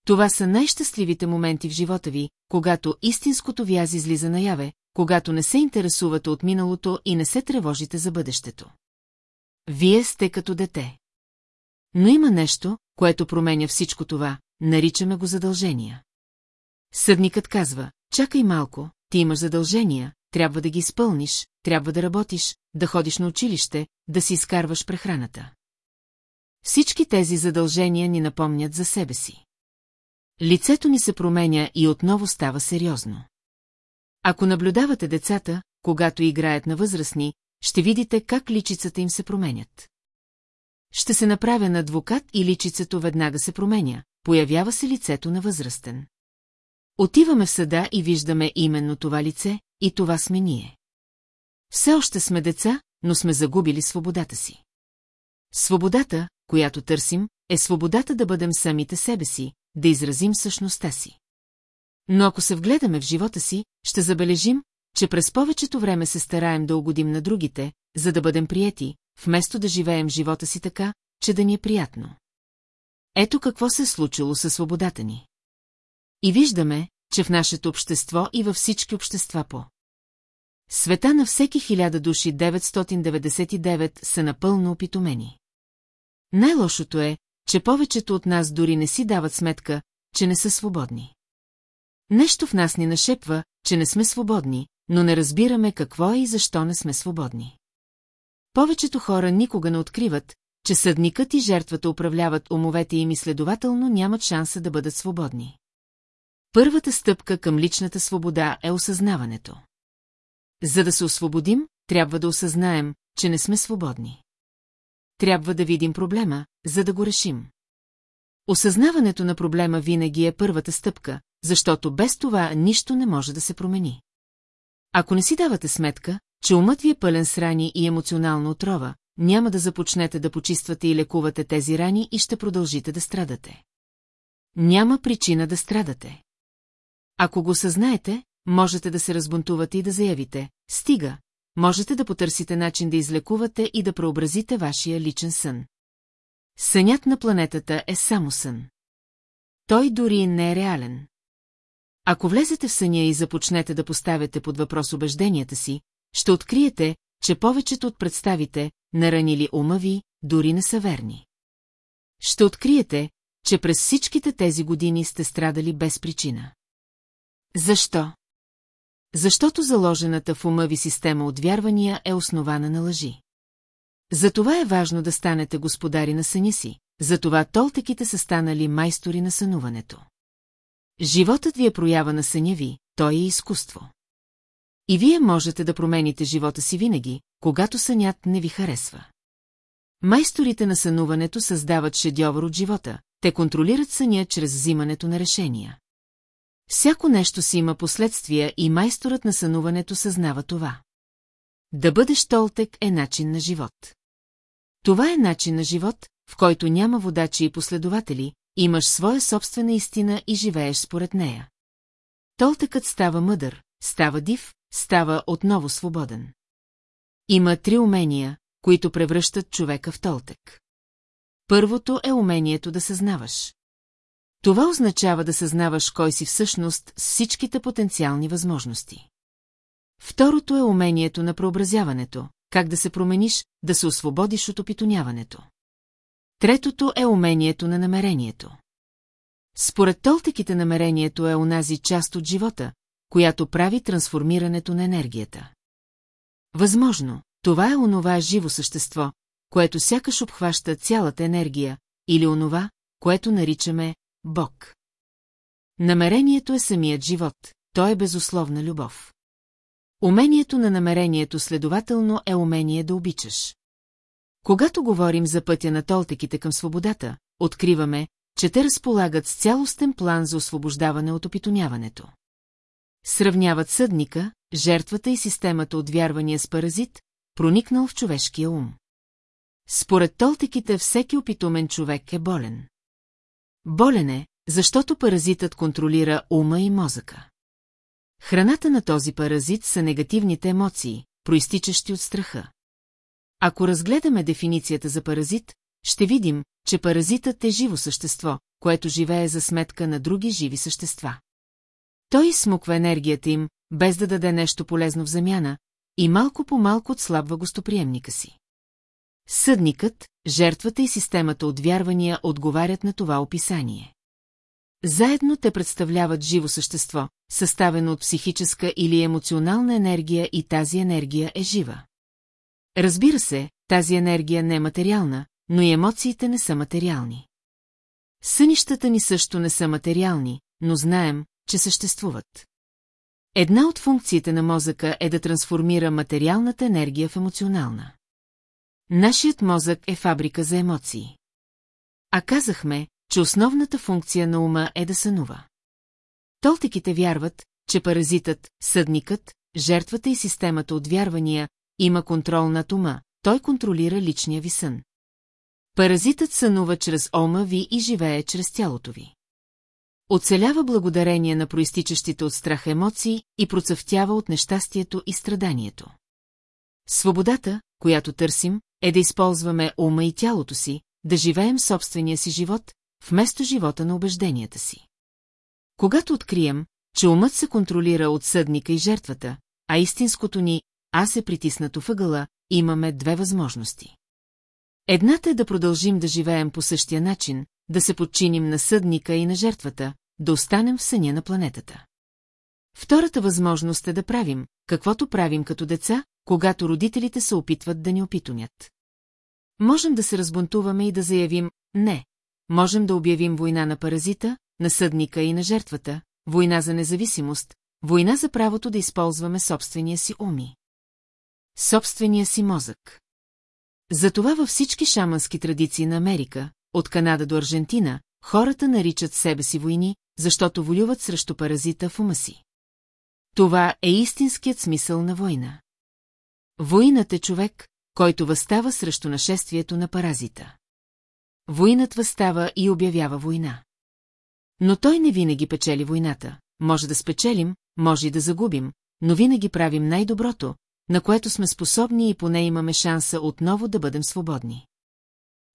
Това са най-щастливите моменти в живота ви, когато истинското ви аз излиза наяве, когато не се интересувате от миналото и не се тревожите за бъдещето. Вие сте като дете. Но има нещо, което променя всичко това, наричаме го задължения. Съдникът казва, чакай малко, ти имаш задължения, трябва да ги изпълниш, трябва да работиш, да ходиш на училище, да си изкарваш прехраната. Всички тези задължения ни напомнят за себе си. Лицето ни се променя и отново става сериозно. Ако наблюдавате децата, когато играят на възрастни, ще видите как личицата им се променят. Ще се направя на адвокат и личицето веднага се променя, появява се лицето на възрастен. Отиваме в съда и виждаме именно това лице, и това сме ние. Все още сме деца, но сме загубили свободата си. Свободата, която търсим, е свободата да бъдем самите себе си, да изразим същността си. Но ако се вгледаме в живота си, ще забележим, че през повечето време се стараем да угодим на другите, за да бъдем приети, вместо да живеем живота си така, че да ни е приятно. Ето какво се е случило със свободата ни. И виждаме, че в нашето общество и във всички общества по. Света на всеки хиляда души 999 са напълно опитомени. Най-лошото е, че повечето от нас дори не си дават сметка, че не са свободни. Нещо в нас ни нашепва, че не сме свободни, но не разбираме какво е и защо не сме свободни. Повечето хора никога не откриват, че съдникът и жертвата управляват умовете им и следователно нямат шанса да бъдат свободни. Първата стъпка към личната свобода е осъзнаването. За да се освободим, трябва да осъзнаем, че не сме свободни. Трябва да видим проблема, за да го решим. Осъзнаването на проблема винаги е първата стъпка, защото без това нищо не може да се промени. Ако не си давате сметка, че умът ви е пълен с рани и емоционална отрова, няма да започнете да почиствате и лекувате тези рани и ще продължите да страдате. Няма причина да страдате. Ако го съзнаете, можете да се разбунтувате и да заявите «Стига», можете да потърсите начин да излекувате и да преобразите вашия личен сън. Сънят на планетата е само сън. Той дори не е реален. Ако влезете в съня и започнете да поставяте под въпрос убежденията си, ще откриете, че повечето от представите, наранили ума ви, дори не са верни. Ще откриете, че през всичките тези години сте страдали без причина. Защо? Защото заложената в ума ви система от вярвания е основана на лъжи. Затова е важно да станете господари на съня си, затова толтеките са станали майстори на сънуването. Животът ви е проява на съня ви, той е изкуство. И вие можете да промените живота си винаги, когато сънят не ви харесва. Майсторите на сънуването създават шедьовър от живота, те контролират съня чрез взимането на решения. Всяко нещо си има последствия и майсторът на сънуването съзнава това. Да бъдеш толтек е начин на живот. Това е начин на живот, в който няма водачи и последователи, имаш своя собствена истина и живееш според нея. Толтекът става мъдър, става див, става отново свободен. Има три умения, които превръщат човека в толтек. Първото е умението да съзнаваш. Това означава да съзнаваш кой си всъщност с всичките потенциални възможности. Второто е умението на преобразяването, как да се промениш, да се освободиш от опитоняването. Третото е умението на намерението. Според толтеките намерението е онази част от живота, която прави трансформирането на енергията. Възможно, това е онова живо същество, което сякаш обхваща цялата енергия, или онова, което наричаме Бог. Намерението е самият живот, то е безусловна любов. Умението на намерението следователно е умение да обичаш. Когато говорим за пътя на толтеките към свободата, откриваме, че те разполагат с цялостен план за освобождаване от опитоняването. Сравняват съдника, жертвата и системата от вярвания с паразит, проникнал в човешкия ум. Според толтеките всеки опитумен човек е болен. Болен е, защото паразитът контролира ума и мозъка. Храната на този паразит са негативните емоции, проистичащи от страха. Ако разгледаме дефиницията за паразит, ще видим, че паразитът е живо същество, което живее за сметка на други живи същества. Той изсмуква енергията им, без да даде нещо полезно в замяна, и малко по малко отслабва гостоприемника си. Съдникът, жертвата и системата от вярвания отговарят на това описание. Заедно те представляват живо същество, съставено от психическа или емоционална енергия и тази енергия е жива. Разбира се, тази енергия не е материална, но и емоциите не са материални. Сънищата ни също не са материални, но знаем, че съществуват. Една от функциите на мозъка е да трансформира материалната енергия в емоционална. Нашият мозък е фабрика за емоции. А казахме, че основната функция на ума е да сънува. Толтеките вярват, че паразитът, съдникът, жертвата и системата от вярвания има контрол над ума, той контролира личния ви сън. Паразитът сънува чрез ома ви и живее чрез тялото ви. Оцелява благодарение на проистичащите от страх емоции и процъфтява от нещастието и страданието. Свободата, която търсим, е да използваме ума и тялото си, да живеем собствения си живот, вместо живота на убежденията си. Когато открием, че умът се контролира от съдника и жертвата, а истинското ни «аз е притиснато въгъла», имаме две възможности. Едната е да продължим да живеем по същия начин, да се подчиним на съдника и на жертвата, да останем в съня на планетата. Втората възможност е да правим, каквото правим като деца, когато родителите се опитват да ни опитонят. Можем да се разбунтуваме и да заявим «не». Можем да обявим война на паразита, на съдника и на жертвата, война за независимост, война за правото да използваме собствения си уми. Собствения си мозък. Затова във всички шамански традиции на Америка, от Канада до Аржентина, хората наричат себе си войни, защото волюват срещу паразита в ума си. Това е истинският смисъл на война. Войнат е човек, който възстава срещу нашествието на паразита. Войнат възстава и обявява война. Но той не винаги печели войната. Може да спечелим, може и да загубим, но винаги правим най-доброто, на което сме способни и поне имаме шанса отново да бъдем свободни.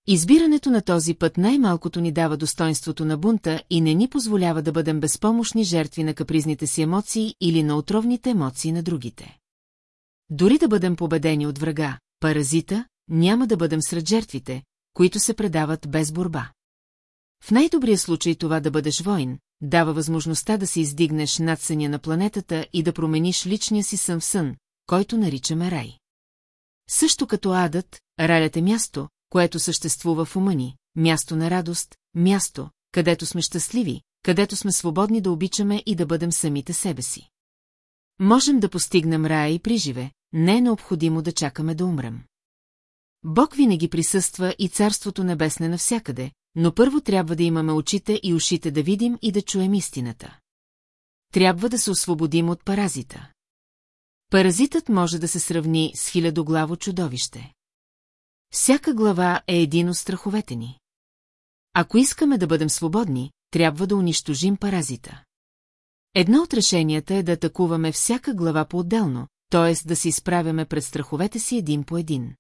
Избирането на този път най-малкото ни дава достоинството на бунта и не ни позволява да бъдем безпомощни жертви на капризните си емоции или на отровните емоции на другите. Дори да бъдем победени от врага, паразита, няма да бъдем сред жертвите, които се предават без борба. В най-добрия случай това да бъдеш воин, дава възможността да се издигнеш над съня на планетата и да промениш личния си сън в сън, който наричаме рай. Също като адът, ралят е място, което съществува в ума ни, място на радост, място, където сме щастливи, където сме свободни да обичаме и да бъдем самите себе си. Можем да постигнем рая и приживе, не е необходимо да чакаме да умрем. Бог винаги присъства и Царството Небесне навсякъде, но първо трябва да имаме очите и ушите да видим и да чуем истината. Трябва да се освободим от паразита. Паразитът може да се сравни с хилядоглаво чудовище. Всяка глава е един от страховете ни. Ако искаме да бъдем свободни, трябва да унищожим паразита. Едно от решенията е да атакуваме всяка глава по-отделно, т.е. да се изправяме пред страховете си един по един.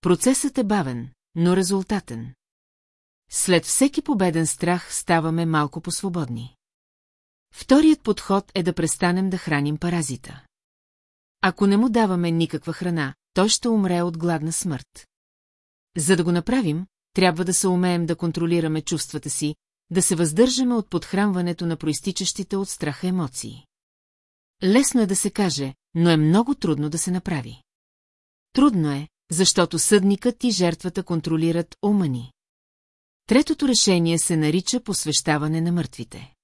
Процесът е бавен, но резултатен. След всеки победен страх ставаме малко по-свободни. Вторият подход е да престанем да храним паразита. Ако не му даваме никаква храна, той ще умре от гладна смърт. За да го направим, трябва да се умеем да контролираме чувствата си, да се въздържаме от подхранването на проистичащите от страха емоции. Лесно е да се каже, но е много трудно да се направи. Трудно е, защото съдникът и жертвата контролират ума ни. Третото решение се нарича посвещаване на мъртвите.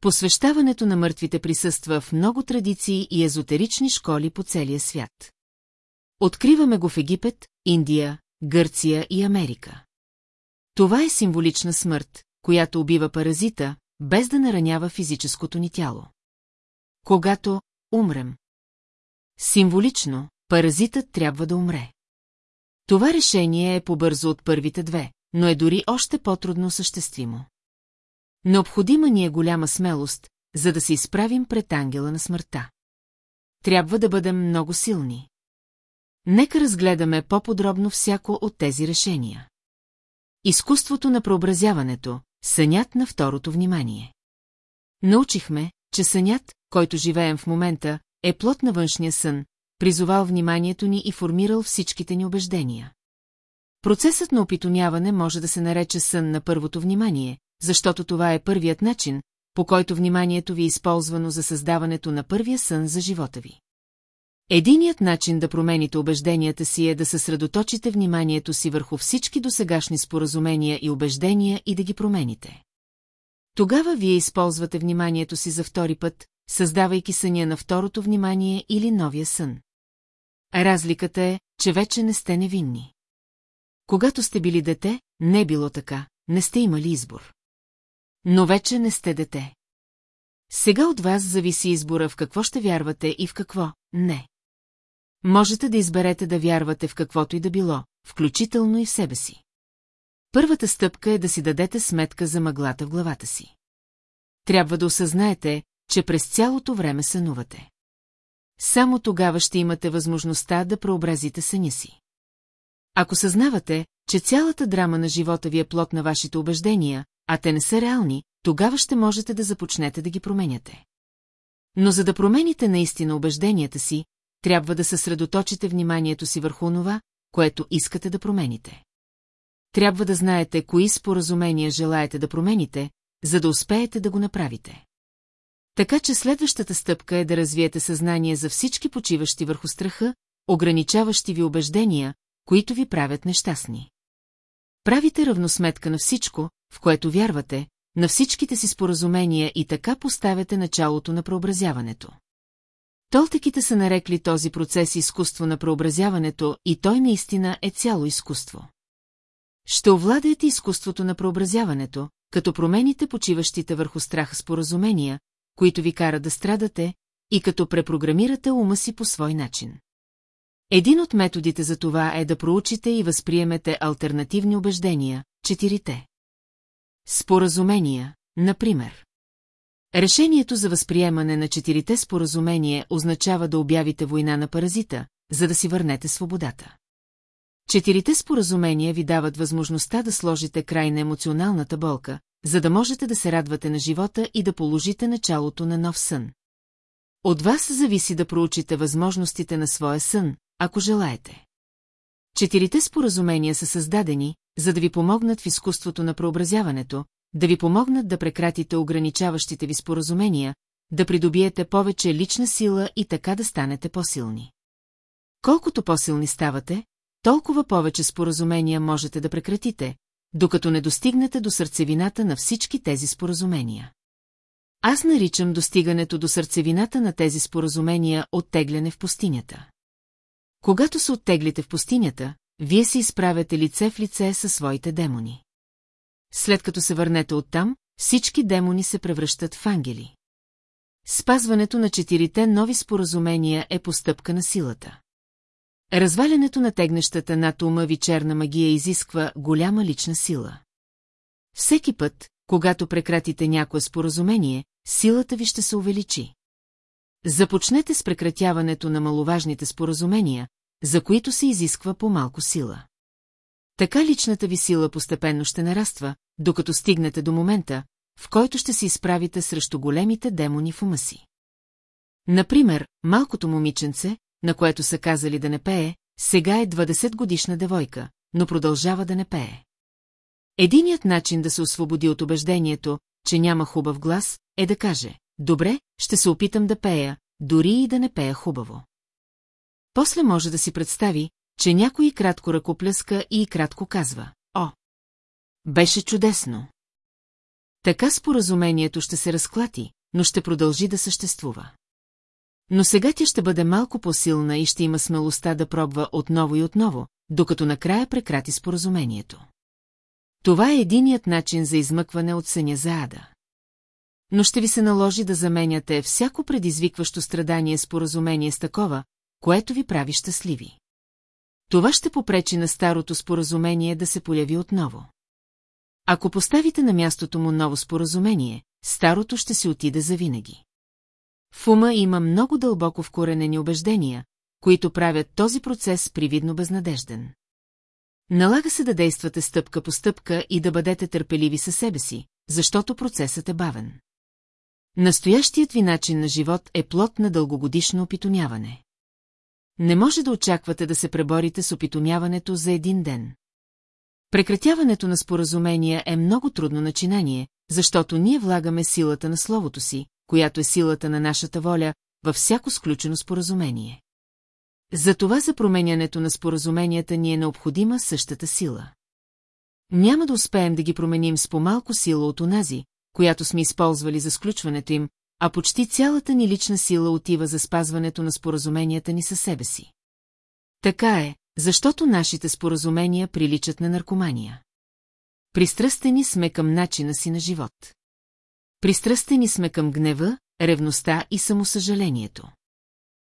Посвещаването на мъртвите присъства в много традиции и езотерични школи по целия свят. Откриваме го в Египет, Индия, Гърция и Америка. Това е символична смърт, която убива паразита, без да наранява физическото ни тяло. Когато умрем. Символично, паразитът трябва да умре. Това решение е по-бързо от първите две, но е дори още по-трудно осъществимо. Необходима ни е голяма смелост, за да се изправим пред ангела на смъртта. Трябва да бъдем много силни. Нека разгледаме по-подробно всяко от тези решения. Изкуството на преобразяването, сънят на второто внимание. Научихме, че сънят, който живеем в момента, е плод на външния сън, призовал вниманието ни и формирал всичките ни убеждения. Процесът на опитомяване може да се нарече сън на първото внимание, защото това е първият начин, по който вниманието ви е използвано за създаването на първия сън за живота ви. Единият начин да промените убежденията си е да съсредоточите вниманието си върху всички досегашни споразумения и убеждения и да ги промените. Тогава вие използвате вниманието си за втори път, създавайки съня на второто внимание или новия сън. Разликата е, че вече не сте невинни. Когато сте били дете, не е било така, не сте имали избор. Но вече не сте дете. Сега от вас зависи избора в какво ще вярвате и в какво не. Можете да изберете да вярвате в каквото и да било, включително и в себе си. Първата стъпка е да си дадете сметка за мъглата в главата си. Трябва да осъзнаете, че през цялото време сънувате. Само тогава ще имате възможността да преобразите съня си. Ако съзнавате, че цялата драма на живота ви е плод на вашите убеждения, а те не са реални, тогава ще можете да започнете да ги променяте. Но за да промените наистина убежденията си, трябва да съсредоточите вниманието си върху онова, което искате да промените. Трябва да знаете кои споразумения желаете да промените, за да успеете да го направите. Така че следващата стъпка е да развиете съзнание за всички почиващи върху страха, ограничаващи ви убеждения, които ви правят нещастни. Правите равносметка на всичко, в което вярвате, на всичките си споразумения и така поставяте началото на преобразяването. Толтеките са нарекли този процес изкуство на преобразяването и той наистина е цяло изкуство. Ще овладеете изкуството на преобразяването, като промените почиващите върху страха споразумения, които ви карат да страдате, и като препрограмирате ума си по свой начин. Един от методите за това е да проучите и възприемете альтернативни убеждения, четирите. Споразумения, например. Решението за възприемане на четирите споразумения означава да обявите война на паразита, за да си върнете свободата. Четирите споразумения ви дават възможността да сложите край на емоционалната болка, за да можете да се радвате на живота и да положите началото на нов сън. От вас зависи да проучите възможностите на своя сън, ако желаете. Четирите споразумения са създадени, за да ви помогнат в изкуството на преобразяването, да ви помогнат да прекратите ограничаващите ви споразумения, да придобиете повече лична сила и така да станете по-силни. Колкото по-силни ставате, толкова повече споразумения можете да прекратите, докато не достигнете до сърцевината на всички тези споразумения. Аз наричам достигането до сърцевината на тези споразумения оттегляне в пустинята. Когато се оттеглите в пустинята, вие се изправяте лице в лице със своите демони. След като се върнете оттам, всички демони се превръщат в ангели. Спазването на четирите нови споразумения е постъпка на силата. Развалянето на тегнещата над ума ви черна магия изисква голяма лична сила. Всеки път, когато прекратите някое споразумение, силата ви ще се увеличи. Започнете с прекратяването на маловажните споразумения, за които се изисква по-малко сила. Така личната ви сила постепенно ще нараства, докато стигнете до момента, в който ще се изправите срещу големите демони в ума си. Например, малкото момиченце, на което са казали да не пее, сега е 20 годишна девойка, но продължава да не пее. Единият начин да се освободи от убеждението, че няма хубав глас, е да каже, добре, ще се опитам да пея, дори и да не пея хубаво. После може да си представи, че някой кратко ръкопляска и кратко казва, о, беше чудесно. Така споразумението ще се разклати, но ще продължи да съществува. Но сега тя ще бъде малко по-силна и ще има смелостта да пробва отново и отново, докато накрая прекрати споразумението. Това е единият начин за измъкване от съня за ада. Но ще ви се наложи да заменяте всяко предизвикващо страдание споразумение с такова, което ви прави щастливи. Това ще попречи на старото споразумение да се появи отново. Ако поставите на мястото му ново споразумение, старото ще се отиде завинаги. В ума има много дълбоко вкоренени убеждения, които правят този процес привидно безнадежден. Налага се да действате стъпка по стъпка и да бъдете търпеливи със себе си, защото процесът е бавен. Настоящият ви начин на живот е плод на дългогодишно опитомяване. Не може да очаквате да се преборите с опитомяването за един ден. Прекратяването на споразумения е много трудно начинание, защото ние влагаме силата на словото си, която е силата на нашата воля, във всяко сключено споразумение. Затова за променянето на споразуменията ни е необходима същата сила. Няма да успеем да ги променим с по-малко сила от онази, която сме използвали за сключването им, а почти цялата ни лична сила отива за спазването на споразуменията ни със себе си. Така е, защото нашите споразумения приличат на наркомания. Пристрастени сме към начина си на живот. Пристрастени сме към гнева, ревността и самосъжалението.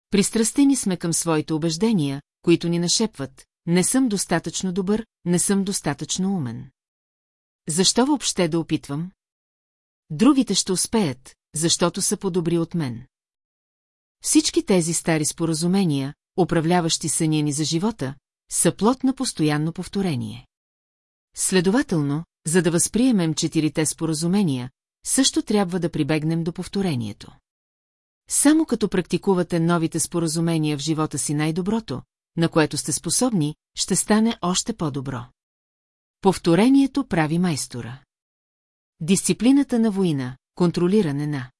Пристрастени сме към своите убеждения, които ни нашепват, не съм достатъчно добър, не съм достатъчно умен. Защо въобще да опитвам? Другите ще успеят, защото са по-добри от мен. Всички тези стари споразумения, управляващи съня ни за живота, са плод на постоянно повторение. Следователно, за да възприемем четирите споразумения, също трябва да прибегнем до повторението. Само като практикувате новите споразумения в живота си най-доброто, на което сте способни, ще стане още по-добро. Повторението прави майстора. Дисциплината на война, контролиране на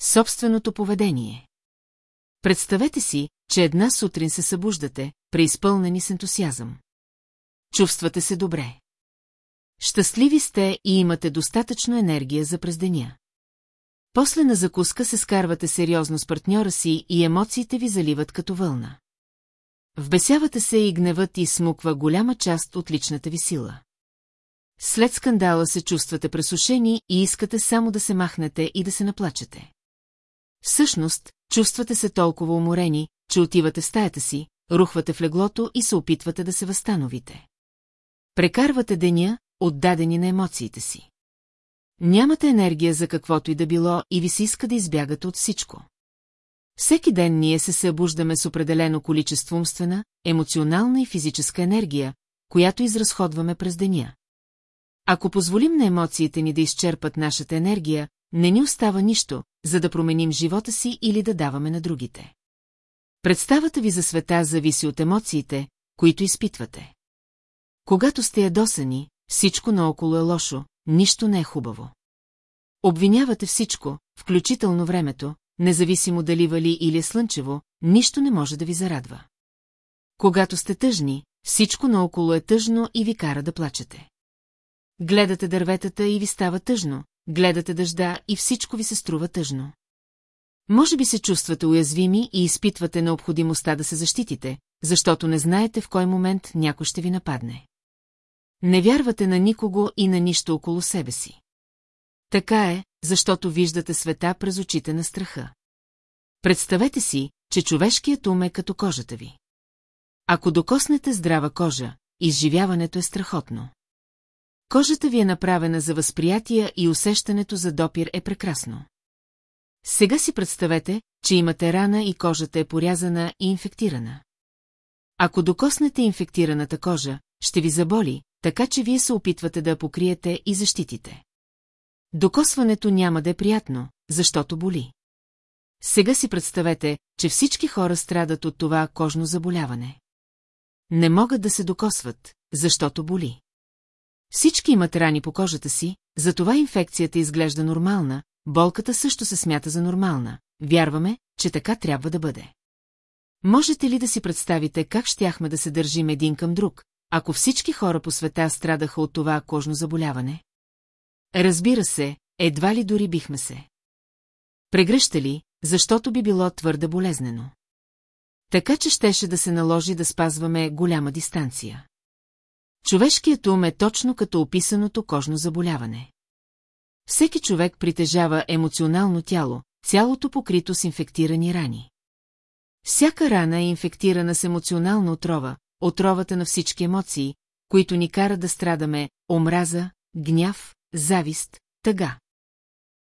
собственото поведение. Представете си, че една сутрин се събуждате, преизпълнени с ентусиазъм. Чувствате се добре. Щастливи сте и имате достатъчно енергия за през деня. После на закуска се скарвате сериозно с партньора си и емоциите ви заливат като вълна. Вбесявате се и гневът и смуква голяма част от личната ви сила. След скандала се чувствате пресушени и искате само да се махнете и да се наплачете. Всъщност, чувствате се толкова уморени, че отивате в стаята си, рухвате в леглото и се опитвате да се възстановите. Прекарвате деня, отдадени на емоциите си. Нямате енергия за каквото и да било и ви се иска да избягате от всичко. Всеки ден ние се събуждаме с определено количество умствена, емоционална и физическа енергия, която изразходваме през деня. Ако позволим на емоциите ни да изчерпат нашата енергия, не ни остава нищо, за да променим живота си или да даваме на другите. Представата ви за света зависи от емоциите, които изпитвате. Когато сте ядосани, всичко наоколо е лошо, нищо не е хубаво. Обвинявате всичко, включително времето, независимо дали вали или е слънчево, нищо не може да ви зарадва. Когато сте тъжни, всичко наоколо е тъжно и ви кара да плачете. Гледате дърветата и ви става тъжно, гледате дъжда и всичко ви се струва тъжно. Може би се чувствате уязвими и изпитвате необходимостта да се защитите, защото не знаете в кой момент някой ще ви нападне. Не вярвате на никого и на нищо около себе си. Така е, защото виждате света през очите на страха. Представете си, че човешкият ум е като кожата ви. Ако докоснете здрава кожа, изживяването е страхотно. Кожата ви е направена за възприятия и усещането за допир е прекрасно. Сега си представете, че имате рана и кожата е порязана и инфектирана. Ако докоснете инфектираната кожа, ще ви заболи, така че вие се опитвате да я покриете и защитите. Докосването няма да е приятно, защото боли. Сега си представете, че всички хора страдат от това кожно заболяване. Не могат да се докосват, защото боли. Всички имат рани по кожата си, затова инфекцията изглежда нормална, болката също се смята за нормална. Вярваме, че така трябва да бъде. Можете ли да си представите как щяхме да се държим един към друг, ако всички хора по света страдаха от това кожно заболяване? Разбира се, едва ли дори бихме се. Прегръщали, защото би било твърде болезнено. Така че щеше да се наложи да спазваме голяма дистанция. Човешкият ум е точно като описаното кожно заболяване. Всеки човек притежава емоционално тяло, цялото покрито с инфектирани рани. Всяка рана е инфектирана с емоционална отрова, отровата на всички емоции, които ни карат да страдаме, омраза, гняв, завист, тъга.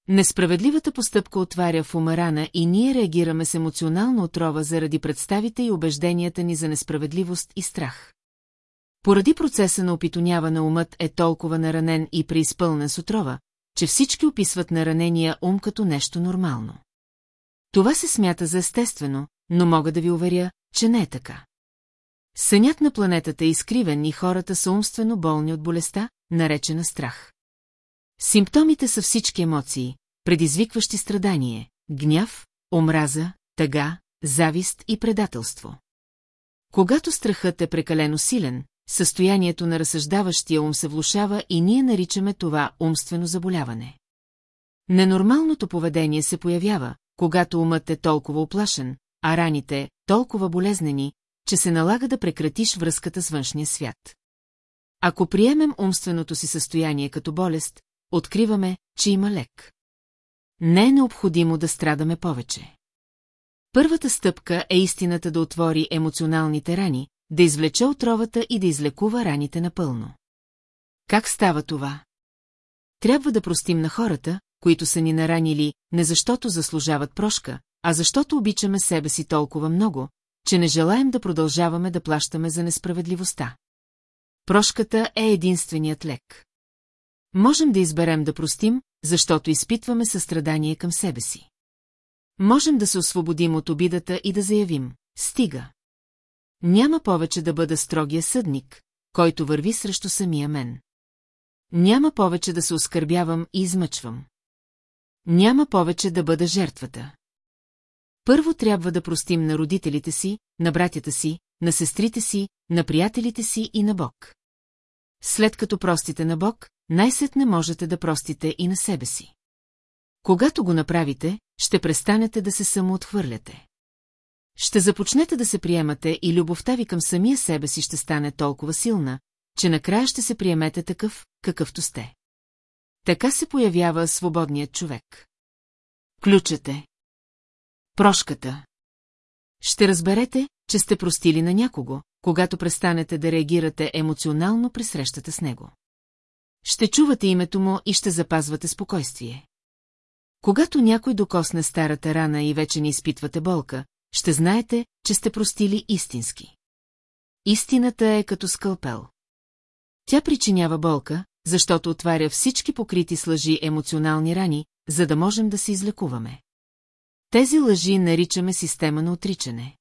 Несправедливата постъпка отваря в ума рана и ние реагираме с емоционална отрова заради представите и убежденията ни за несправедливост и страх. Поради процеса на опитоняване умът е толкова наранен и преизпълнен с отрова, че всички описват наранения ум като нещо нормално. Това се смята за естествено, но мога да ви уверя, че не е така. Сънят на планетата е изкривен и хората са умствено болни от болестта, наречена страх. Симптомите са всички емоции, предизвикващи страдание, гняв, омраза, тъга, завист и предателство. Когато страхът е прекалено силен, състоянието на разсъждаващия ум се влушава и ние наричаме това умствено заболяване. Ненормалното поведение се появява, когато умът е толкова оплашен, а раните – толкова болезнени, че се налага да прекратиш връзката с външния свят. Ако приемем умственото си състояние като болест, откриваме, че има лек. Не е необходимо да страдаме повече. Първата стъпка е истината да отвори емоционалните рани, да извлече отровата и да излекува раните напълно. Как става това? Трябва да простим на хората, които са ни наранили, не защото заслужават прошка, а защото обичаме себе си толкова много, че не желаем да продължаваме да плащаме за несправедливостта. Прошката е единственият лек. Можем да изберем да простим, защото изпитваме състрадание към себе си. Можем да се освободим от обидата и да заявим – стига. Няма повече да бъда строгия съдник, който върви срещу самия мен. Няма повече да се оскърбявам и измъчвам. Няма повече да бъда жертвата. Първо трябва да простим на родителите си, на братята си, на сестрите си, на приятелите си и на Бог. След като простите на Бог, най-сетне можете да простите и на себе си. Когато го направите, ще престанете да се самоотхвърляте. Ще започнете да се приемате и любовта ви към самия себе си ще стане толкова силна, че накрая ще се приемете такъв, какъвто сте. Така се появява свободният човек. Ключете. Прошката. Ще разберете, че сте простили на някого, когато престанете да реагирате емоционално при срещата с него. Ще чувате името му и ще запазвате спокойствие. Когато някой докосне старата рана и вече не изпитвате болка, ще знаете, че сте простили истински. Истината е като скълпел. Тя причинява болка, защото отваря всички покрити с лъжи емоционални рани, за да можем да се излекуваме. Тези лъжи наричаме система на отричане.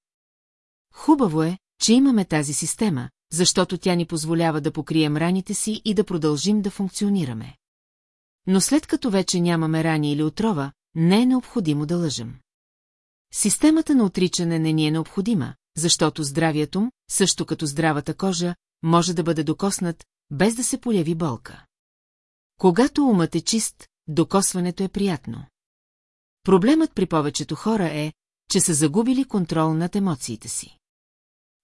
Хубаво е, че имаме тази система, защото тя ни позволява да покрием раните си и да продължим да функционираме. Но след като вече нямаме рани или отрова, не е необходимо да лъжем. Системата на отричане не ни е необходима, защото здравият ум, също като здравата кожа, може да бъде докоснат, без да се появи болка. Когато умът е чист, докосването е приятно. Проблемът при повечето хора е, че са загубили контрол над емоциите си.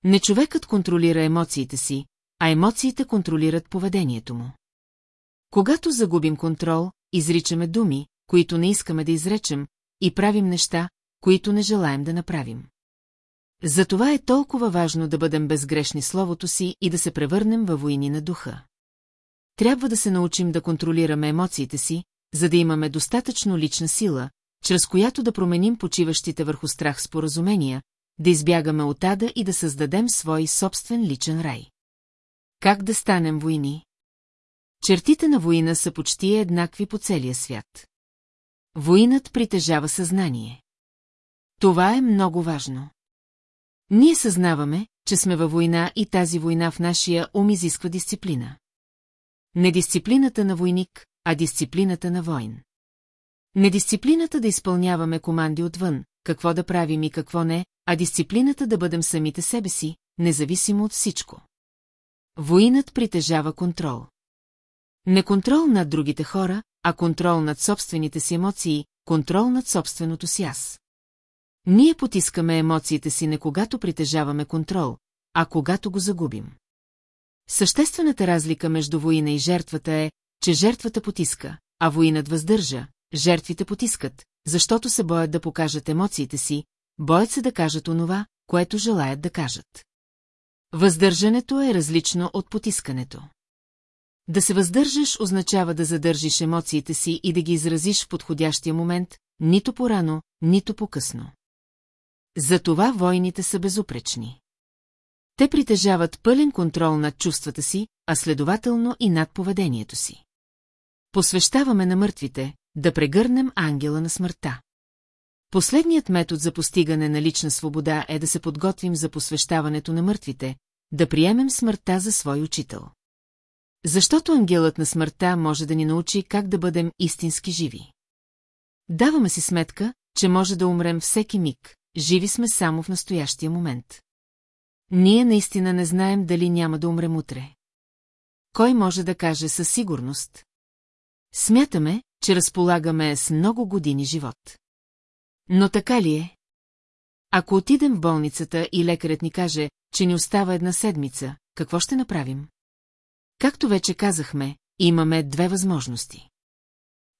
Не човекът контролира емоциите си, а емоциите контролират поведението му. Когато загубим контрол, изричаме думи, които не искаме да изречем, и правим неща, които не желаем да направим. Затова е толкова важно да бъдем безгрешни словото си и да се превърнем във войни на духа. Трябва да се научим да контролираме емоциите си, за да имаме достатъчно лична сила, чрез която да променим почиващите върху страх споразумения, да избягаме от ада и да създадем свой собствен личен рай. Как да станем войни? Чертите на война са почти еднакви по целия свят. Воинът притежава съзнание. Това е много важно. Ние съзнаваме, че сме във война и тази война в нашия ум изисква дисциплина. Не дисциплината на войник, а дисциплината на войн. Недисциплината да изпълняваме команди отвън, какво да правим и какво не, а дисциплината да бъдем самите себе си, независимо от всичко. Воинът притежава контрол. Не контрол над другите хора, а контрол над собствените си емоции, контрол над собственото си аз. Ние потискаме емоциите си не когато притежаваме контрол, а когато го загубим. Съществената разлика между воина и жертвата е, че жертвата потиска, а воинът въздържа, жертвите потискат, защото се боят да покажат емоциите си, боят се да кажат онова, което желаят да кажат. Въздържането е различно от потискането. Да се въздържаш означава да задържиш емоциите си и да ги изразиш в подходящия момент, нито по-рано, нито по-късно. Затова войните са безупречни. Те притежават пълен контрол над чувствата си, а следователно и над поведението си. Посвещаваме на мъртвите, да прегърнем ангела на смъртта. Последният метод за постигане на лична свобода е да се подготвим за посвещаването на мъртвите, да приемем смъртта за свой учител. Защото ангелът на смъртта може да ни научи как да бъдем истински живи. Даваме си сметка, че може да умрем всеки миг, живи сме само в настоящия момент. Ние наистина не знаем дали няма да умрем утре. Кой може да каже със сигурност? Смятаме, че разполагаме с много години живот. Но така ли е? Ако отидем в болницата и лекарят ни каже, че ни остава една седмица, какво ще направим? Както вече казахме, имаме две възможности.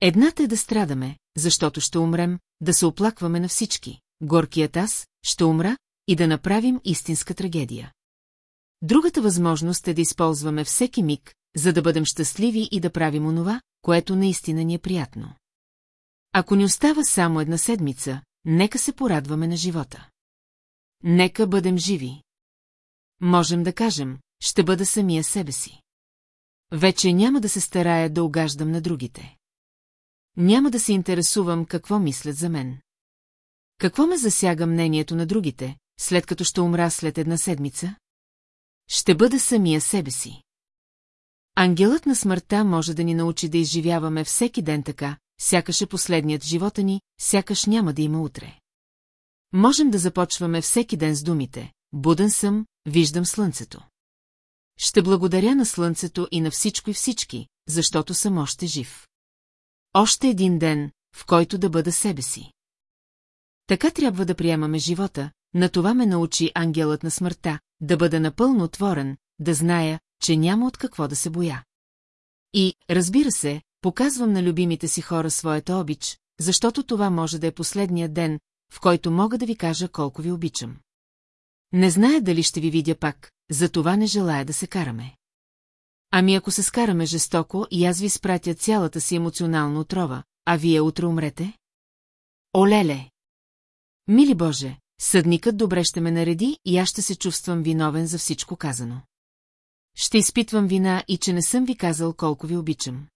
Едната е да страдаме, защото ще умрем, да се оплакваме на всички. Горкият аз, ще умра и да направим истинска трагедия. Другата възможност е да използваме всеки миг, за да бъдем щастливи и да правим онова, което наистина ни е приятно. Ако ни остава само една седмица, нека се порадваме на живота. Нека бъдем живи. Можем да кажем, ще бъда самия себе си. Вече няма да се старая да угаждам на другите. Няма да се интересувам какво мислят за мен. Какво ме засяга мнението на другите, след като ще умра след една седмица? Ще бъда самия себе си. Ангелът на смъртта може да ни научи да изживяваме всеки ден така, сякаш е последният живота ни, сякаш няма да има утре. Можем да започваме всеки ден с думите «Буден съм, виждам слънцето». Ще благодаря на слънцето и на всичко и всички, защото съм още жив. Още един ден, в който да бъда себе си. Така трябва да приемаме живота, на това ме научи ангелът на смъртта, да бъда напълно отворен, да зная, че няма от какво да се боя. И, разбира се, показвам на любимите си хора своята обич, защото това може да е последният ден, в който мога да ви кажа колко ви обичам. Не зная дали ще ви видя пак, за това не желая да се караме. Ами ако се скараме жестоко и аз ви спратя цялата си емоционална отрова, а вие утре умрете? Олеле! Мили Боже, съдникът добре ще ме нареди и аз ще се чувствам виновен за всичко казано. Ще изпитвам вина и че не съм ви казал колко ви обичам.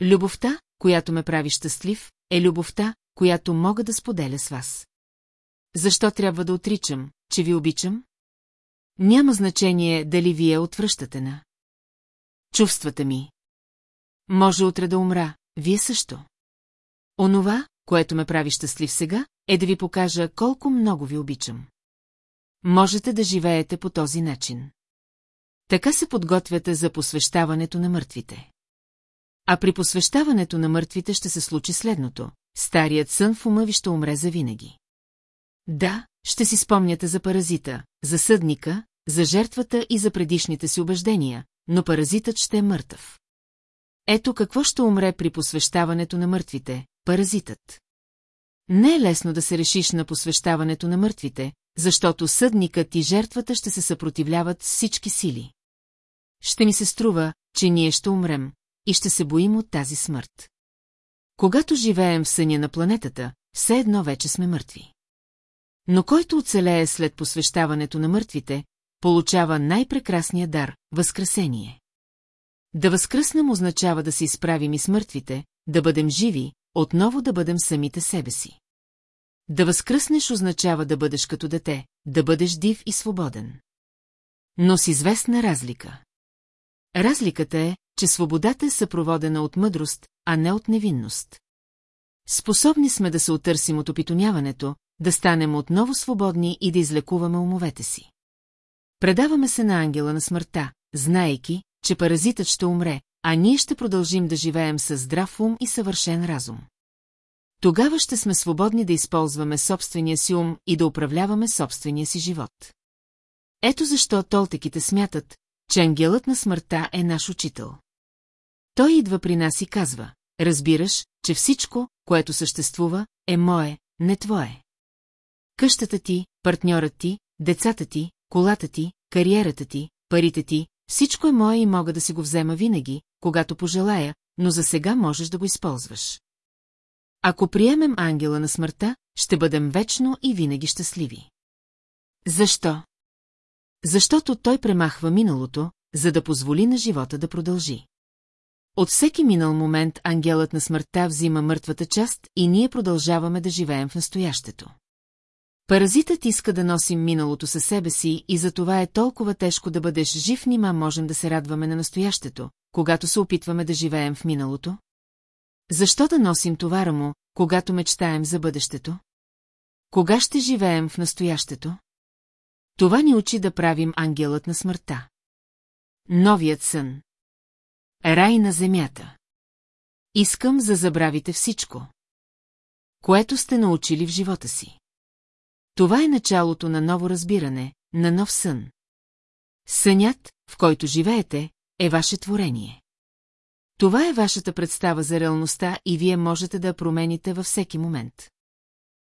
Любовта, която ме прави щастлив, е любовта, която мога да споделя с вас. Защо трябва да отричам, че ви обичам? Няма значение дали вие отвръщате на. Чувствата ми. Може утре да умра, вие също. Онова, което ме прави щастлив сега, е да ви покажа колко много ви обичам. Можете да живеете по този начин. Така се подготвяте за посвещаването на мъртвите. А при посвещаването на мъртвите ще се случи следното. Старият сън в ума ви ще умре завинаги. Да, ще си спомняте за паразита, за съдника, за жертвата и за предишните си убеждения, но паразитът ще е мъртъв. Ето какво ще умре при посвещаването на мъртвите – паразитът. Не е лесно да се решиш на посвещаването на мъртвите, защото съдникът и жертвата ще се съпротивляват с всички сили. Ще ми се струва, че ние ще умрем и ще се боим от тази смърт. Когато живеем в съня на планетата, все едно вече сме мъртви. Но който оцелее след посвещаването на мъртвите, получава най-прекрасния дар – възкресение. Да възкръснем означава да се изправим и смъртвите, да бъдем живи, отново да бъдем самите себе си. Да възкръснеш означава да бъдеш като дете, да бъдеш див и свободен. Но с известна разлика. Разликата е, че свободата е съпроводена от мъдрост, а не от невинност. Способни сме да се отърсим от опитоняването, да станем отново свободни и да излекуваме умовете си. Предаваме се на ангела на смъртта, знаейки, че паразитът ще умре, а ние ще продължим да живеем с здрав ум и съвършен разум. Тогава ще сме свободни да използваме собствения си ум и да управляваме собствения си живот. Ето защо толтеките смятат, че ангелът на смъртта е наш учител. Той идва при нас и казва, разбираш, че всичко, което съществува, е мое, не твое. Къщата ти, партньорът ти, децата ти, колата ти, кариерата ти, парите ти, всичко е мое и мога да си го взема винаги, когато пожелая, но за сега можеш да го използваш. Ако приемем ангела на смъртта, ще бъдем вечно и винаги щастливи. Защо? Защото той премахва миналото, за да позволи на живота да продължи. От всеки минал момент ангелът на смъртта взима мъртвата част и ние продължаваме да живеем в настоящето. Паразитът иска да носим миналото със себе си и за това е толкова тежко да бъдеш жив, нима можем да се радваме на настоящето, когато се опитваме да живеем в миналото? Защо да носим товара му, когато мечтаем за бъдещето? Кога ще живеем в настоящето? Това ни учи да правим ангелът на смъртта. Новият сън. Рай на земята. Искам за забравите всичко. Което сте научили в живота си. Това е началото на ново разбиране, на нов сън. Сънят, в който живеете, е ваше творение. Това е вашата представа за реалността и вие можете да я промените във всеки момент.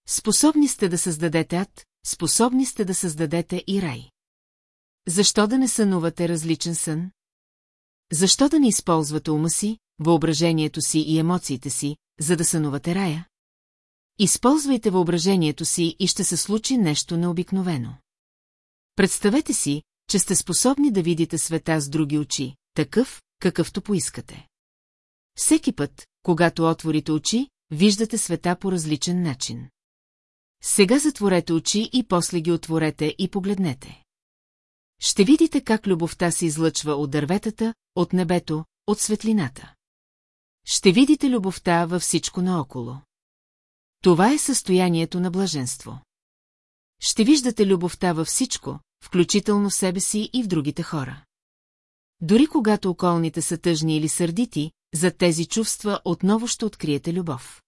Способни сте да създадете ад, способни сте да създадете и рай. Защо да не сънувате различен сън? Защо да не използвате ума си, въображението си и емоциите си, за да сънувате рая? Използвайте въображението си и ще се случи нещо необикновено. Представете си, че сте способни да видите света с други очи, такъв, какъвто поискате. Всеки път, когато отворите очи, виждате света по различен начин. Сега затворете очи и после ги отворете и погледнете. Ще видите как любовта се излъчва от дърветата, от небето, от светлината. Ще видите любовта във всичко наоколо. Това е състоянието на блаженство. Ще виждате любовта във всичко, включително в себе си и в другите хора. Дори когато околните са тъжни или сърдити, за тези чувства отново ще откриете любов.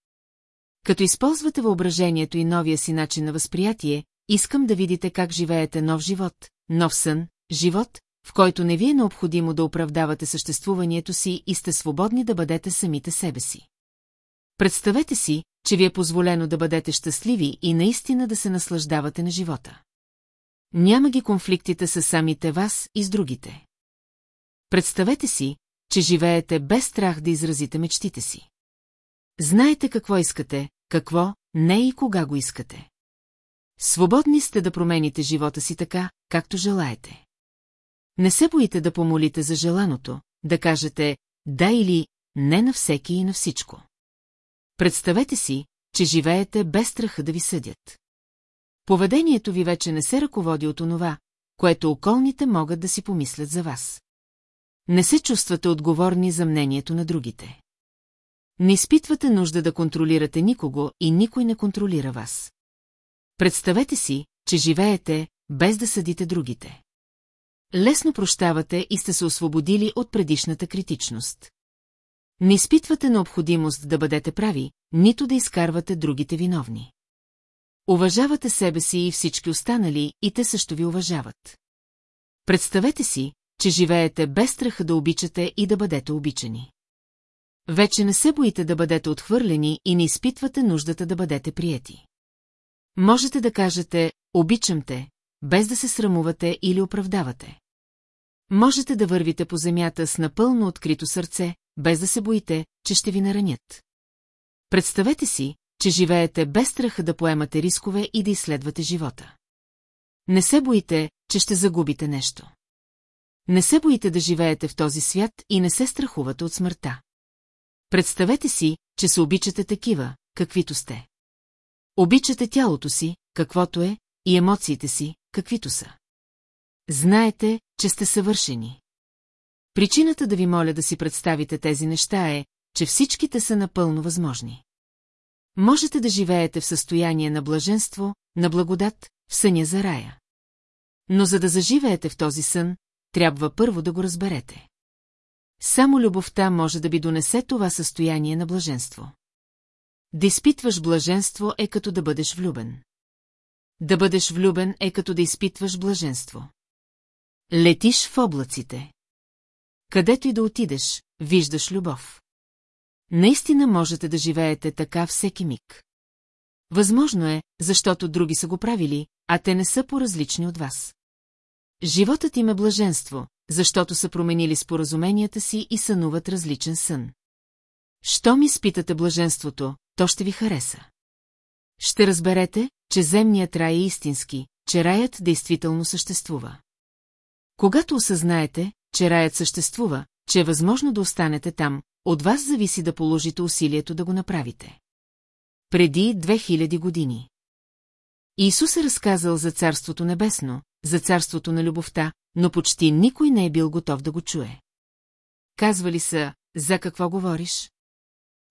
Като използвате въображението и новия си начин на възприятие, искам да видите как живеете нов живот, нов сън, живот, в който не ви е необходимо да оправдавате съществуването си и сте свободни да бъдете самите себе си. Представете си, че ви е позволено да бъдете щастливи и наистина да се наслаждавате на живота. Няма ги конфликтите с самите вас и с другите. Представете си, че живеете без страх да изразите мечтите си. Знаете какво искате, какво, не и кога го искате. Свободни сте да промените живота си така, както желаете. Не се боите да помолите за желаното, да кажете да или не на всеки и на всичко. Представете си, че живеете без страха да ви съдят. Поведението ви вече не се ръководи от онова, което околните могат да си помислят за вас. Не се чувствате отговорни за мнението на другите. Не изпитвате нужда да контролирате никого и никой не контролира вас. Представете си, че живеете, без да съдите другите. Лесно прощавате и сте се освободили от предишната критичност. Не изпитвате необходимост да бъдете прави, нито да изкарвате другите виновни. Уважавате себе си и всички останали, и те също ви уважават. Представете си, че живеете без страха да обичате и да бъдете обичани. Вече не се боите да бъдете отхвърлени и не изпитвате нуждата да бъдете приети. Можете да кажете «обичам те», без да се срамувате или оправдавате. Можете да вървите по земята с напълно открито сърце, без да се боите, че ще ви наранят. Представете си, че живеете без страха да поемате рискове и да изследвате живота. Не се боите, че ще загубите нещо. Не се боите да живеете в този свят и не се страхувате от смъртта. Представете си, че се обичате такива, каквито сте. Обичате тялото си, каквото е, и емоциите си, каквито са. Знаете, че сте съвършени. Причината да ви моля да си представите тези неща е, че всичките са напълно възможни. Можете да живеете в състояние на блаженство, на благодат, в съня за рая. Но за да заживеете в този сън, трябва първо да го разберете. Само любовта може да би донесе това състояние на блаженство. Да изпитваш блаженство е като да бъдеш влюбен. Да бъдеш влюбен е като да изпитваш блаженство. Летиш в облаците. Където и да отидеш, виждаш любов. Наистина можете да живеете така всеки миг. Възможно е, защото други са го правили, а те не са по-различни от вас. Животът им е блаженство, защото са променили споразуменията си и сънуват различен сън. Що ми спитате блаженството, то ще ви хареса. Ще разберете, че земният рай е истински, че раят действително съществува. Когато осъзнаете, че раят съществува, че е възможно да останете там, от вас зависи да положите усилието да го направите. Преди 2000 години. Исус е разказал за Царството Небесно, за Царството на любовта, но почти никой не е бил готов да го чуе. Казвали са, за какво говориш?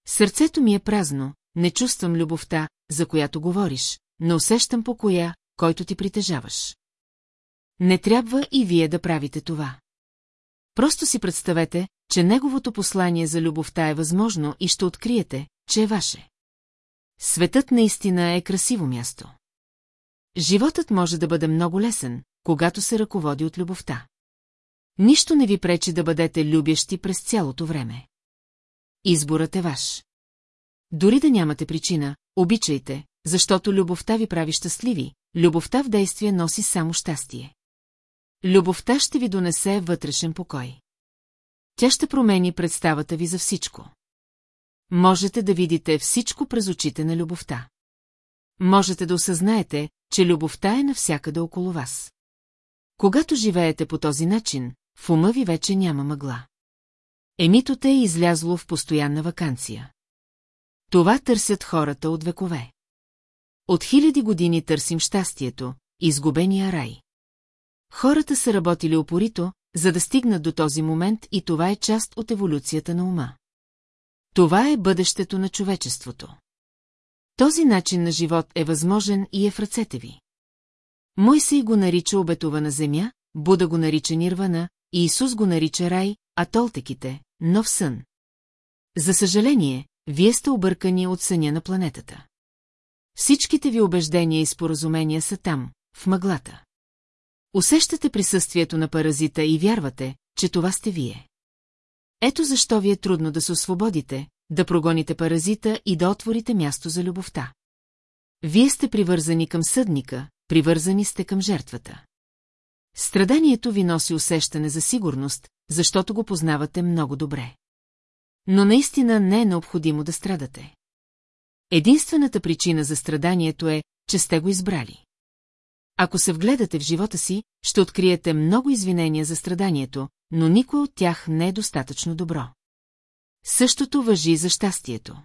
Сърцето ми е празно, не чувствам любовта, за която говориш, но усещам покоя, който ти притежаваш. Не трябва и вие да правите това. Просто си представете, че неговото послание за любовта е възможно и ще откриете, че е ваше. Светът наистина е красиво място. Животът може да бъде много лесен, когато се ръководи от любовта. Нищо не ви пречи да бъдете любящи през цялото време. Изборът е ваш. Дори да нямате причина, обичайте, защото любовта ви прави щастливи, любовта в действие носи само щастие. Любовта ще ви донесе вътрешен покой. Тя ще промени представата ви за всичко. Можете да видите всичко през очите на любовта. Можете да осъзнаете, че любовта е навсякъде около вас. Когато живеете по този начин, в ума ви вече няма мъгла. Емитото е излязло в постоянна вакансия. Това търсят хората от векове. От хиляди години търсим щастието, изгубения рай. Хората са работили опорито, за да стигнат до този момент и това е част от еволюцията на ума. Това е бъдещето на човечеството. Този начин на живот е възможен и е в ръцете ви. Мойсей го нарича обетована земя, Буда го нарича Нирвана, и Исус го нарича рай, а толтеките – нов сън. За съжаление, вие сте объркани от съня на планетата. Всичките ви убеждения и споразумения са там, в мъглата. Усещате присъствието на паразита и вярвате, че това сте вие. Ето защо ви е трудно да се освободите, да прогоните паразита и да отворите място за любовта. Вие сте привързани към съдника, привързани сте към жертвата. Страданието ви носи усещане за сигурност, защото го познавате много добре. Но наистина не е необходимо да страдате. Единствената причина за страданието е, че сте го избрали. Ако се вгледате в живота си, ще откриете много извинения за страданието, но никой от тях не е достатъчно добро. Същото въжи за щастието.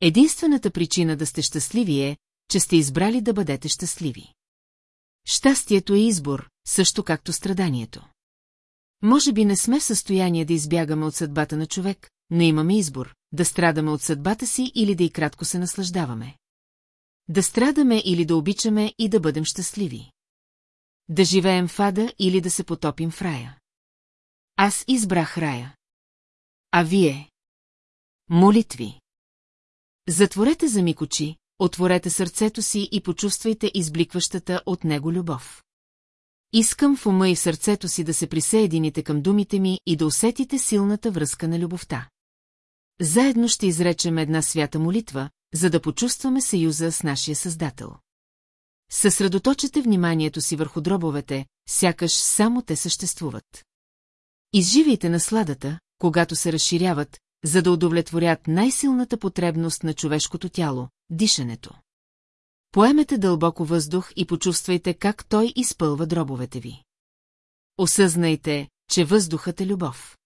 Единствената причина да сте щастливи е, че сте избрали да бъдете щастливи. Щастието е избор, също както страданието. Може би не сме в състояние да избягаме от съдбата на човек, но имаме избор, да страдаме от съдбата си или да и кратко се наслаждаваме. Да страдаме или да обичаме и да бъдем щастливи. Да живеем в ада или да се потопим в рая. Аз избрах рая. А вие? Молитви. Затворете за миг очи, отворете сърцето си и почувствайте избликващата от него любов. Искам в ума и сърцето си да се присъедините към думите ми и да усетите силната връзка на любовта. Заедно ще изречем една свята молитва, за да почувстваме съюза с нашия Създател. Съсредоточете вниманието си върху дробовете, сякаш само те съществуват. Изживайте насладата, когато се разширяват, за да удовлетворят най-силната потребност на човешкото тяло – дишането. Поемете дълбоко въздух и почувствайте как той изпълва дробовете ви. Осъзнайте, че въздухът е любов.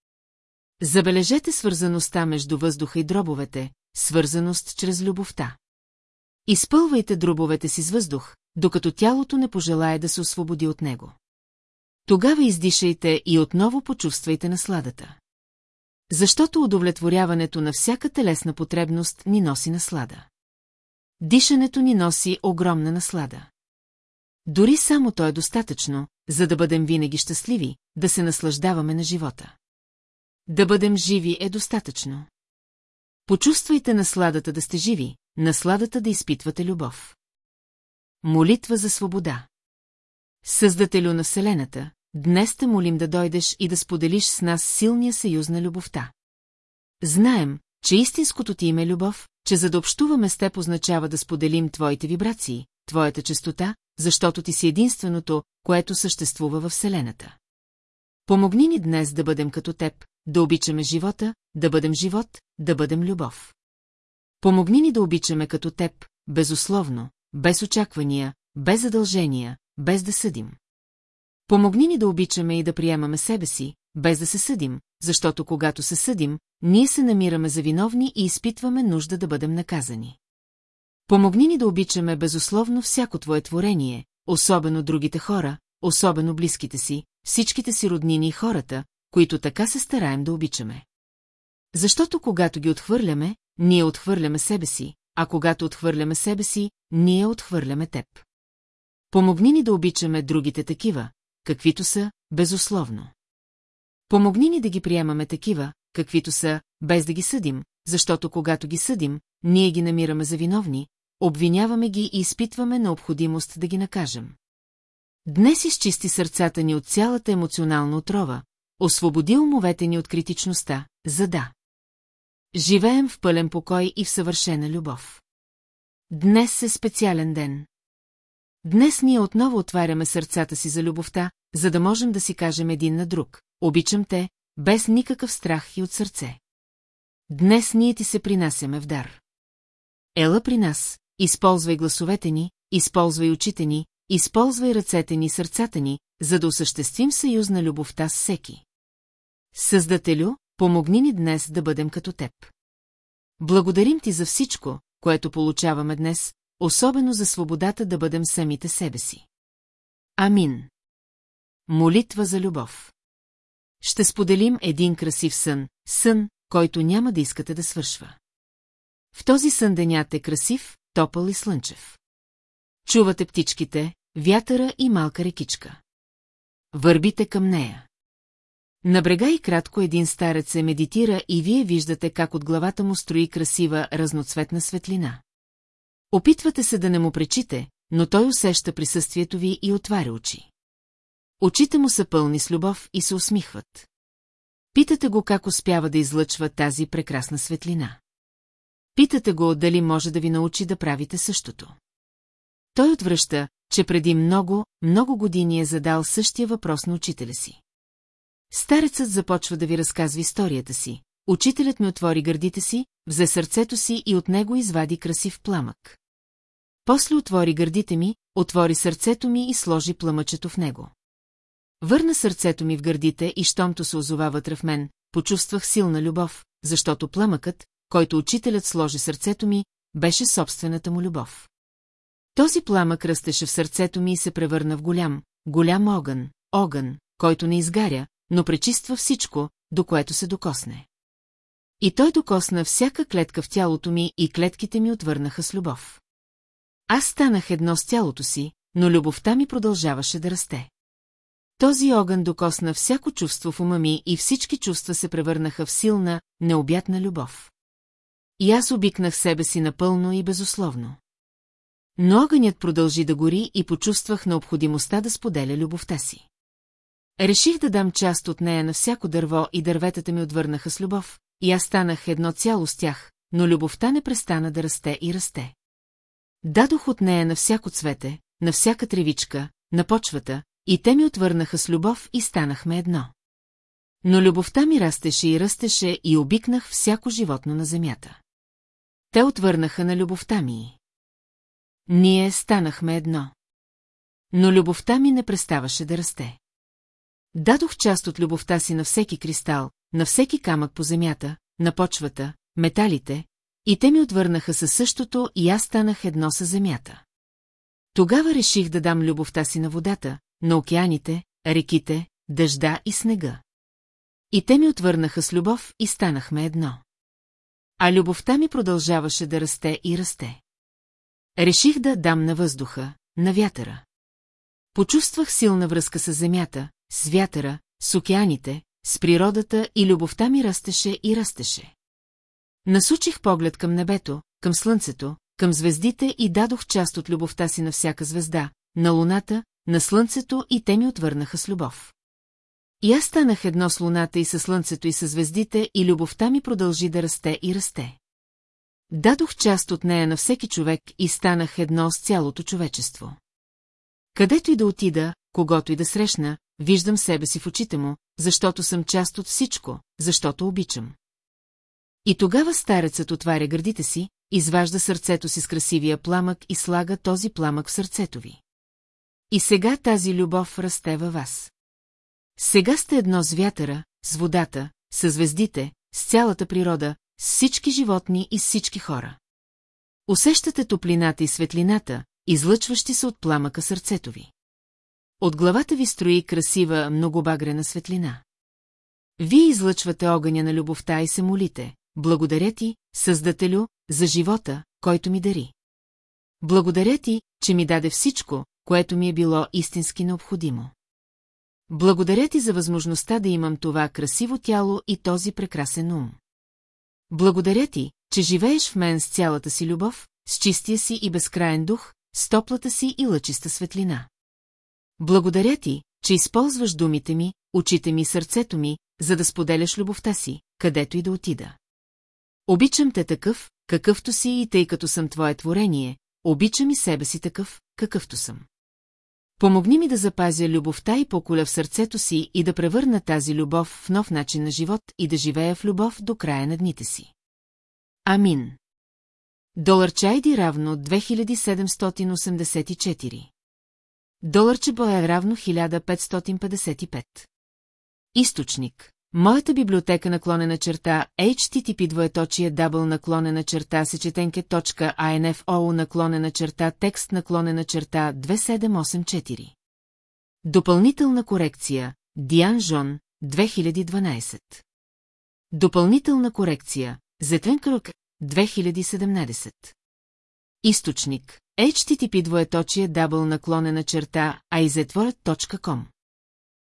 Забележете свързаността между въздуха и дробовете, свързаност чрез любовта. Изпълвайте дробовете си с въздух, докато тялото не пожелае да се освободи от него. Тогава издишайте и отново почувствайте насладата. Защото удовлетворяването на всяка телесна потребност ни носи наслада. Дишането ни носи огромна наслада. Дори само то е достатъчно, за да бъдем винаги щастливи, да се наслаждаваме на живота. Да бъдем живи е достатъчно. Почувствайте насладата да сте живи, насладата да изпитвате любов. Молитва за свобода. Създателю на Вселената, днес те молим да дойдеш и да споделиш с нас силния съюз на любовта. Знаем, че истинското ти име е любов, че за да общуваме с теб означава да споделим твоите вибрации, твоята честота, защото ти си единственото, което съществува във Вселената. Помогни ни днес да бъдем като теб, да обичаме живота, да бъдем живот, да бъдем любов. Помогни ни да обичаме като теб, безусловно, без очаквания, без задължения, без да съдим. Помогни ни да обичаме и да приемаме себе си, без да се съдим, защото когато се съдим, ние се намираме за виновни и изпитваме нужда да бъдем наказани. Помогни ни да обичаме безусловно всяко твое творение, особено другите хора, особено близките си, всичките си роднини и хората, които така се стараем да обичаме. Защото когато ги отхвърляме, ние отхвърляме себе си, а когато отхвърляме себе си, ние отхвърляме теб. Помогни ни да обичаме другите такива, каквито са, безусловно. Помогни ни да ги приемаме такива, каквито са, без да ги съдим, защото когато ги съдим, ние ги намираме за виновни, обвиняваме ги и изпитваме необходимост да ги накажем. Днес изчисти сърцата ни от цялата емоционална отрова, освободи умовете ни от критичността, за да. Живеем в пълен покой и в съвършена любов. Днес е специален ден. Днес ние отново отваряме сърцата си за любовта, за да можем да си кажем един на друг. Обичам те, без никакъв страх и от сърце. Днес ние ти се принасяме в дар. Ела при нас, използвай гласовете ни, използвай очите ни, използвай ръцете ни сърцата ни, за да осъществим съюз на любовта с всеки. Създателю, помогни ни днес да бъдем като теб. Благодарим ти за всичко, което получаваме днес, особено за свободата да бъдем самите себе си. Амин. Молитва за любов. Ще споделим един красив сън, сън, който няма да искате да свършва. В този сън денят е красив, топъл и слънчев. Чувате птичките, вятъра и малка рекичка. Върбите към нея. На брега и кратко един старец се медитира и вие виждате как от главата му строи красива разноцветна светлина. Опитвате се да не му пречите, но той усеща присъствието ви и отваря очи. Очите му са пълни с любов и се усмихват. Питате го как успява да излъчва тази прекрасна светлина. Питате го дали може да ви научи да правите същото. Той отвръща, че преди много, много години е задал същия въпрос на учителя си. Старецът започва да ви разказва историята си. Учителят ми отвори гърдите си, взе сърцето си и от него извади красив пламък. После отвори гърдите ми, отвори сърцето ми и сложи пламъчето в него. Върна сърцето ми в гърдите и щомто се озова вътре в мен, почувствах силна любов, защото пламъкът, който учителят сложи сърцето ми, беше собствената му любов. Този пламък растеше в сърцето ми и се превърна в голям, голям огън, огън, който не изгаря, но пречиства всичко, до което се докосне. И той докосна всяка клетка в тялото ми и клетките ми отвърнаха с любов. Аз станах едно с тялото си, но любовта ми продължаваше да расте. Този огън докосна всяко чувство в ума ми и всички чувства се превърнаха в силна, необятна любов. И аз обикнах себе си напълно и безусловно. Но огънят продължи да гори и почувствах необходимостта да споделя любовта си. Реших да дам част от нея на всяко дърво и дърветата ми отвърнаха с любов, и аз станах едно цяло с тях, но любовта не престана да расте и расте. Дадох от нея на всяко цвете, на всяка тревичка, на почвата, и те ми отвърнаха с любов и станахме едно. Но любовта ми растеше и растеше и обикнах всяко животно на земята. Те отвърнаха на любовта ми. Ние станахме едно. Но любовта ми не преставаше да расте. Дадох част от любовта си на всеки кристал, на всеки камък по земята, на почвата, металите, и те ми отвърнаха със същото и аз станах едно с земята. Тогава реших да дам любовта си на водата, на океаните, реките, дъжда и снега. И те ми отвърнаха с любов и станахме едно. А любовта ми продължаваше да расте и расте. Реших да дам на въздуха, на вятъра. Почувствах силна връзка с земята, с вятъра, с океаните, с природата и любовта ми растеше и растеше. Насучих поглед към небето, към слънцето, към звездите и дадох част от любовта си на всяка звезда, на луната, на слънцето и те ми отвърнаха с любов. И аз станах едно с луната и със слънцето и със звездите и любовта ми продължи да расте и расте. Дадох част от нея на всеки човек и станах едно с цялото човечество. Където и да отида, когато и да срещна, виждам себе си в очите му, защото съм част от всичко, защото обичам. И тогава старецът отваря гърдите си, изважда сърцето си с красивия пламък и слага този пламък в сърцето ви. И сега тази любов расте във вас. Сега сте едно с вятъра, с водата, с звездите, с цялата природа, с всички животни и всички хора. Усещате топлината и светлината, излъчващи се от пламъка сърцето ви. От главата ви строи красива, многобагрена светлина. Вие излъчвате огъня на любовта и се молите. Благодаря ти, Създателю, за живота, който ми дари. Благодаря ти, че ми даде всичко, което ми е било истински необходимо. Благодаря ти за възможността да имам това красиво тяло и този прекрасен ум. Благодаря ти, че живееш в мен с цялата си любов, с чистия си и безкраен дух, с топлата си и лъчиста светлина. Благодаря ти, че използваш думите ми, очите ми и сърцето ми, за да споделяш любовта си, където и да отида. Обичам те такъв, какъвто си и тъй като съм твое творение, обичам и себе си такъв, какъвто съм. Помогни ми да запазя любовта и поколя в сърцето си и да превърна тази любов в нов начин на живот и да живея в любов до края на дните си. Амин. Доларчайди равно 2784. Доларче е равно 1555. Източник. Моята библиотека наклонена черта HTTP двоеточие дабл наклонена черта сечетенке.info наклонена черта текст наклонена черта 2784. Допълнителна корекция Диан Жон 2012. Допълнителна корекция Зетвенкрук 2017. Източник HTTP двоеточие дабл наклонена черта aizetворът.com